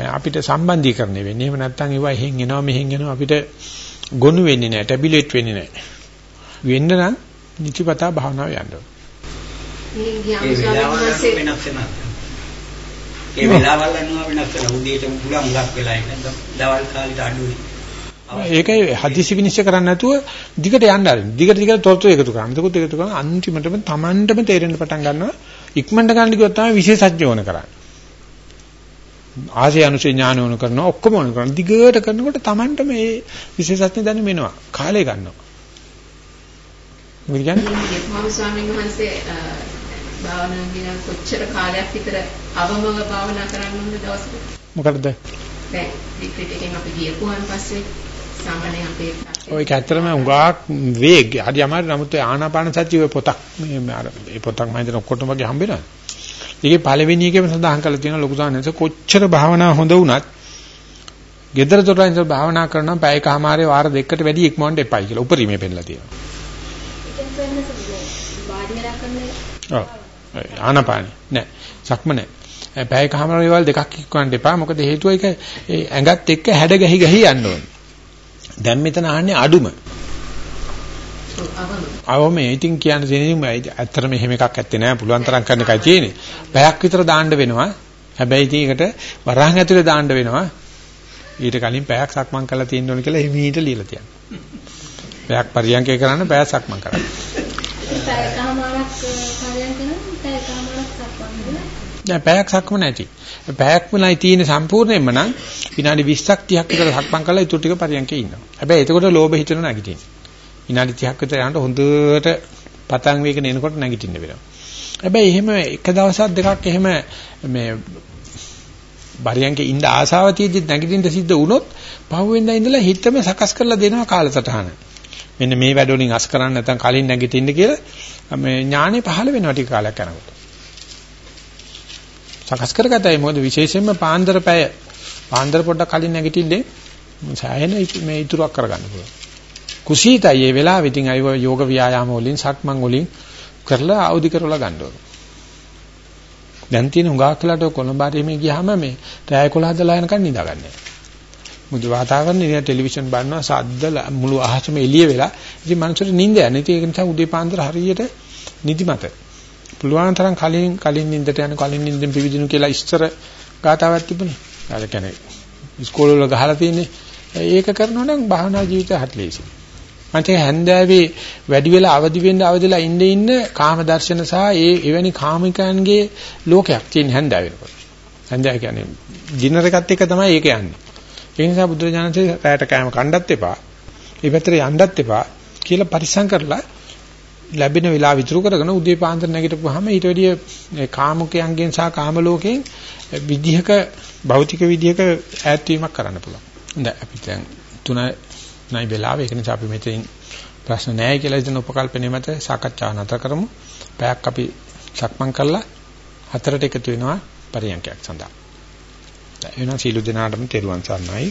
අපිට සම්බන්ධීකරණය වෙන්නේ. එහෙම නැත්නම් ඒවා එහෙන් එනවා මෙහෙන් එනවා අපිට ගොනු වෙන්නේ නැහැ, ටැබියුලේට් වෙන්නේ නැහැ. වෙන්න නම් නිතිපතා භාවනාව යන්න ඕන. ඒ වෙලාවල් වෙනස් වෙනවා. ඒ වෙලාවල් අනුව වෙනස් වෙනවා. උදේට උගුලා මුලක් වෙලා ඉන්න. දවල් කාලේට අඩුයි. ඒකයි හදිසි විනිශ්චය කරන්නේ නැතුව දිගට යන්න ආරින්. දිගට දිගට තොරතුරු එකතු කරන්න. එතකොට එකතු කරන අන්තිමටම Tamanටම තේරෙන්න පටන් ගන්නවා. ඉක්මනට ගන්න කිව්වොත් තමයි විශේෂඥ ඕන කරන්නේ. ආසේ අනුසේ ඥාන වුණ කරනවා ඔක්කොම වුණ කරනවා දිගට කරනකොට Tamanට මේ විශේෂඥ දැනුම එනවා කාලය ගන්නවා මොකද කියන්නේ මම ස්වාමීන් වහන්සේ භාවනා කියන කොච්චර කාලයක් විතර අවමව භාවනා කරන්න ඕනද දවසකට මොකටද? දැන් රිට්‍රීට් එකෙන් අපි ගියපුවාන් පස්සේ සාමාන්‍ය අපේ ඔය ඇත්තටම උඟාක් වේග. හරි අමාරු. නමුත් ආනාපාන සතිය ඔය පොතක්. මේ අර ඒ පොතක් මම හිතන ඔක්කොටම වගේ හම්බ වෙනවා. ඒකේ පළවෙනි එකේම සඳහන් කරලා තියෙනවා ලොකු සාහනස කොච්චර භාවනා හොඳ වුණත් gedara දොරෙන් ඉඳලා භාවනා කරනවා පැයකමාරේ වාර දෙකකට වැඩි ඉක්මවන්න එපයි කියලා උපරිමයේ පෙන්නලා තියෙනවා. ඔව් ආනාපාන නෑ සක්ම නෑ. පැයකමාරේ වල දෙකක් ඉක්මවන්න එපා මොකද හේතුව ඒක ඇඟත් එක්ක හැඩ ගැහි ගැහි යන්න ඕනේ. දැන් මෙතන අහන්නේ අඩුම. අවම ඉතින් කියන්න තියෙන්නේ ඇත්තටම එහෙම එකක් ඇත්තේ නෑ පුළුවන් තරම් කරන එකයි තියෙන්නේ. පැයක් විතර දාන්න වෙනවා. හැබැයි ඉතින් ඒකට වරහන් ඇතුලේ දාන්න වෙනවා. ඊට කලින් පැයක් සක්මන් කරලා තියෙන්න ඕන කියලා හිමීට ලියලා තියන්න. පැයක් පරියන්කේ කරන්න පැයක් සක්මන් කරන්න. පැයකමාරක් නෑ පැයක් සක්ම නැති. පැයක්මලයි තියෙන සම්පූර්ණයෙන්ම නම් විනාඩි 20ක් 30ක් විතර සක්මන් කරලා ඊටු ටික පරියන්කේ ඉන්නවා. හැබැයි එතකොට ලෝභ හිතෙන නැගිටින්න. විනාඩි 30ක් විතර යනකොට හොඳට පතන් වේගන එනකොට නැගිටින්න වෙනවා. හැබැයි එහෙම එක දවසක් දෙකක් එහෙම මේ පරියන්කේ ඉඳ ආසාව තියෙද්දි නැගිටින්න සිද්ධ වුණොත් පහුවෙන්දා ඉඳලා හිතම සකස් කරලා දෙනවා කාලසටහන. මෙන්න මේ වැඩ වලින් අස් කරන්න නැත්නම් කලින් නැගිටින්න කියලා මේ ඥානෙ පහළ වෙනවා ටික කාලයක් යනකොට. සකස් කරගතයි මොකද විශේෂයෙන්ම පාන්දර පැය පාන්දර පොඩ්ඩක් කලින් නැගිටින්නේ සෑහෙන මේ ඉතුරුවක් කරගන්න පුළුවන්. කුසීතයි මේ වෙලාවෙ ඉතින් අයව යෝග ව්‍යායාම වලින් සක්මන් වලින් කරලා අවදි කරලා ගන්න ඕන. දැන් තියෙන හුඟක් වෙලාට කොළඹ මේ ගියාම මේ රැය 11 දලා යනකන් නිදාගන්නේ. මුදු වාතාවරණේ නිකන් ටෙලිවිෂන් බලනවා සද්ද මුළු අහසම එළිය වෙලා ඉතින් මනුස්සයට නිින්ද යන්නේ. ඒක නිසා උදේ පාන්දර හරියට නිදිමත. පුළුවන් තරම් කලින් කලින් නිින්දට යන කලින් නිින්දෙන් පිවිදිනු කියලා ඉස්තර ගාතාවක් තිබුණේ. අර කියන්නේ ඉස්කෝල වල ගහලා තියෙන්නේ. ඒක කරනවා නම් භාවනා ජීවිතය හරි ලේසි. මන්ට හැන්දෑවේ වැඩි වෙලා අවදි වෙන්න අවදිලා ඉන්න ඉන්න කාම දර්ශන සහ ඒ එවැනි කාමිකයන්ගේ ලෝකයක් තියෙන හැන්දෑවෙනකොට. හැන්දෑව කියන්නේ ඩිනර් එකත් එක්ක තමයි ඒක යන්නේ. ඒ නිසා බුදුරජාණන්සේ රැයට කෑම කන්නත් එපා. මේ පැත්තට යන්නත් එපා කියලා පරිස්සම් කරලා ලැබෙන වෙලාව විතර කරගෙන උදේ පාන්දර නැගිටපුවාම ඊට වැඩිය කාමුකයන්ගෙන් සහ කාම ලෝකයෙන් විදිහක භෞතික විදිහක ඈත් වීමක් කරන්න පුළුවන්. හොඳයි අපි දැන් තුනයි වෙලාව ඒක නිසා අපි මෙතනින් ප්‍රශ්න නැහැ කියලා ඉතින් උපකල්පනයේ මත සාකච්ඡාව නතර කරමු. පැයක් අපි සක්මන් කරලා හතරට එකතු වෙනවා පරියන්කයක් සඳහා. එහෙනම් සීල දෙනාටම තෙරුවන් සරණයි.